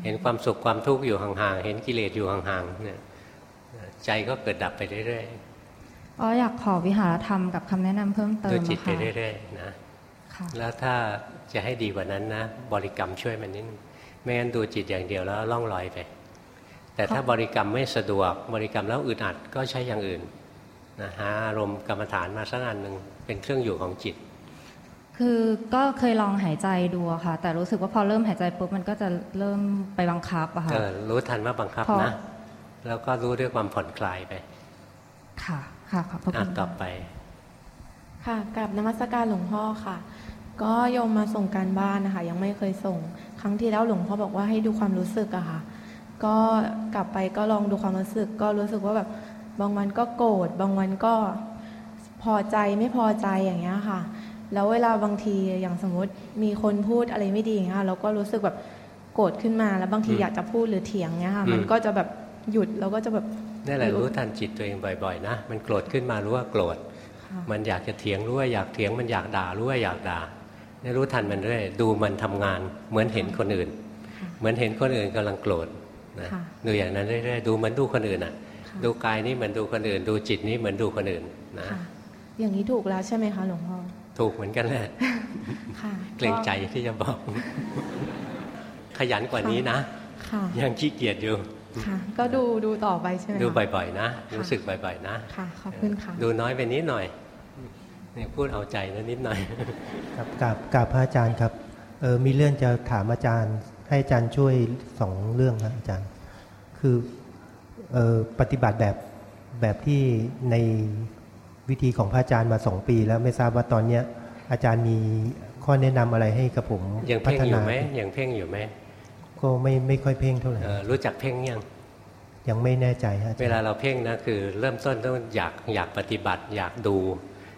เห็นความสุขความทุกข์อยู่ห่างๆเห็นกิเลสอยู่ห่างๆเนี่ยใจก็เกิดดับไปเรื่อยๆอ๋ออยากขอวิหารธรรมกับคำแนะนำเพิ่มเติมดูจิตไปเรื่อยๆนะแล้วถ้าจะให้ดีกว่านั้นนะ บริกรรมช่วยมันนิดไม่งั้นดูจิตอย่างเดียวแล้วล่องลอยไป แต่ถ้าบริกรรมไม่สะดวก บริกรรมแล้วอึดอัดก็ใช้อย่างอื่นนะหาอารมณ์กรรมฐานมาสักอันหนึ่งเป็นเครื่องอยู่ของจิต คือก็เคยลองหายใจดูค่ะ แต่รู้สึกว่าพอเริ่มหายใจปุ๊บมันก็จะเริ่มไปบังคับอะค่ะรู้ทันว่าบังคับนะ แล้วก็รู้ด้วยความผ่อนคลายไป ค่ะค่ะขอบพระคุณต่อไป ค่ะกับนมัสการหลวงพ่อค่ะ ก็โยมมาส่งการบ้านนะคะ ยังไม่เคยส่ง ครั้งที่แล้วหลวงพ่อบอกว่าให้ดูความรู้สึกอะค่ะ ก็กลับไปก็ลองดูความรู้สึก ก็รู้สึกว่าแบบบางวันก็โกรธบางวันก็พอใจไม่พอใจอย่างเงี้ยค่ะ แล้วเวลาบางทีอย่างสมมติมีคนพูดอะไรไม่ดีอย่างเงี้ยเราก็รู้สึกแบบโกรธขึ้นมาแล้วบางทีอยากจะพูดหรือเถียงเงี้ยค่ะ มันก็จะแบบหยุดแล้วก็จะแบบนี่แหละรู้ทันจิตตัวเองบ่อยๆ นะ มันโกรธขึ้นมารู้ว่าโกรธมันอยากจะเถียงรู้ว่าอยากเถียงมันอยากด่ารู้ว่าอยากด่านี่รู้ทันมันเรื่อยดูมันทำงานเหมือนเห็นคนอื่น เหมือนเห็นคนอื่นกำลังโกรธ นะดูอย่างนั้นเรื่อยๆดูเหมือนดูคนอื่นอะ ดูกายนี่เหมือนดูคนอื่น ดูจิตนี่เหมือนดูคนอื่นนะอย่างนี้ถูกแล้วใช่ไหมคะหลวงพ่อถูกเหมือนกันแหละเกรงใจที่จะบอก ขยันกว่านี้นะยังขี้เกียจอยู่ค่ะก็ดูดูต่อไปใช่ไหมดูบ่อยๆนะ รู้สึกบ่อยๆนะค่ะขอบคุณค่ะดูน้อยไปนิดหน่อยนี่พูดเอาใจนะนิดหน่อยกับกับกับพระอาจารย์ครับเออมีเรื่องจะถามอาจารย์ ให้อาจารย์ช่วยสองเรื่องครับอาจารย์ คือออปฏิบัติแบบแบบที่ในวิธีของพระอาจารย์มาสองปี แล้วไม่ทราบว่าตอนเนี้ย อาจารย์มีข้อแนะนำอะไรให้กับผมยังเพ่งอยู่ไหมยังเพ่งอยู่ไหมก็ไม่ไม่ค่อยเพ่งเท่าไหร่รู้จักเพ่งยังยังไม่แน่ใจฮะเวลาเราเพ่งนะคือ เริ่มต้นต้องอยากอยากปฏิบัติอยากดู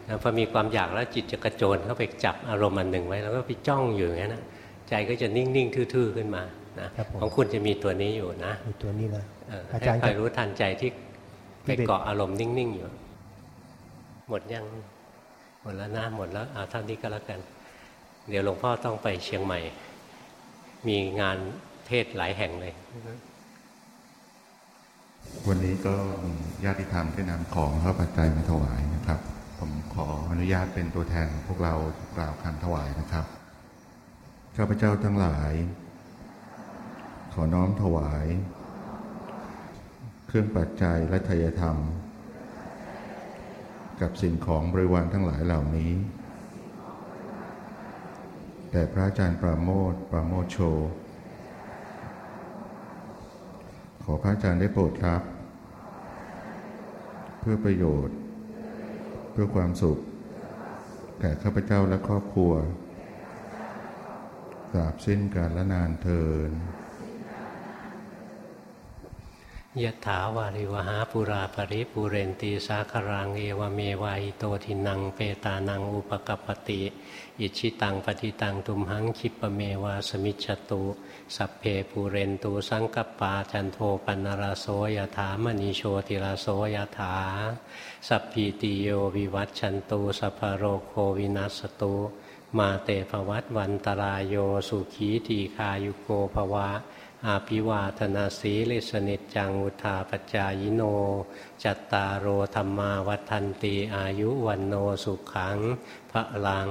นะพอมีความอยากแล้วจิตจะกระโจนเข้าไปจับอารมณ์อันหนึ่งไว้ แล้วก็ไปจ้องอยู่อย่างนั้นนะ ใจก็จะนิ่ง ๆ ทื่อ ๆ ขึ้นมานะของคุณจะมีตัวนี้อยู่นะมีตัวนี้นะอาจารย์คอยรู้ทันใจที่ไปเกาะอารมณ์นิ่ง ๆ อยู่ หมดยังหมดแล้วนะหมดแล้วเอาเท่านี้ก็แล้วกัน เดี๋ยวหลวงพ่อต้องไปเชียงใหม่ มีงานเทศหลายแห่งเลย วันนี้ก็ญาติธรรมได้นำของพระปัจจัยมาถวายนะครับ ผมขออนุญาตเป็นตัวแทนพวกเรากล่าวคำถวายนะครับ ข้าพเจ้าทั้งหลาย ขอน้อมถวาย เครื่องปัจจัยและทายธรรม กับสิ่งของบริวารทั้งหลายเหล่านี้แต่พระอาจารย์ปราโมทปราโมทโช ขอพระอาจารย์ได้โปรดรับ เพื่อประโยชน์ เพื่อความสุข แก่ข้าพเจ้าและครอบครัว ตราบสิ้นกาลละนานเทินยะถาวาริวหาปุราปริปุเรนตีสาครังเอวเมวายโตทินังเปตานังอุปกปติ อิชิตังปฏิตังตุมหังคิปเมวาสมิจตุ สัพเพปูเรนตูสังกปาจันโทปันราโสยถามณีโชติราโสยถา สัพพีติโยวิวัตชันตูสัพโรโควินัสตุ มาเตภวัตวันตรายโยสุขีทีคายุโกภวะ อาภิวาธนาสีลิสนิจังุทาปจายโน จัตตารโอธรรมาวัฒนตีอายุวันโนสุขังพระลัง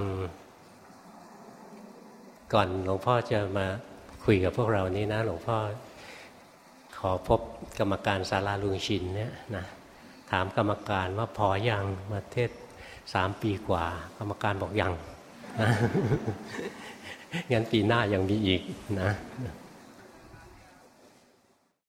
ก่อนหลวงพ่อจะมาคุยกับพวกเรานี้นะ หลวงพ่อ ขอพบกรรมการศาลาลุงชินเนี่ยนะถามกรรมการว่าพออยังมาเทศสามปีกว่า กรรมการบอกยัง งั้นปีหน้ายังมีอีกนะ